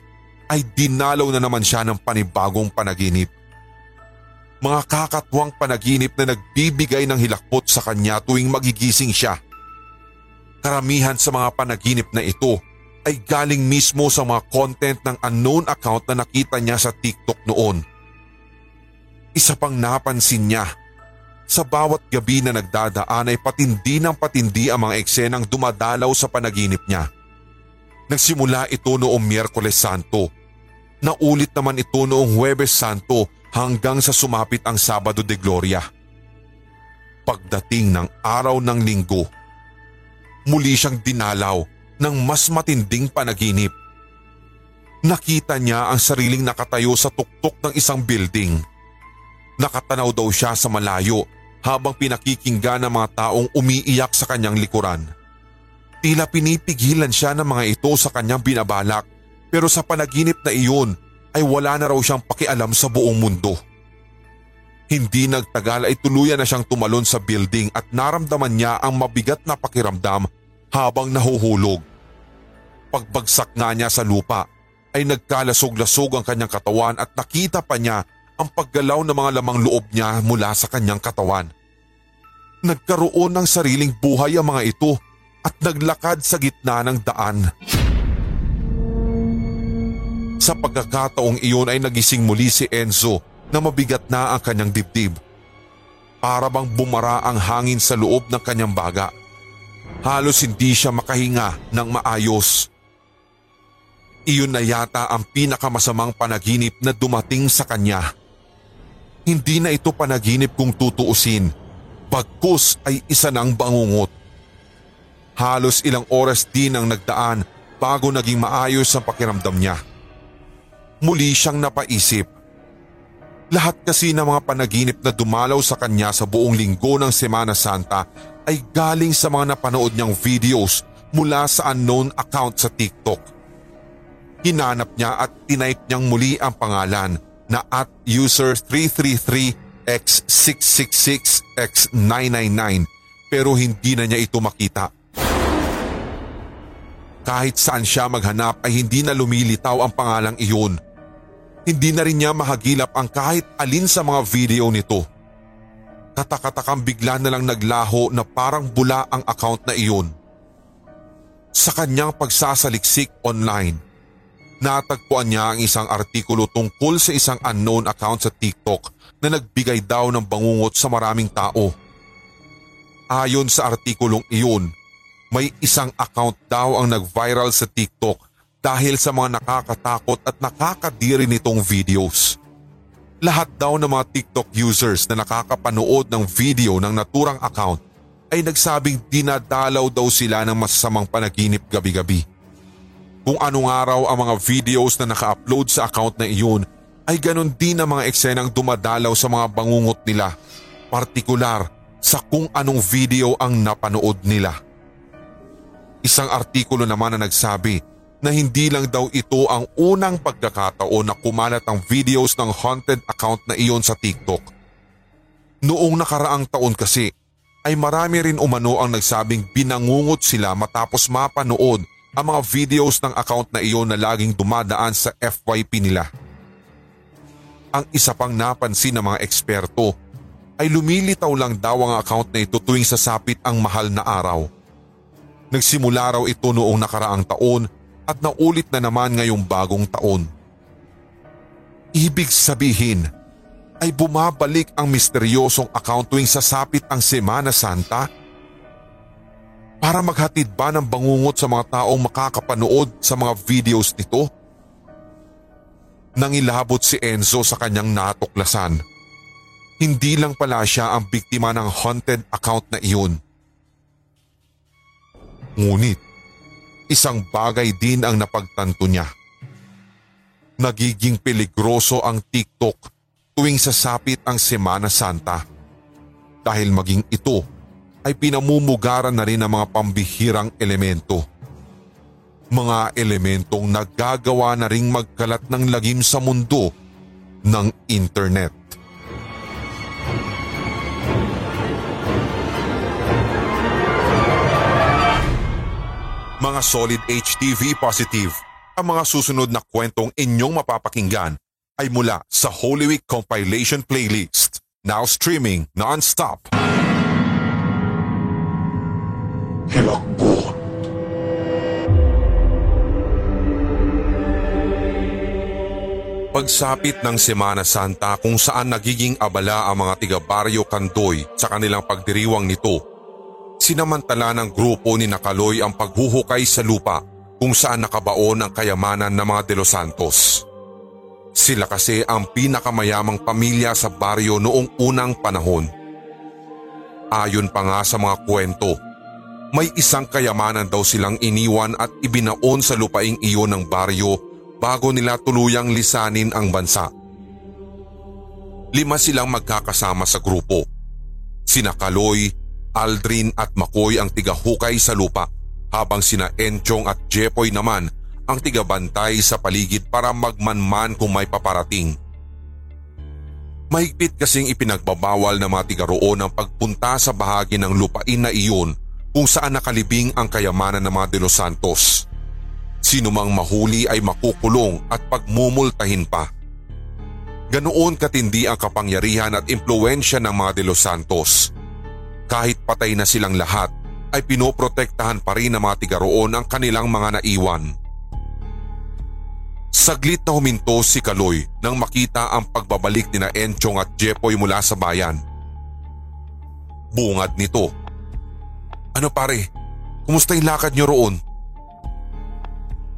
ay dinalaw na naman siya ng panibagong panaginip mga kakatwang panaginip na nagbibigay ng hilakbot sa kanya tuwing magigising siya. Karamihan sa mga panaginip na ito ay galing mismo sa mga content ng unknown account na nakita niya sa TikTok noon. Isa pang napansin niya, sa bawat gabi na nagdadaan ay patindi ng patindi ang mga eksenang dumadalaw sa panaginip niya. Nagsimula ito noong Miyerkules Santo. Naulit naman ito noong Huwebes Santo hanggang sa sumapit ang Sabado de Gloria. Pagdating ng araw ng linggo, muli siyang dinalaw ng mas matinding panaginip. Nakita niya ang sariling nakatayo sa tuktok ng isang building. Nakatanaw daw siya sa malayo habang pinakikinggan ng mga taong umiiyak sa kanyang likuran. Tila pinipigilan siya ng mga ito sa kanyang binabalak pero sa panaginip na iyon ay wala na raw siyang pakialam sa buong mundo. Hindi nagtagal ay tuluyan na siyang tumalon sa building at naramdaman niya ang mabigat na pakiramdam habang nahuhulog. Pagbagsak nga niya sa lupa ay nagkalasog-lasog ang kanyang katawan at nakita pa niya ang paggalaw ng mga lamang loob niya mula sa kanyang katawan. Nagkaroon ng sariling buhay ang mga ito at naglakad sa gitna ng daan. Sa pagkakataong iyon ay nagising muli si Enzo na mabigat na ang kanyang dibdib. Para bang bumara ang hangin sa loob ng kanyang baga. Halos hindi siya makahinga ng maayos. Iyon na yata ang pinakamasamang panaginip na dumating sa kanya. Hindi na ito panaginip kung tutuusin. Pagkus ay isa ng bangungot. Halos ilang oras din ang nagdaan bago naging maayos ang pakiramdam niya muli siyang napaisip. Lahat kasi ng mga panaginip na dumalaw sa kanya sa buong linggo ng Semana Santa ay galing sa mga napanood niyang videos mula sa unknown account sa TikTok. Hinanap niya at tinype niyang muli ang pangalan na at user 333x666x999 pero hindi na niya ito makita. Kahit saan siya maghanap ay hindi na lumilitaw ang pangalang iyon. Hindi na rin niya mahagilap ang kahit alin sa mga video nito. Katakatakang bigla na lang naglaho na parang bula ang account na iyon. Sa kanyang pagsasaliksik online, natagpuan niya ang isang artikulo tungkol sa isang unknown account sa TikTok na nagbigay daw ng bangungot sa maraming tao. Ayon sa artikulong iyon, may isang account daw ang nag-viral sa TikTok dahil sa mga nakakatakot at nakakadiri nitong videos. Lahat daw ng mga TikTok users na nakakapanood ng video ng naturang account ay nagsabing dinadalaw daw sila ng masasamang panaginip gabi-gabi. Kung anong araw ang mga videos na naka-upload sa account na iyon ay ganon din ang mga eksenang dumadalaw sa mga bangungot nila, partikular sa kung anong video ang napanood nila. Isang artikulo naman na nagsabi na hindi lang daw ito ang unang pagkakataon na kumalat ang videos ng haunted account na iyon sa TikTok. Noong nakaraang taon kasi ay marami rin umano ang nagsabing binangungot sila matapos mapanood ang mga videos ng account na iyon na laging dumadaan sa FYP nila. Ang isa pang napansin ng mga eksperto ay lumilitaw lang daw ang account na ito tuwing sasapit ang mahal na araw. Nagsimula raw ito noong nakaraang taon at naulit na naman ngayong bagong taon. Ibig sabihin ay bumabalik ang misteryosong account tuwing sasapit ang Semana Santa? Para maghatid ba ng bangungot sa mga taong makakapanood sa mga videos nito? Nangilabot si Enzo sa kanyang natuklasan. Hindi lang pala siya ang biktima ng haunted account na iyon Ngunit isang bagay din ang napagtanto niya. Nagiging peligroso ang TikTok tuwing sasapit ang Semana Santa. Dahil maging ito ay pinamumugaran na rin ng mga pambihirang elemento. Mga elementong nagagawa na ring magkalat ng lagim sa mundo ng internet. Mga solid HTV positive, ang mga susunod na kwentong inyong mapapakinggan ay mula sa Holy Week compilation playlist, now streaming non-stop. Hilakbo. Pagsapit ng Semana Santa kung saan nagiging abala ang mga tiga Baryo Kandoy sa kanilang pagdiriwang nito, sinamantala ng grupo ni Nakaloy ang paghuhukay sa lupa kung saan nakabaon ang kayamanan ng mga De Los Santos. Sila kasi ang pinakamayamang pamilya sa baryo noong unang panahon. Ayon pa nga sa mga kwento, may isang kayamanan daw silang iniwan at ibinaon sa lupaing iyon ng baryo bago nila tuluyang lisanin ang bansa. Lima silang magkakasama sa grupo. Sina Kaloy, Aldrin at Makoy ang tigahukay sa lupa habang sina Enchong at Jepoy naman ang tigabantay sa paligid para magmanman kung may paparating. Mahigpit kasing ipinagbabawal ng mga tiga roon ang pagpunta sa bahagi ng lupain na iyon kung saan nakalibing ang kayamanan ng mga De Los Santos. Sino mang mahuli ay makukulong at pagmumultahin pa. Ganoon katindi ang kapangyarihan at impluensya ng mga De Los Santos. Kahit patay na silang lahat, ay pinoprotektahan pa rin ng mga tiga ang kanilang mga naiwan. Saglit na huminto si Kaloy nang makita ang pagbabalik ni na Enchong at Jepoy mula sa bayan. Bungad nito. Ano pare, kumusta yung lakad niyo roon?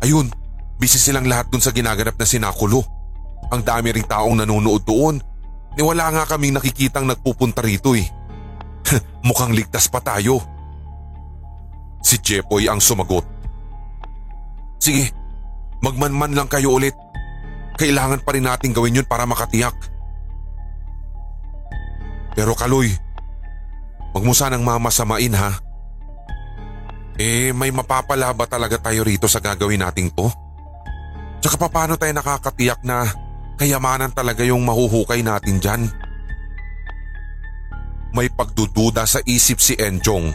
Ayun, busy silang lahat dun sa ginaganap na sinakulo. Ang dami ring taong nanonood doon. Ni wala nga kaming nakikitang nagpupunta rito eh. Mukhang ligtas pa tayo. Si Jepoy ang sumagot. Sige, magmanman lang kayo ulit. Kailangan pa rin natin gawin yun para makatiyak. Pero Kaloy, wag mo sanang mamasamain ha. Eh may mapapala ba talaga tayo rito sa gagawin nating to? Tsaka paano tayo nakakatiyak na kayamanan talaga yung mahuhukay natin dyan? May pagdududa sa isip si Enchong.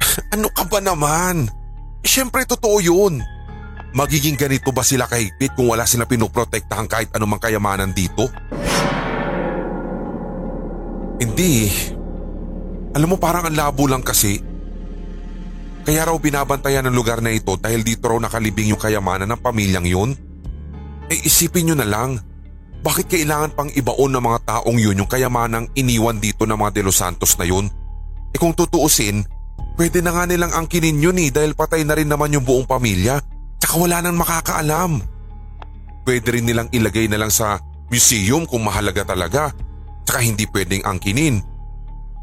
ano ka ba naman? Siyempre totoo yun. Magiging ganito ba sila kahigpit kung wala sila pinoprotektahan kahit anumang kayamanan dito? Hindi. Alam mo parang ang labo lang kasi. Kaya raw binabantayan ng lugar na ito dahil dito raw nakalibing yung kayamanan ng pamilyang yun? Eh isipin nyo na lang, bakit kailangan pang ibaon ng mga taong yun yung kayamanang iniwan dito ng mga De Los Santos na yun? Eh kung tutuusin, pwede na nga nilang angkinin yun eh dahil patay na rin naman yung buong pamilya tsaka wala nang makakaalam. Pwede rin nilang ilagay na lang sa museum kung mahalaga talaga tsaka hindi pwedeng angkinin.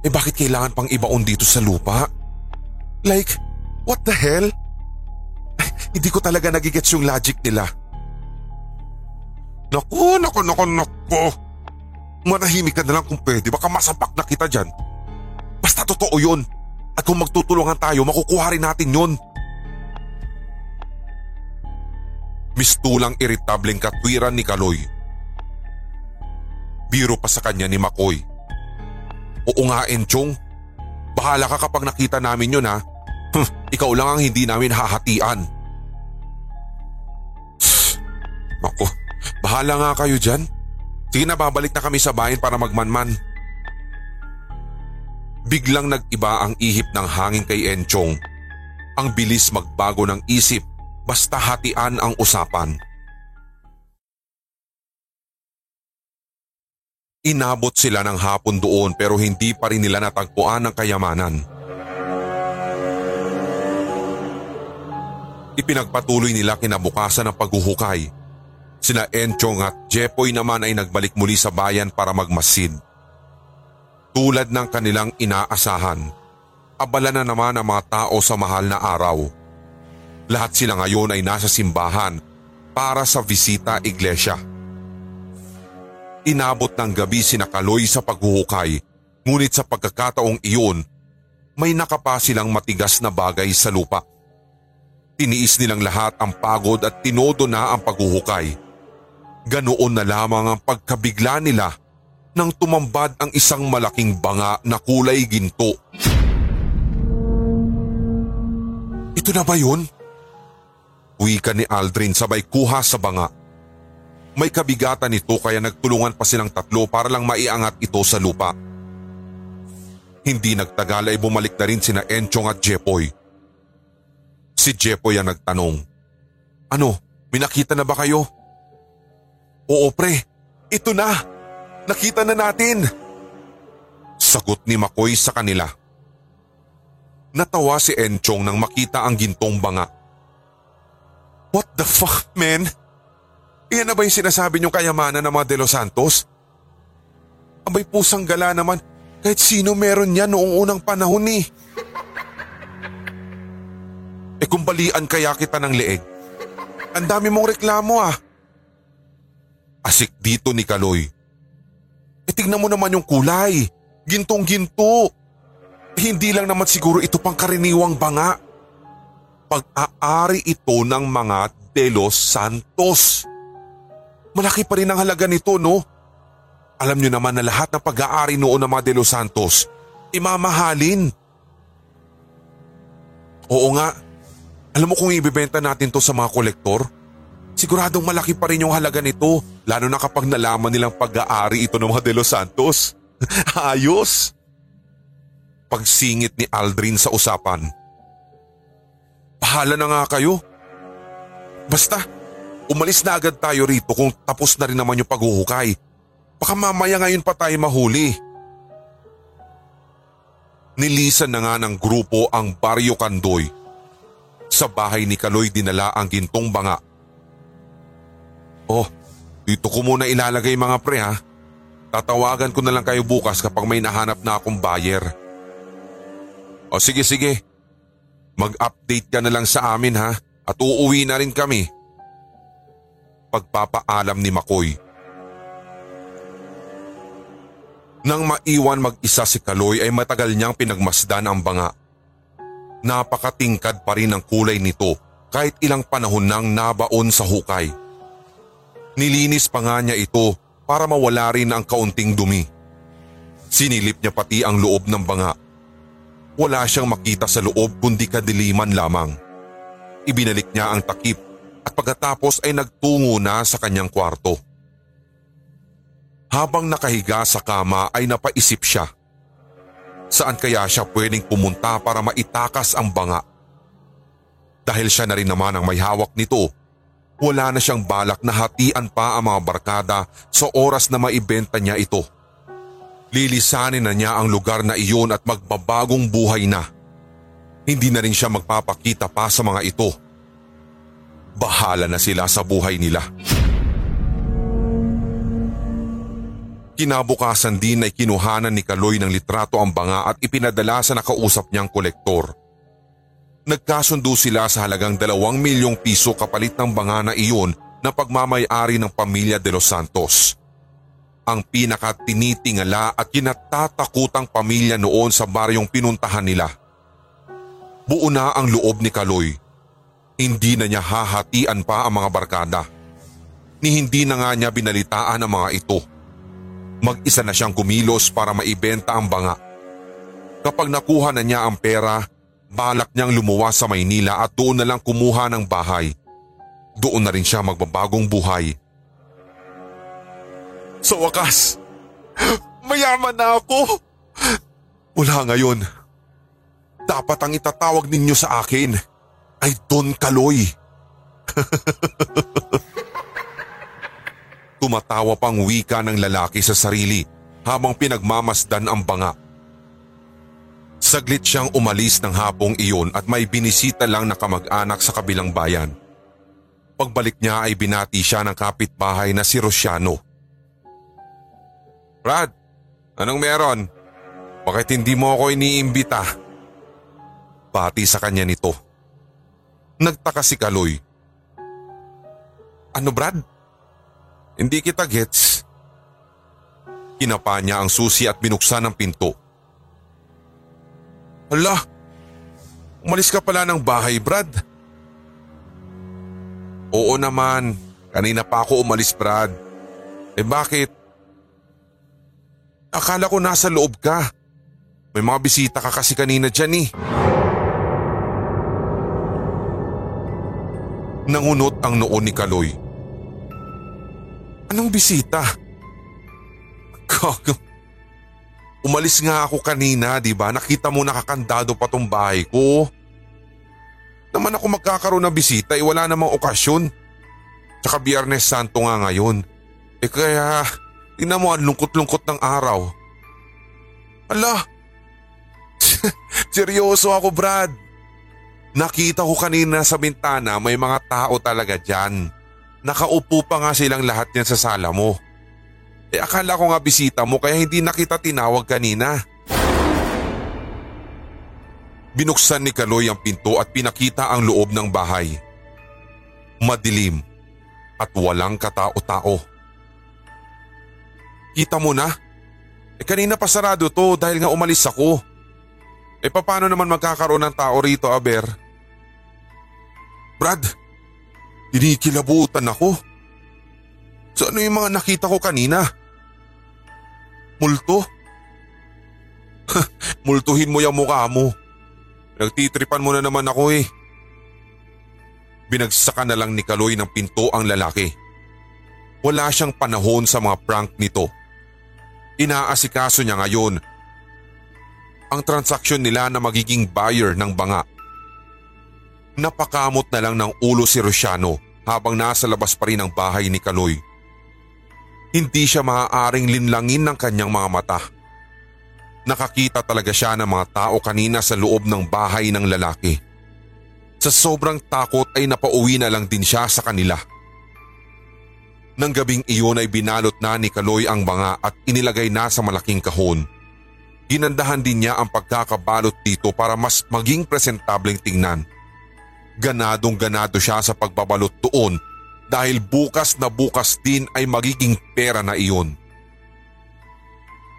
Eh bakit kailangan pang ibaon dito sa lupa? Like, what the hell? Hindi ko talaga nagigets yung logic nila. Naku, naku, naku, naku. Manahimik ka na lang kung pwede, baka masapak na kita dyan. Basta totoo yun. At kung magtutulungan tayo, makukuha rin natin yun. Mistulang iritableng katwiran ni Kaloy. Biro pa sa kanya ni Makoy. Oo nga, Enchong. Bahala ka kapag nakita namin yun ha. Huh, ikaw lang ang hindi namin hahatian. Ako, bahala nga kayo dyan. Sige na babalik na kami sa bayan para magmanman. Biglang nag-iba ang ihip ng hangin kay Enchong. Ang bilis magbago ng isip basta hatian ang usapan. Inabot sila ng hapon doon pero hindi pa rin nila natagpuan ang kayamanan. Ipinagpatuloy nila kinabukasan ng paghuhukay. Sina Enchong at Jepoy naman ay nagbalik muli sa bayan para magmasid. Tulad ng kanilang inaasahan, abala na naman ang mga tao sa mahal na araw. Lahat sila ngayon ay nasa simbahan para sa visita iglesia. Inabot ng gabi si Nakaloy sa paghuhukay ngunit sa pagkakataong iyon may nakapa silang matigas na bagay sa lupa. Tiniis nilang lahat ang pagod at tinodo na ang paghuhukay. Ganoon na lamang ang pagkabigla nila nang tumambad ang isang malaking banga na kulay ginto. Ito na ba yun? Wika ni Aldrin sabay kuha sa banga. May kabigatan ito kaya nagtulungan pa silang tatlo para lang maiangat ito sa lupa. Hindi nagtagal ay bumalik na rin sina Enchong at Jepoy. Si Jepoy ang nagtanong, Ano, minakita na ba kayo? Oo pre, ito na! Nakita na natin! Sagot ni Makoy sa kanila. Natawa si Enchong nang makita ang gintong banga. What the fuck, man? Iyan na ba yung sinasabi niyong kayamanan ng mga De Los Santos? Abay pusang gala naman kahit sino meron niya noong unang panahon ni. Eh. eh kung balian kaya kita ng leeg, ang dami mong reklamo ah. Asik dito ni Kaloy. E tignan mo naman yung kulay. Gintong ginto. Hindi lang naman siguro ito pang karaniwang banga. Pag-aari ito ng mga De Los Santos. Malaki pa rin ang halaga nito no? Alam nyo naman na lahat ng pag-aari noon ng mga De Los Santos, imamahalin. Oo nga, alam mo kung ibibenta natin to sa mga kolektor, Siguradong malaki pa rin yung halaga nito lalo na kapag nalaman nilang pag-aari ito ng mga De Los Santos. Ayos! Pagsingit ni Aldrin sa usapan. Pahala na nga kayo. Basta, umalis na agad tayo rito kung tapos na rin naman yung paghuhukay. Baka mamaya ngayon pa tayo mahuli. Nilisan na nga ng grupo ang Baryo Kandoy. Sa bahay ni Kaloy dinala ang gintong banga Oh, dito ko muna ilalagay mga pre ha. Tatawagan ko na lang kayo bukas kapag may nahanap na akong buyer. O sige sige, mag-update ka na lang sa amin ha at uuwi na rin kami. Pagpapaalam ni Makoy. Nang maiwan mag-isa si Kaloy ay matagal niyang pinagmasdan ang banga. Napakatingkad pa rin ang kulay nito kahit ilang panahon nang nabaon sa hukay. Nilinis pa nga niya ito para mawala rin ang kaunting dumi. Sinilip niya pati ang loob ng banga. Wala siyang makita sa loob kundi kadiliman lamang. Ibinalik niya ang takip at pagkatapos ay nagtungo na sa kanyang kwarto. Habang nakahiga sa kama ay napaisip siya. Saan kaya siya pwedeng pumunta para maitakas ang banga? Dahil siya na rin naman ang may hawak nito wala na siyang balak na hatian pa ang mga barkada sa oras na maibenta niya ito. Lilisanin na niya ang lugar na iyon at magbabagong buhay na. Hindi na rin siya magpapakita pa sa mga ito. Bahala na sila sa buhay nila. Kinabukasan din ay kinuhanan ni Kaloy ng litrato ang banga at ipinadala sa nakausap niyang kolektor. Nagkasundo sila sa halagang dalawang milyong piso kapalit ng banga na iyon na pagmamayari ng pamilya de los Santos. Ang pinakatinitingala at kinatatakutang pamilya noon sa baryong pinuntahan nila. Buo na ang loob ni Kaloy. Hindi na niya hahatian pa ang mga barkada. Ni hindi na nga niya binalitaan ang mga ito. Mag-isa na siyang kumilos para maibenta ang banga. Kapag nakuha na niya ang pera, Balak niyang lumuwas sa Maynila at doon na lang kumuha ng bahay. Doon na rin siya magbabagong buhay. Sa wakas, mayaman na ako. Mula ngayon, dapat ang itatawag ninyo sa akin ay Don Kaloy. Tumatawa pang wika ng lalaki sa sarili habang pinagmamasdan ang banga. Saglit siyang umalis ng hapong iyon at may binisita lang na kamag-anak sa kabilang bayan. Pagbalik niya ay binati siya ng kapitbahay na si Rosiano. Brad, anong meron? Bakit hindi mo ako iniimbita? pagbabati sa kanya nito. Nagtaka si Kaloy. Ano Brad? Hindi kita gets. Kinapa niya ang susi at binuksan ang pinto. Hala, umalis ka pala ng bahay Brad. Oo naman, kanina pa ako umalis Brad. Eh bakit? Akala ko nasa loob ka. May mga bisita ka kasi kanina dyan eh. Nangunot ang noon ni Kaloy. Anong bisita? Gago. Umalis nga ako kanina, di ba? Nakita mo nakakandado pa tong bahay ko. Naman ako magkakaroon ng bisita, eh wala namang okasyon. Tsaka Biyernes Santo nga ngayon. Eh kaya, tingnan mo ang lungkot-lungkot ng araw. Ala, seryoso ako Brad. Nakita ko kanina sa bintana may mga tao talaga dyan. Nakaupo pa nga silang lahat yan sa sala mo. Eh akala ko nga bisita mo kaya hindi na kita tinawag kanina. Binuksan ni Kaloy ang pinto at pinakita ang loob ng bahay. Madilim at walang katao-tao. Kita mo na? Eh kanina pa sarado to dahil nga umalis ako. Eh paano naman magkakaroon ng tao rito, Aber? Brad, kinikilabutan ako. So ano yung mga nakita ko kanina? Multo? Multuhin mo yung mukha mo. Nagtitripan mo na naman ako eh. Binagsakan na lang ni Kaloy ng pinto ang lalaki. Wala siyang panahon sa mga prank nito. Inaasikaso niya ngayon ang transaksyon nila na magiging buyer ng banga. Napakamot na lang ng ulo si Rosiano habang nasa labas pa rin ang bahay ni Kaloy. Hindi siya maaaring linlangin ng kanyang mga mata. Nakakita talaga siya ng mga tao kanina sa loob ng bahay ng lalaki. Sa sobrang takot ay napauwi na lang din siya sa kanila. Nang gabing iyon ay binalot na ni Kaloy ang banga at inilagay na sa malaking kahon. Ginandahan din niya ang pagkakabalot dito para mas maging presentableng tingnan. Ganadong ganado siya sa pagbabalot doon dahil bukas na bukas din ay magiging pera na iyon.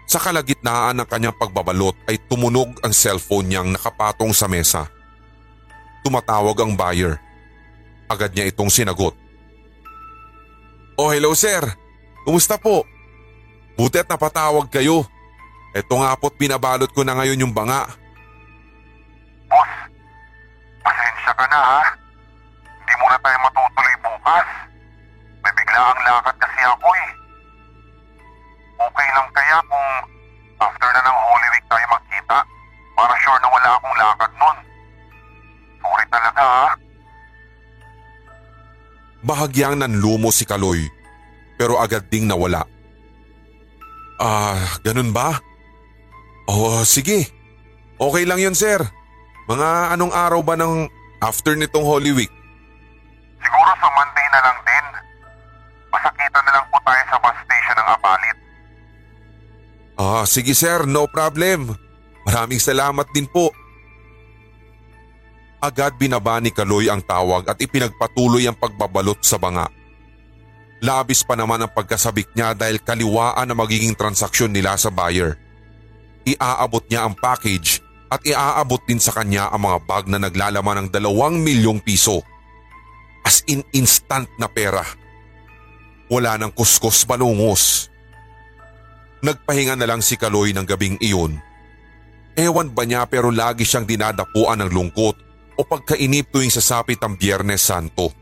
Sa kalagitnaan ng kanyang pagbabalot ay tumunog ang cellphone niyang nakapatong sa mesa. Tumatawag ang buyer. Agad niya itong sinagot. Oh hello sir, kumusta po? Buti at napatawag kayo. Ito nga po't binabalot ko na ngayon yung banga. Boss, pasensya ka na ha. Hindi muna tayo matutuloy bukas. May bigla ang lakad kasi ako eh. Okay lang kaya kung after na ng Holy Week tayo magkita para sure na wala akong lakad nun. Sorry talaga ha. Bahagyang nanlumo si Kaloy pero agad ding nawala. Ah, ganun ba? Oh, sige. Okay lang yun sir. Mga anong araw ba ng after nitong Holy Week? Siguro sa Monday na lang din. Masakita na lang po tayo sa bus station ng Apalit. Ah, sige sir, no problem. Maraming salamat din po. Agad binaba ni Kaloy ang tawag at ipinagpatuloy ang pagbabalot sa banga. Labis pa naman ang pagkasabik niya dahil kaliwaan na magiging transaksyon nila sa buyer. Iaabot niya ang package at iaabot din sa kanya ang mga bag na naglalaman ng dalawang milyong piso. As in instant na pera. Wala nang kuskus balungos. Nagpahinga na lang si Kaloy ng gabing iyon. Ewan ba niya pero lagi siyang dinadapuan ng lungkot o pagkainip tuwing sasapit ang Biyernes Santo.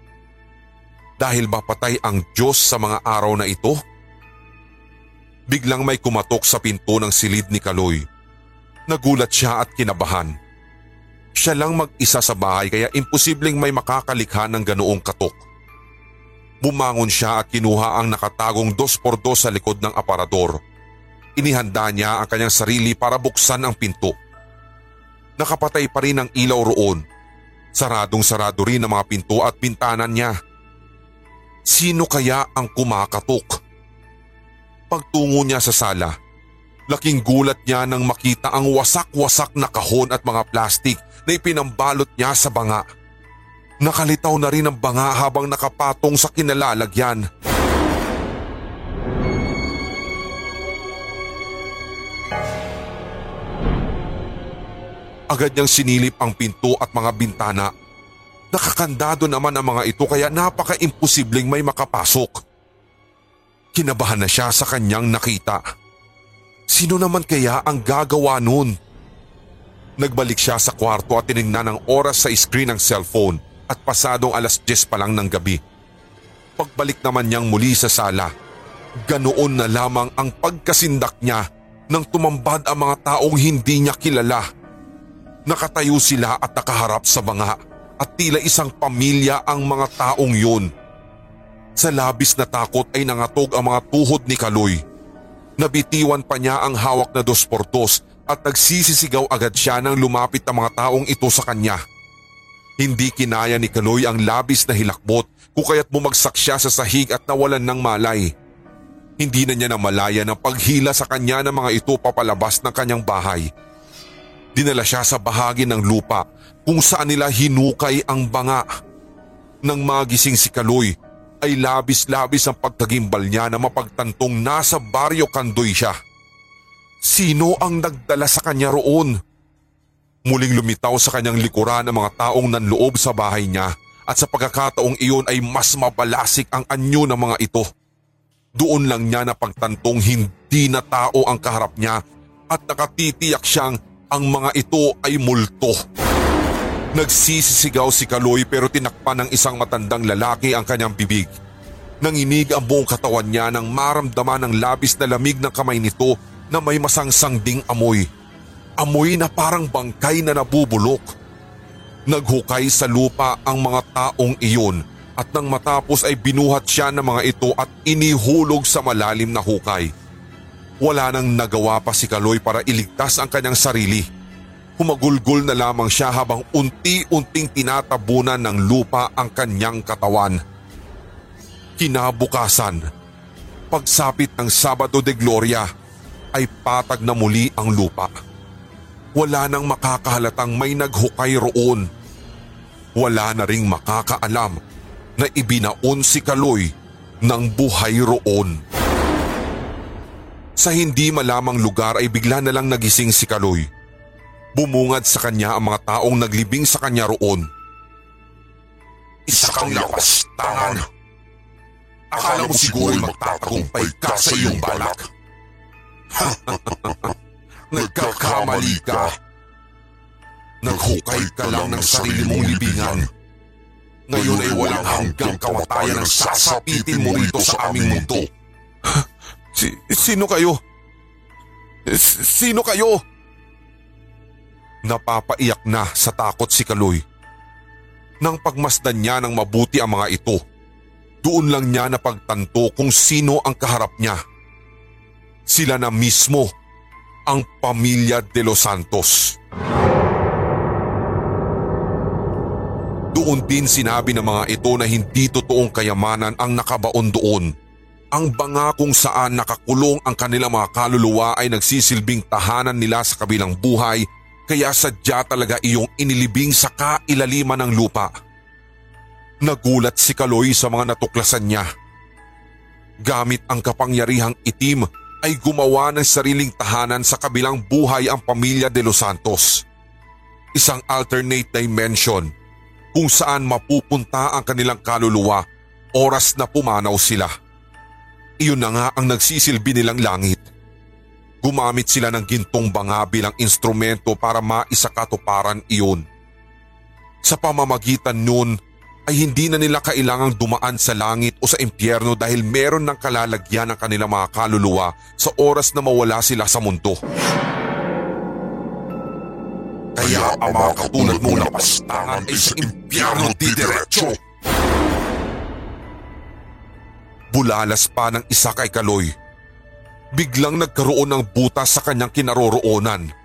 Dahil ba patay ang Diyos sa mga araw na ito? Biglang may kumatok sa pinto ng silid ni Kaloy. Nagulat siya at kinabahan. Siya lang mag-isa sa bahay kaya imposibleng may makakalikha ng ganoong katok. Bumangon siya at kinuha ang nakatagong dos por dos sa likod ng aparador. Inihanda niya ang kanyang sarili para buksan ang pinto. Nakapatay pa rin ang ilaw roon. Saradong sarado rin ang mga pinto at pintanan niya. Sino kaya ang kumakatok? Pagtungo niya sa sala, laking gulat niya nang makita ang wasak-wasak na kahon at mga plastik na ipinambalot niya sa banga. Nakalitaw na rin ang banga habang nakapatong sa kinalalagyan. Agad niyang sinilip ang pinto at mga bintana. Nakakandado naman ang mga ito kaya napaka-imposibleng may makapasok. Kinabahan na siya sa kanyang nakita. Sino naman kaya ang gagawa nun? Nagbalik siya sa kwarto at tinignan ang oras sa screen ng cellphone at pasadong alas 10 pa lang ng gabi. Pagbalik naman niyang muli sa sala, ganoon na lamang ang pagkasindak niya nang tumambad ang mga taong hindi niya kilala. Nakatayo sila at nakaharap sa banga at tila isang pamilya ang mga taong yun. Sa labis na takot ay nangatog ang mga tuhod ni Kaloy. Nabitiwan pa niya ang hawak na dos por dos at nagsisisigaw agad siya nang lumapit ang mga taong ito sa kanya. Hindi kinaya ni Kaloy ang labis na hilakbot kung kaya't bumagsak siya sa sahig at nawalan ng malay. Hindi na niya namalaya ng paghila sa kanya ng mga ito papalabas ng kanyang bahay. Dinala siya sa bahagi ng lupa kung saan nila hinukay ang banga. Nang magising si Kaloy ay labis-labis ang pagtagimbal niya na mapagtantong nasa baryo Kandoy siya. Sino ang nagdala sa kanya roon? Muling lumitaw sa kanyang likuran ang mga taong nanloob sa bahay niya at sa pagkakataong iyon ay mas mabalasik ang anyo ng mga ito. Doon lang niya napagtantong hindi na tao ang kaharap niya at nakatitiyak siyang ang mga ito ay multo. Nagsisisigaw si Kaloy pero tinakpan ng isang matandang lalaki ang kanyang bibig. Nanginig ang buong katawan niya nang maramdaman ng labis na lamig ng kamay nito na may masangsang ding amoy. Amoy na parang bangkay na nabubulok. Naghukay sa lupa ang mga taong iyon at nang matapos ay binuhat siya ng mga ito at inihulog sa malalim na hukay. Wala nang nagawa pa si Kaloy para iligtas ang kanyang sarili. Humagulgol na lamang siya habang unti-unting tinatabunan ng lupa ang kanyang katawan. Kinabukasan, pagsapit ng Sabado de Gloria ay patag na muli ang lupa. Wala nang makakahalatang may naghukay roon. Wala na ring makakaalam na ibinaon si Kaloy ng buhay roon. Sa hindi malamang lugar ay bigla na lang nagising si Kaloy. Bumungad sa kanya ang mga taong naglibing sa kanya roon. Isa kang lakas tangan. Akala mo siguro magtatagumpay ka sa iyong balak. Nagkakamali ka. Naghukay ka lang ng sarili mong libingan. Ngayon ay walang hanggang kamatayan ang sasapitin mo rito sa aming mundo. Si, sino kayo? S- sino kayo? Napapaiyak na sa takot si Kaloy. Nang pagmasdan niya ng mabuti ang mga ito, doon lang niya napagtanto kung sino ang kaharap niya. Sila na mismo ang pamilya de los Santos. Doon din sinabi ng mga ito na hindi totoong kayamanan ang nakabaon doon ang banga kung saan nakakulong ang kanilang mga kaluluwa ay nagsisilbing tahanan nila sa kabilang buhay kaya sadya talaga iyong inilibing sa kailaliman ng lupa. Nagulat si Kaloy sa mga natuklasan niya. Gamit ang kapangyarihang itim ay gumawa ng sariling tahanan sa kabilang buhay ang pamilya de Los Santos. Isang alternate dimension kung saan mapupunta ang kanilang kaluluwa oras na pumanaw sila. Iyon na nga ang nagsisilbi nilang langit. Gumamit sila ng gintong banga bilang instrumento para maisakatuparan iyon. Sa pamamagitan nun ay hindi na nila kailangang dumaan sa langit o sa impyerno dahil meron ng kalalagyan ng kanilang mga kaluluwa sa oras na mawala sila sa mundo. Kaya ang mga katulad mo na pastangan ay sa impyerno didiretso. Bulalas pa ng isa kay Kaloy. Biglang nagkaroon ng butas sa kanyang kinaroroonan.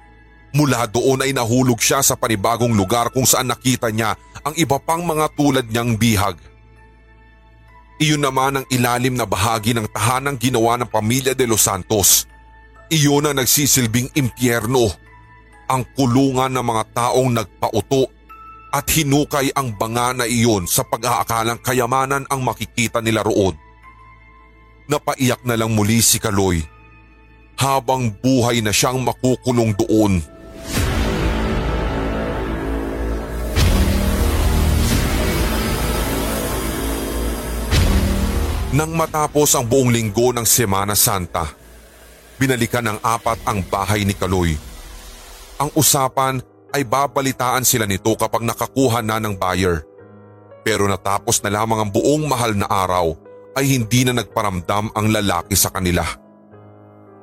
Mula doon ay nahulog siya sa panibagong lugar kung saan nakita niya ang iba pang mga tulad niyang bihag. Iyon naman ang ilalim na bahagi ng tahanang ginawa ng pamilya de Los Santos. Iyon ang nagsisilbing impyerno. ang kulungan ng mga taong nagpauto at hinukay ang banga na iyon sa pag-aakalang kayamanan ang makikita nila roon. Napaiyak na lang muli si Kaloy habang buhay na siyang makukulong doon. Nang matapos ang buong linggo ng Semana Santa, binalikan ng apat ang bahay ni Kaloy. Ang usapan ay babalitaan sila nito kapag nakakuha na ng buyer. Pero natapos na lamang ang buong mahal na araw ay hindi na nagparamdam ang lalaki sa kanila.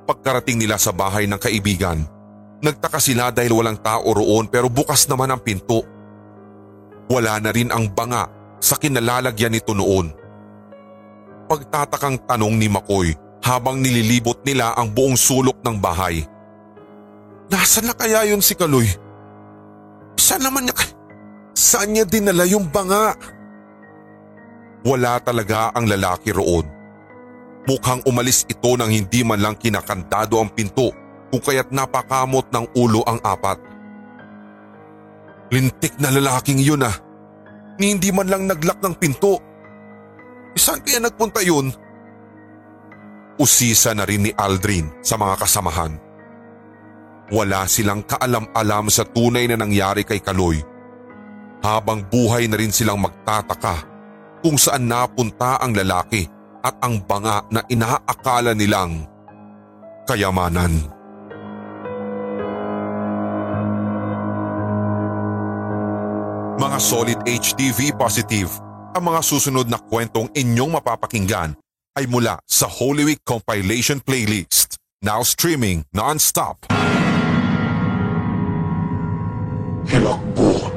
Pagkarating nila sa bahay ng kaibigan, nagtaka sila dahil walang tao roon pero bukas naman ang pinto. Wala na rin ang banga sa kinalalagyan nito noon pagtatakang tanong ni Makoy habang nililibot nila ang buong sulok ng bahay. Nasaan na kaya yun si Kaloy? Saan naman niya Saan niya dinala yung banga? Wala talaga ang lalaki roon. Mukhang umalis ito nang hindi man lang kinakantado ang pinto kung kaya't napakamot ng ulo ang apat. Lintik na lalaking yun ah. Ni hindi man lang naglak ng pinto. Saan kaya nagpunta yun? Usisa na rin ni Aldrin sa mga kasamahan. Wala silang kaalam-alam sa tunay na nangyari kay Kaloy. Habang buhay na rin silang magtataka kung saan napunta ang lalaki at ang banga na inaakala nilang kayamanan. Mga solid HTV positive ang mga susunod na kwentong inyong mapapakinggan ay mula sa Holy Week Compilation Playlist, now streaming non-stop. Hilakbo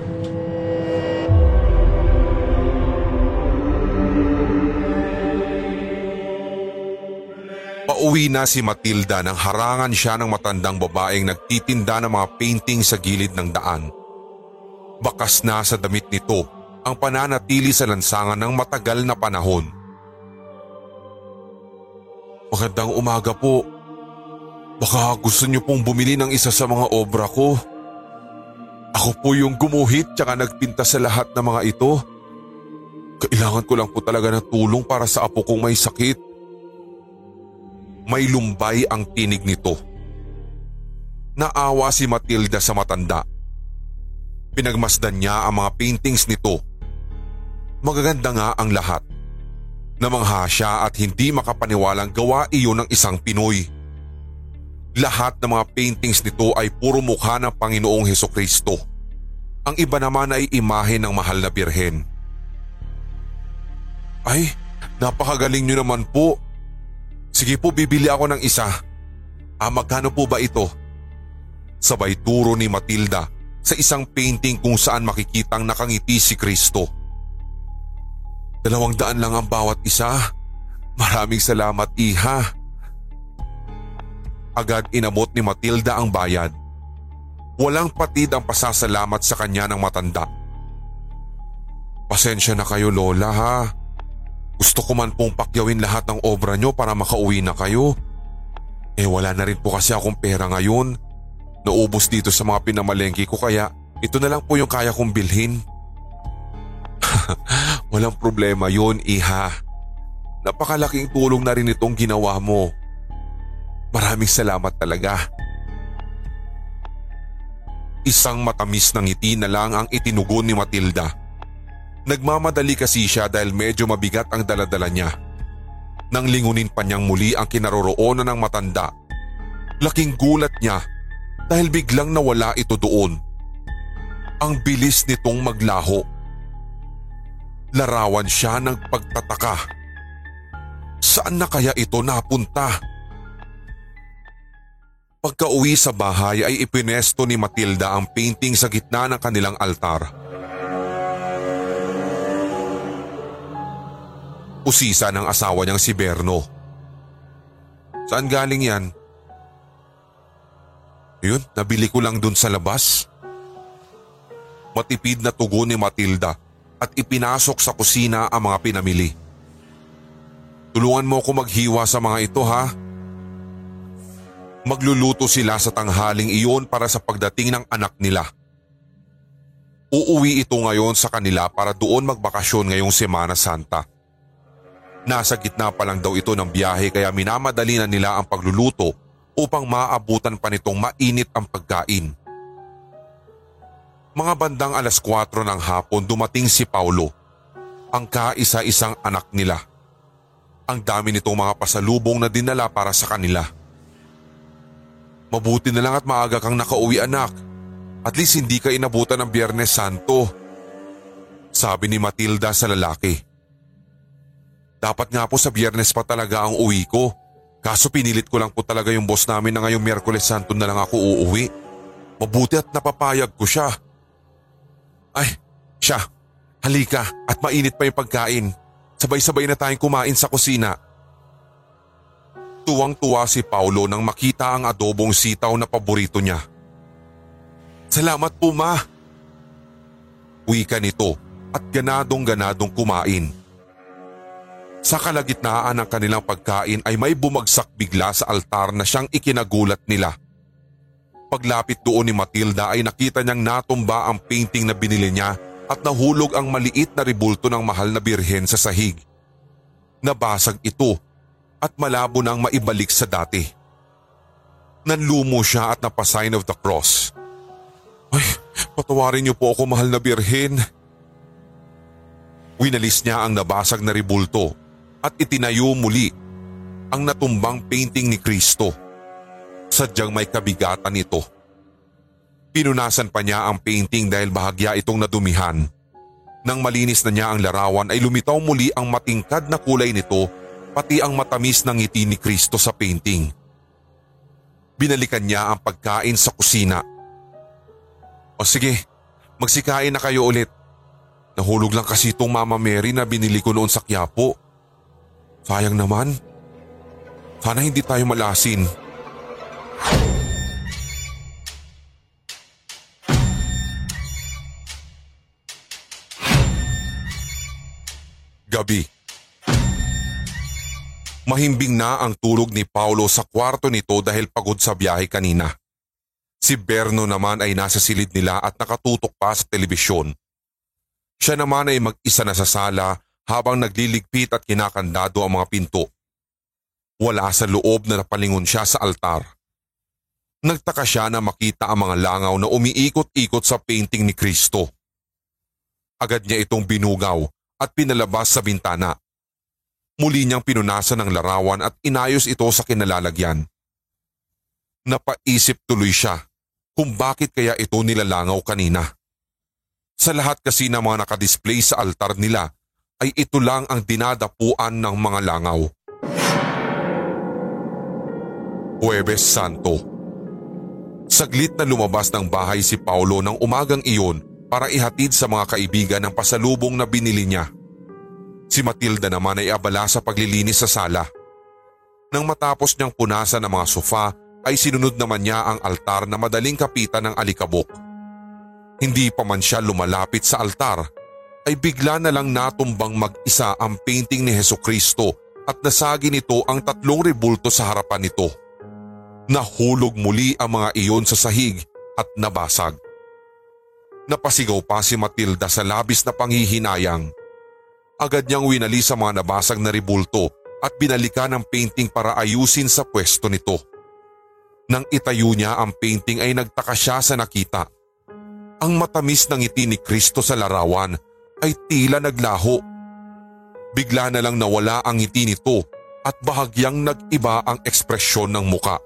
Pauwi na si Matilda nang harangan siya ng matandang babaeng nagtitinda ng mga painting sa gilid ng daan. Bakas na sa damit nito ang pananatili sa lansangan ng matagal na panahon. Magandang umaga po. Baka gusto niyo pong bumili ng isa sa mga obra ko. Ako po yung gumuhit tsaka nagpinta sa lahat ng mga ito. Kailangan ko lang po talaga ng tulong para sa apo kong may sakit. May lumbay ang tinig nito. Naawa si Matilda sa matanda. Pinagmasdan niya ang mga paintings nito Magaganda nga ang lahat. Namangha siya at hindi makapaniwalang gawa iyon ng isang Pinoy. Lahat ng mga paintings nito ay puro mukha ng Panginoong Heso Kristo. Ang iba naman ay imahe ng mahal na birhen. Ay, napakagaling nyo naman po. Sige po bibili ako ng isa. Ah, magkano po ba ito? Sabay turo ni Matilda sa isang painting kung saan makikitang nakangiti si Kristo. Dalawang daan lang ang bawat isa. Maraming salamat iha. Agad inabot ni Matilda ang bayad. Walang patid ang pasasalamat sa kanya ng matanda. Pasensya na kayo lola ha. Gusto ko man pong pakyawin lahat ng obra nyo para makauwi na kayo. Eh wala na rin po kasi akong pera ngayon. Naubos dito sa mga pinamalengke ko kaya ito na lang po yung kaya kong bilhin. Walang problema yon iha. Napakalaking tulong na rin itong ginawa mo. Maraming salamat talaga. Isang matamis na ngiti na lang ang itinugon ni Matilda. Nagmamadali kasi siya dahil medyo mabigat ang daladala niya. Nang lingunin pa niyang muli ang kinaroroonan ng matanda, laking gulat niya dahil biglang nawala ito doon. Ang bilis nitong maglaho. Larawan siya ng pagtataka. Saan na kaya ito napunta? Pagka-uwi sa bahay ay ipinesto ni Matilda ang painting sa gitna ng kanilang altar. Usisa ng asawa niyang si Berno. Saan galing yan? Yun, nabili ko lang dun sa labas. Matipid na tugon ni Matilda at ipinasok sa kusina ang mga pinamili. Tulungan mo ako maghiwa sa mga ito ha. Magluluto sila sa tanghaling iyon para sa pagdating ng anak nila. Uuwi ito ngayon sa kanila para doon magbakasyon ngayong Semana Santa. Nasa gitna pa lang daw ito ng biyahe kaya minamadali na nila ang pagluluto upang maabutan pa nitong mainit ang pagkain. Mga bandang alas 4 ng hapon dumating si Paulo, ang kaisa-isang anak nila. Ang dami nitong mga pasalubong na dinala para sa kanila. Mabuti na lang at maaga kang nakauwi anak. At least hindi ka inabutan ng Biyernes Santo. Sabi ni Matilda sa lalaki. Dapat nga po sa Biyernes pa talaga ang uwi ko. Kaso pinilit ko lang po talaga yung boss namin na ngayong Miyerkules Santo na lang ako uuwi. Mabuti at napapayag ko siya. Ay, siya, halika at mainit pa yung pagkain. Sabay-sabay na tayong kumain sa kusina. Tuwang-tuwa si Paulo nang makita ang adobong sitaw na paborito niya. Salamat po ma. Wika nito at ganadong-ganadong kumain. Sa kalagitnaan ng kanilang pagkain ay may bumagsak bigla sa altar na siyang ikinagulat nila. Paglapit doon ni Matilda ay nakita niyang natumba ang painting na binili niya at nahulog ang maliit na ribulto ng mahal na birhen sa sahig. Nabasag ito at malabo nang maibalik sa dati. Nanlumo siya at napasign of the cross. Ay, patawarin niyo po ako mahal na birhen. Winalis niya ang nabasag na ribulto at itinayo muli ang natumbang painting ni Kristo. Sadyang may kabigatan ito. Pinunasan pa niya ang painting dahil bahagya itong nadumihan. Nang malinis na niya ang larawan ay lumitaw muli ang matingkad na kulay nito pati ang matamis ng ngiti ni Kristo sa painting. Binalikan niya ang pagkain sa kusina. O sige, magsikain na kayo ulit. Nahulog lang kasi itong Mama Mary na binili ko noon sa Quiapo. Sayang naman. Sana hindi tayo malasin. Gabi. Mahimbing na ang tulog ni Paulo sa kwarto nito dahil pagod sa biyahe kanina. Si Berno naman ay nasa silid nila at nakatutok pa sa telebisyon. Siya naman ay mag-isa na sa sala habang nagliligpit at kinakandado ang mga pinto. Wala sa loob na napalingon siya sa altar. Nagtaka siya na makita ang mga langaw na umiikot-ikot sa painting ni Kristo. Agad niya itong binugaw at pinalabas sa bintana. Muli niyang pinunasan ng larawan at inayos ito sa kinalalagyan. Napaisip tuloy siya kung bakit kaya ito nilalangaw kanina. Sa lahat kasi ng mga nakadisplay sa altar nila ay ito lang ang dinadapuan ng mga langaw. Huwebes Santo Saglit na lumabas ng bahay si Paulo ng umagang iyon para ihatid sa mga kaibigan ang pasalubong na binili niya. Si Matilda naman ay abala sa paglilinis sa sala. Nang matapos niyang punasan ang mga sofa ay sinunod naman niya ang altar na madaling kapitan ng alikabok. Hindi pa man siya lumalapit sa altar ay bigla na lang natumbang mag-isa ang painting ni Heso Kristo at nasagi nito ang tatlong rebulto sa harapan nito. Nahulog muli ang mga iyon sa sahig at nabasag. Napasigaw pa si Matilda sa labis na panghihinayang Agad niyang winali sa mga nabasag na ribulto at binalikan ang painting para ayusin sa pwesto nito. Nang itayo niya ang painting ay nagtaka siya sa nakita. Ang matamis ng ngiti ni Kristo sa larawan ay tila naglaho. Bigla na lang nawala ang ngiti nito at bahagyang nag-iba ang ekspresyon ng muka.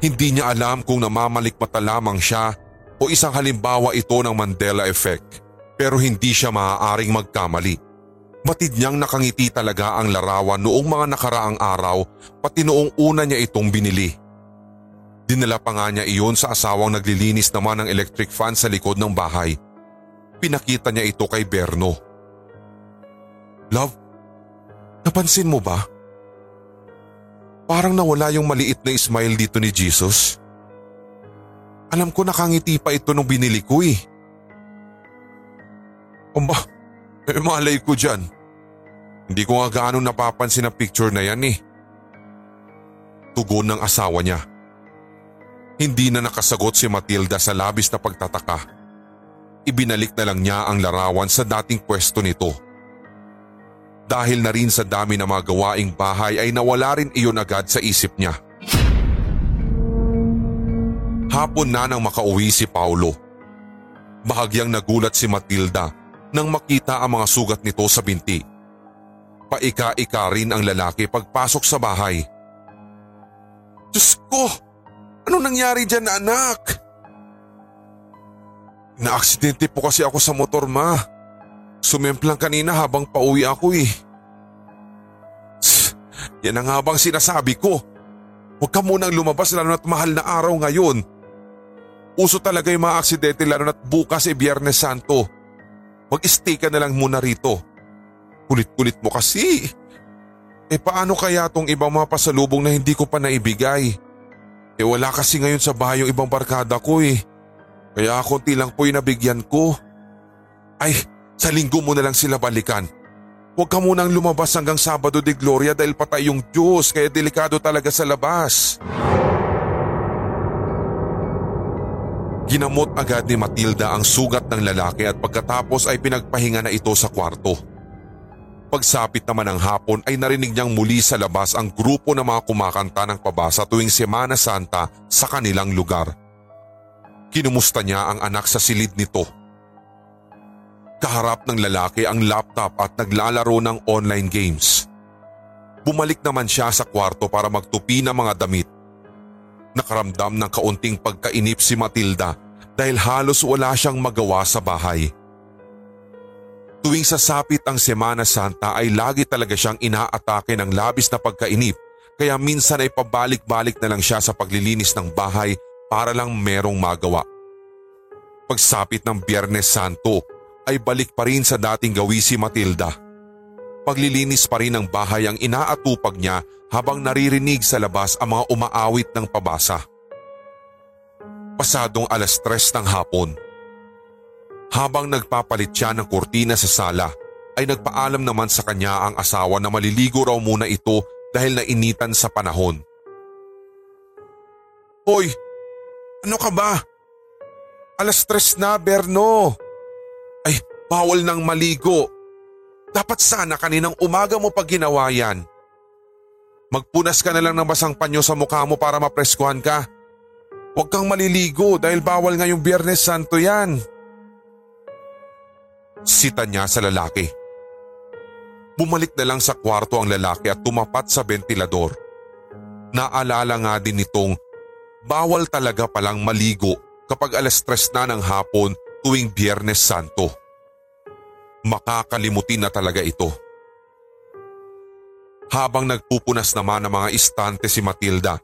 Hindi niya alam kung namamalikmata lamang siya o isang halimbawa ito ng Mandela Effect pero hindi siya maaaring magkamali. Batid niyang nakangiti talaga ang larawan noong mga nakaraang araw pati noong una niya itong binili. Dinala pa nga niya iyon sa asawang naglilinis naman ng electric fan sa likod ng bahay. Pinakita niya ito kay Berno. Love, napansin mo ba? Parang nawala yung maliit na smile dito ni Jesus. Alam ko nakangiti pa ito nung binili ko eh. Aba, eh malay ko dyan. Hindi ko nga gaano napapansin ang picture na yan eh. tugon ng asawa niya. Hindi na nakasagot si Matilda sa labis na pagtataka. Ibinalik na lang niya ang larawan sa dating pwesto nito. Dahil na rin sa dami ng mga gawaing bahay ay nawala rin iyon agad sa isip niya. Hapon na nang makauwi si Paulo. Bahagyang nagulat si Matilda nang makita ang mga sugat nito sa binti. Paika-ika rin ang lalaki pagpasok sa bahay. Diyos ko! Anong nangyari dyan anak? Naaksidente po kasi ako sa motor ma. Sumemplang kanina habang pauwi ako eh. Tss, yan ang habang sinasabi ko. Huwag ka munang lumabas lalo na't mahal na araw ngayon. Uso talaga yung mga aksidente lalo na't bukas e Biyernes Santo. Mag-stay ka na lang muna rito. Kulit-kulit mo kasi. Eh paano kaya tong ibang mga pasalubong na hindi ko pa naibigay? Eh wala kasi ngayon sa bahay yung ibang barkada ko eh. Kaya konti lang po yung nabigyan ko. Ay, sa linggo mo na lang sila balikan. Huwag ka munang lumabas hanggang Sabado de Gloria dahil patay yung Diyos kaya delikado talaga sa labas. Ginamot agad ni Matilda ang sugat ng lalaki at pagkatapos ay pinagpahinga na ito sa kwarto. Pagsapit naman ng hapon ay narinig niyang muli sa labas ang grupo ng mga kumakanta ng pabasa tuwing Semana Santa sa kanilang lugar. Kinumusta niya ang anak sa silid nito. Kaharap ng lalaki ang laptop at naglalaro ng online games. Bumalik naman siya sa kwarto para magtupi ng mga damit. Nakaramdam ng kaunting pagkainip si Matilda dahil halos wala siyang magawa sa bahay. Tuwing sasapit ang Semana Santa ay lagi talaga siyang inaatake ng labis na pagkainip kaya minsan ay pabalik-balik na lang siya sa paglilinis ng bahay para lang merong magawa. Pagsapit ng Biyernes Santo ay balik pa rin sa dating gawi si Matilda. Paglilinis pa rin ng bahay ang inaatupag niya habang naririnig sa labas ang mga umaawit ng pabasa. Pasadong alas tres ng hapon habang nagpapalit siya ng kurtina sa sala ay nagpaalam naman sa kanya ang asawa na maliligo raw muna ito dahil nainitan sa panahon. Hoy, ano ka ba? Alas tres na, Berno. Bawal nang maligo. Dapat sana kaninang umaga mo pag ginawa yan. Magpunas ka na lang ng basang panyo sa mukha mo para mapreskuhan ka. Huwag kang maliligo dahil bawal ngayong Biyernes Santo yan. Sita niya sa lalaki. Bumalik na lang sa kwarto ang lalaki at tumapat sa ventilador. Naalala nga din nitong bawal talaga palang maligo kapag alas tres na ng hapon tuwing Biyernes Santo. Makakalimutin na talaga ito. Habang nagpupunas naman ng mga istante si Matilda,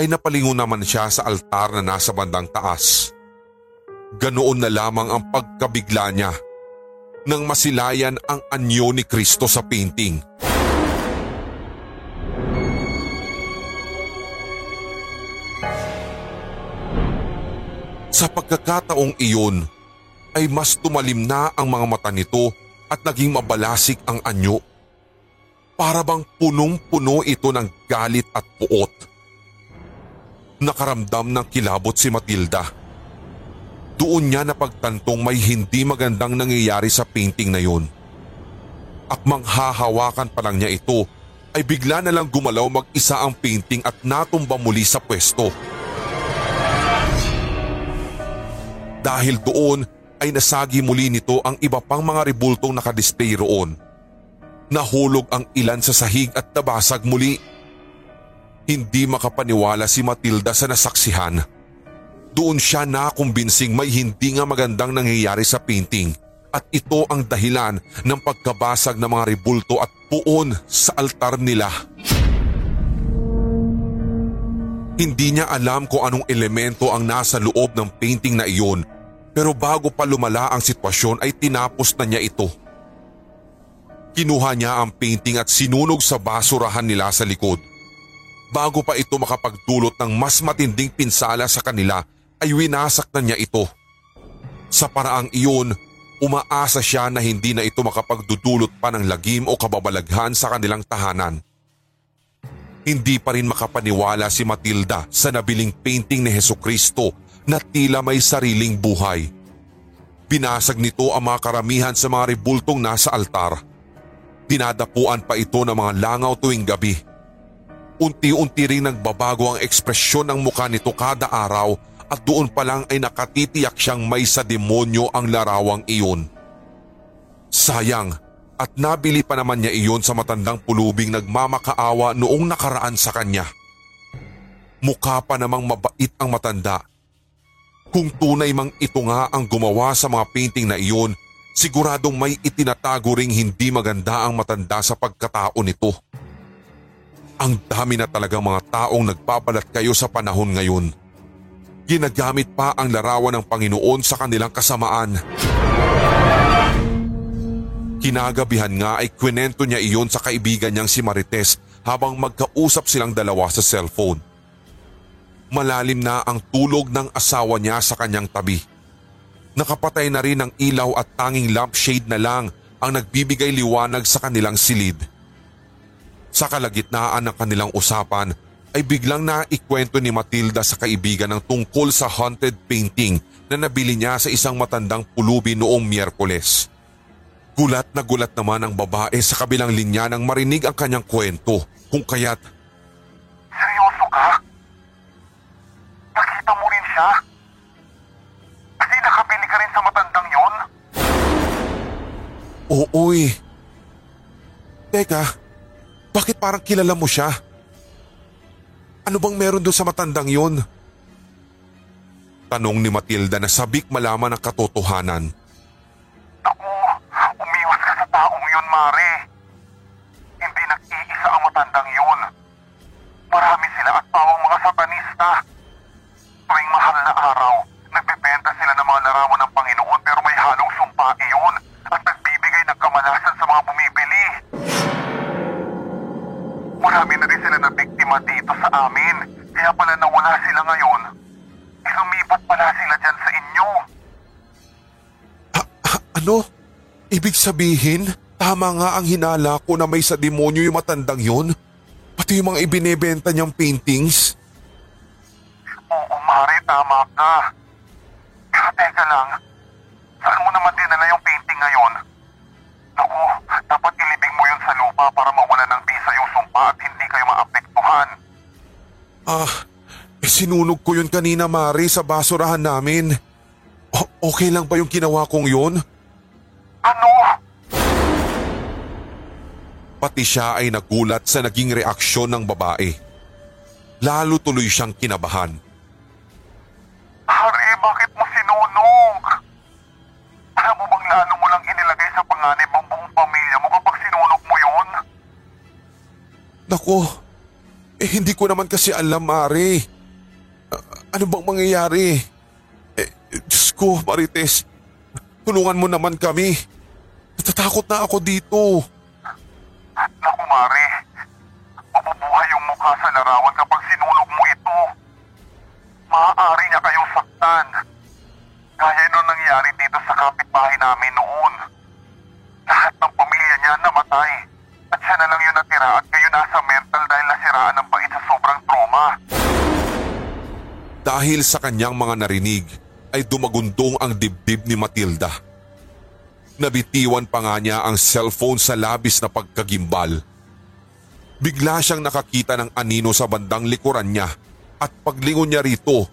ay napalingon naman siya sa altar na nasa bandang taas. Ganoon na lamang ang pagkabigla niya nang masilayan ang anyo ni Kristo sa painting. Sa pagkakataong iyon ay mas tumalim na ang mga mata nito at naging mabalasik ang anyo. Para bang punong-puno ito ng galit at puot. Nakaramdam ng kilabot si Matilda. Doon niya napagtantong may hindi magandang nangyayari sa painting na yun. Akmang hahawakan pa lang niya ito ay bigla na lang gumalaw mag-isa ang painting at natumba muli sa pwesto. Dahil doon ay nasagi muli nito ang iba pang mga rebultong nakadisplay roon. Nahulog ang ilan sa sahig at nabasag muli. Hindi makapaniwala si Matilda sa nasaksihan. Doon siya nakumbinsing may hindi nga magandang nangyayari sa painting at ito ang dahilan ng pagkabasag ng mga rebulto at puon sa altar nila. Hindi niya alam kung anong elemento ang nasa loob ng painting na iyon pero bago pa lumala ang sitwasyon ay tinapos na niya ito. Kinuha niya ang painting at sinunog sa basurahan nila sa likod. Bago pa ito makapagdulot ng mas matinding pinsala sa kanila ay winasak na niya ito. Sa paraang iyon, umaasa siya na hindi na ito makapagdudulot pa ng lagim o kababalaghan sa kanilang tahanan. Hindi pa rin makapaniwala si Matilda sa nabiling painting ni Heso Kristo na tila may sariling buhay. Binasag nito ang mga karamihan sa mga ribultong nasa altar. Dinadapuan pa ito ng mga langaw tuwing gabi. Unti-unti ring nagbabago ang ekspresyon ng mukha nito kada araw at doon pa lang ay nakatitiyak siyang may sa demonyo ang larawang iyon. Sayang at nabili pa naman niya iyon sa matandang pulubing nagmamakaawa noong nakaraan sa kanya. Mukha pa namang mabait ang matanda. Kung tunay mang ito nga ang gumawa sa mga painting na iyon, siguradong may itinatago ring hindi maganda ang matanda sa pagkatao nito. Ang dami na talagang mga taong nagpapalat kayo sa panahon ngayon. Ginagamit pa ang larawan ng Panginoon sa kanilang kasamaan. Kinagabihan nga ay kwento niya iyon sa kaibigan niyang si Marites habang magkausap silang dalawa sa cellphone. Malalim na ang tulog ng asawa niya sa kanyang tabi. Nakapatay na rin ang ilaw at tanging lampshade na lang ang nagbibigay liwanag sa kanilang silid. Sa kalagitnaan ng kanilang usapan ay biglang naikwento ni Matilda sa kaibigan ng tungkol sa haunted painting na nabili niya sa isang matandang pulubi noong Miyerkules. Gulat na gulat naman ang babae sa kabilang linya nang marinig ang kanyang kwento kung kaya't Seryoso ka? Siya? Kasi nakabili ka rin sa matandang yon? ooy. Teka, bakit parang kilala mo siya? Ano bang meron doon sa matandang yon? Tanong ni Matilda na sabik malaman ang katotohanan. Naku, umiwas ka sa taong yun, Mare. Hindi nag-iisa ang matandang yun. Marami sila at pawang mga satanista. Tuwing mahal na araw, nagbebenta sila ng mga larawan ng Panginoon pero may halong sumpa iyon at nagbibigay ng kamalasan sa mga bumibili. Marami na rin sila na biktima dito sa amin. Kaya pala nawala sila ngayon. Lumipat pala sila dyan sa inyo. Ano? Ibig sabihin, tama nga ang hinala ko na may sa demonyo yung matandang yon? Pati yung mga ibinebenta niyang paintings? Tama ka. Pero teka lang, saan mo naman dinala yung painting ngayon? Naku, dapat ilibing mo yun sa lupa para mawala ng bisa yung sumpa at hindi kayo maapektuhan. Ah, eh sinunog ko yun kanina Mari sa basurahan namin. O- okay lang ba yung ginawa kong yun? Ano? Pati siya ay nagulat sa naging reaksyon ng babae. Lalo tuloy siyang kinabahan. Mare, bakit mo sinunog? Alam mo bang lalo mo lang inilagay sa panganib ang buong pamilya mo kapag sinunog mo yun? Nako, eh hindi ko naman kasi alam Mari. Ah, ano bang mangyayari? Eh, Diyos ko Marites, tulungan mo naman kami. Natatakot na ako dito. Naku, Mare. Mabubuhay yung mukha sa larawan kapag ito. Maaari niya kayong saktan. Gaya nung nangyari dito sa kapitbahay namin noon. Lahat ng pamilya niya namatay. At siya na lang yung natira at ngayon nasa mental dahil nasiraan ng bait sa sobrang trauma. Dahil sa kanyang mga narinig ay dumagundong ang dibdib ni Matilda. Nabitiwan pa nga niya ang cellphone sa labis na pagkagimbal. Bigla siyang nakakita ng anino sa bandang likuran niya at paglingon niya rito,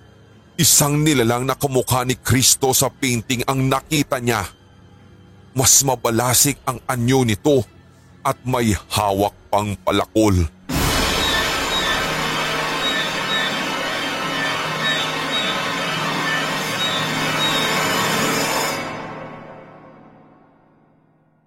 isang nilalang na kamukha ni Kristo sa painting ang nakita niya. Mas mabalasik ang anyo nito at may hawak pang palakol.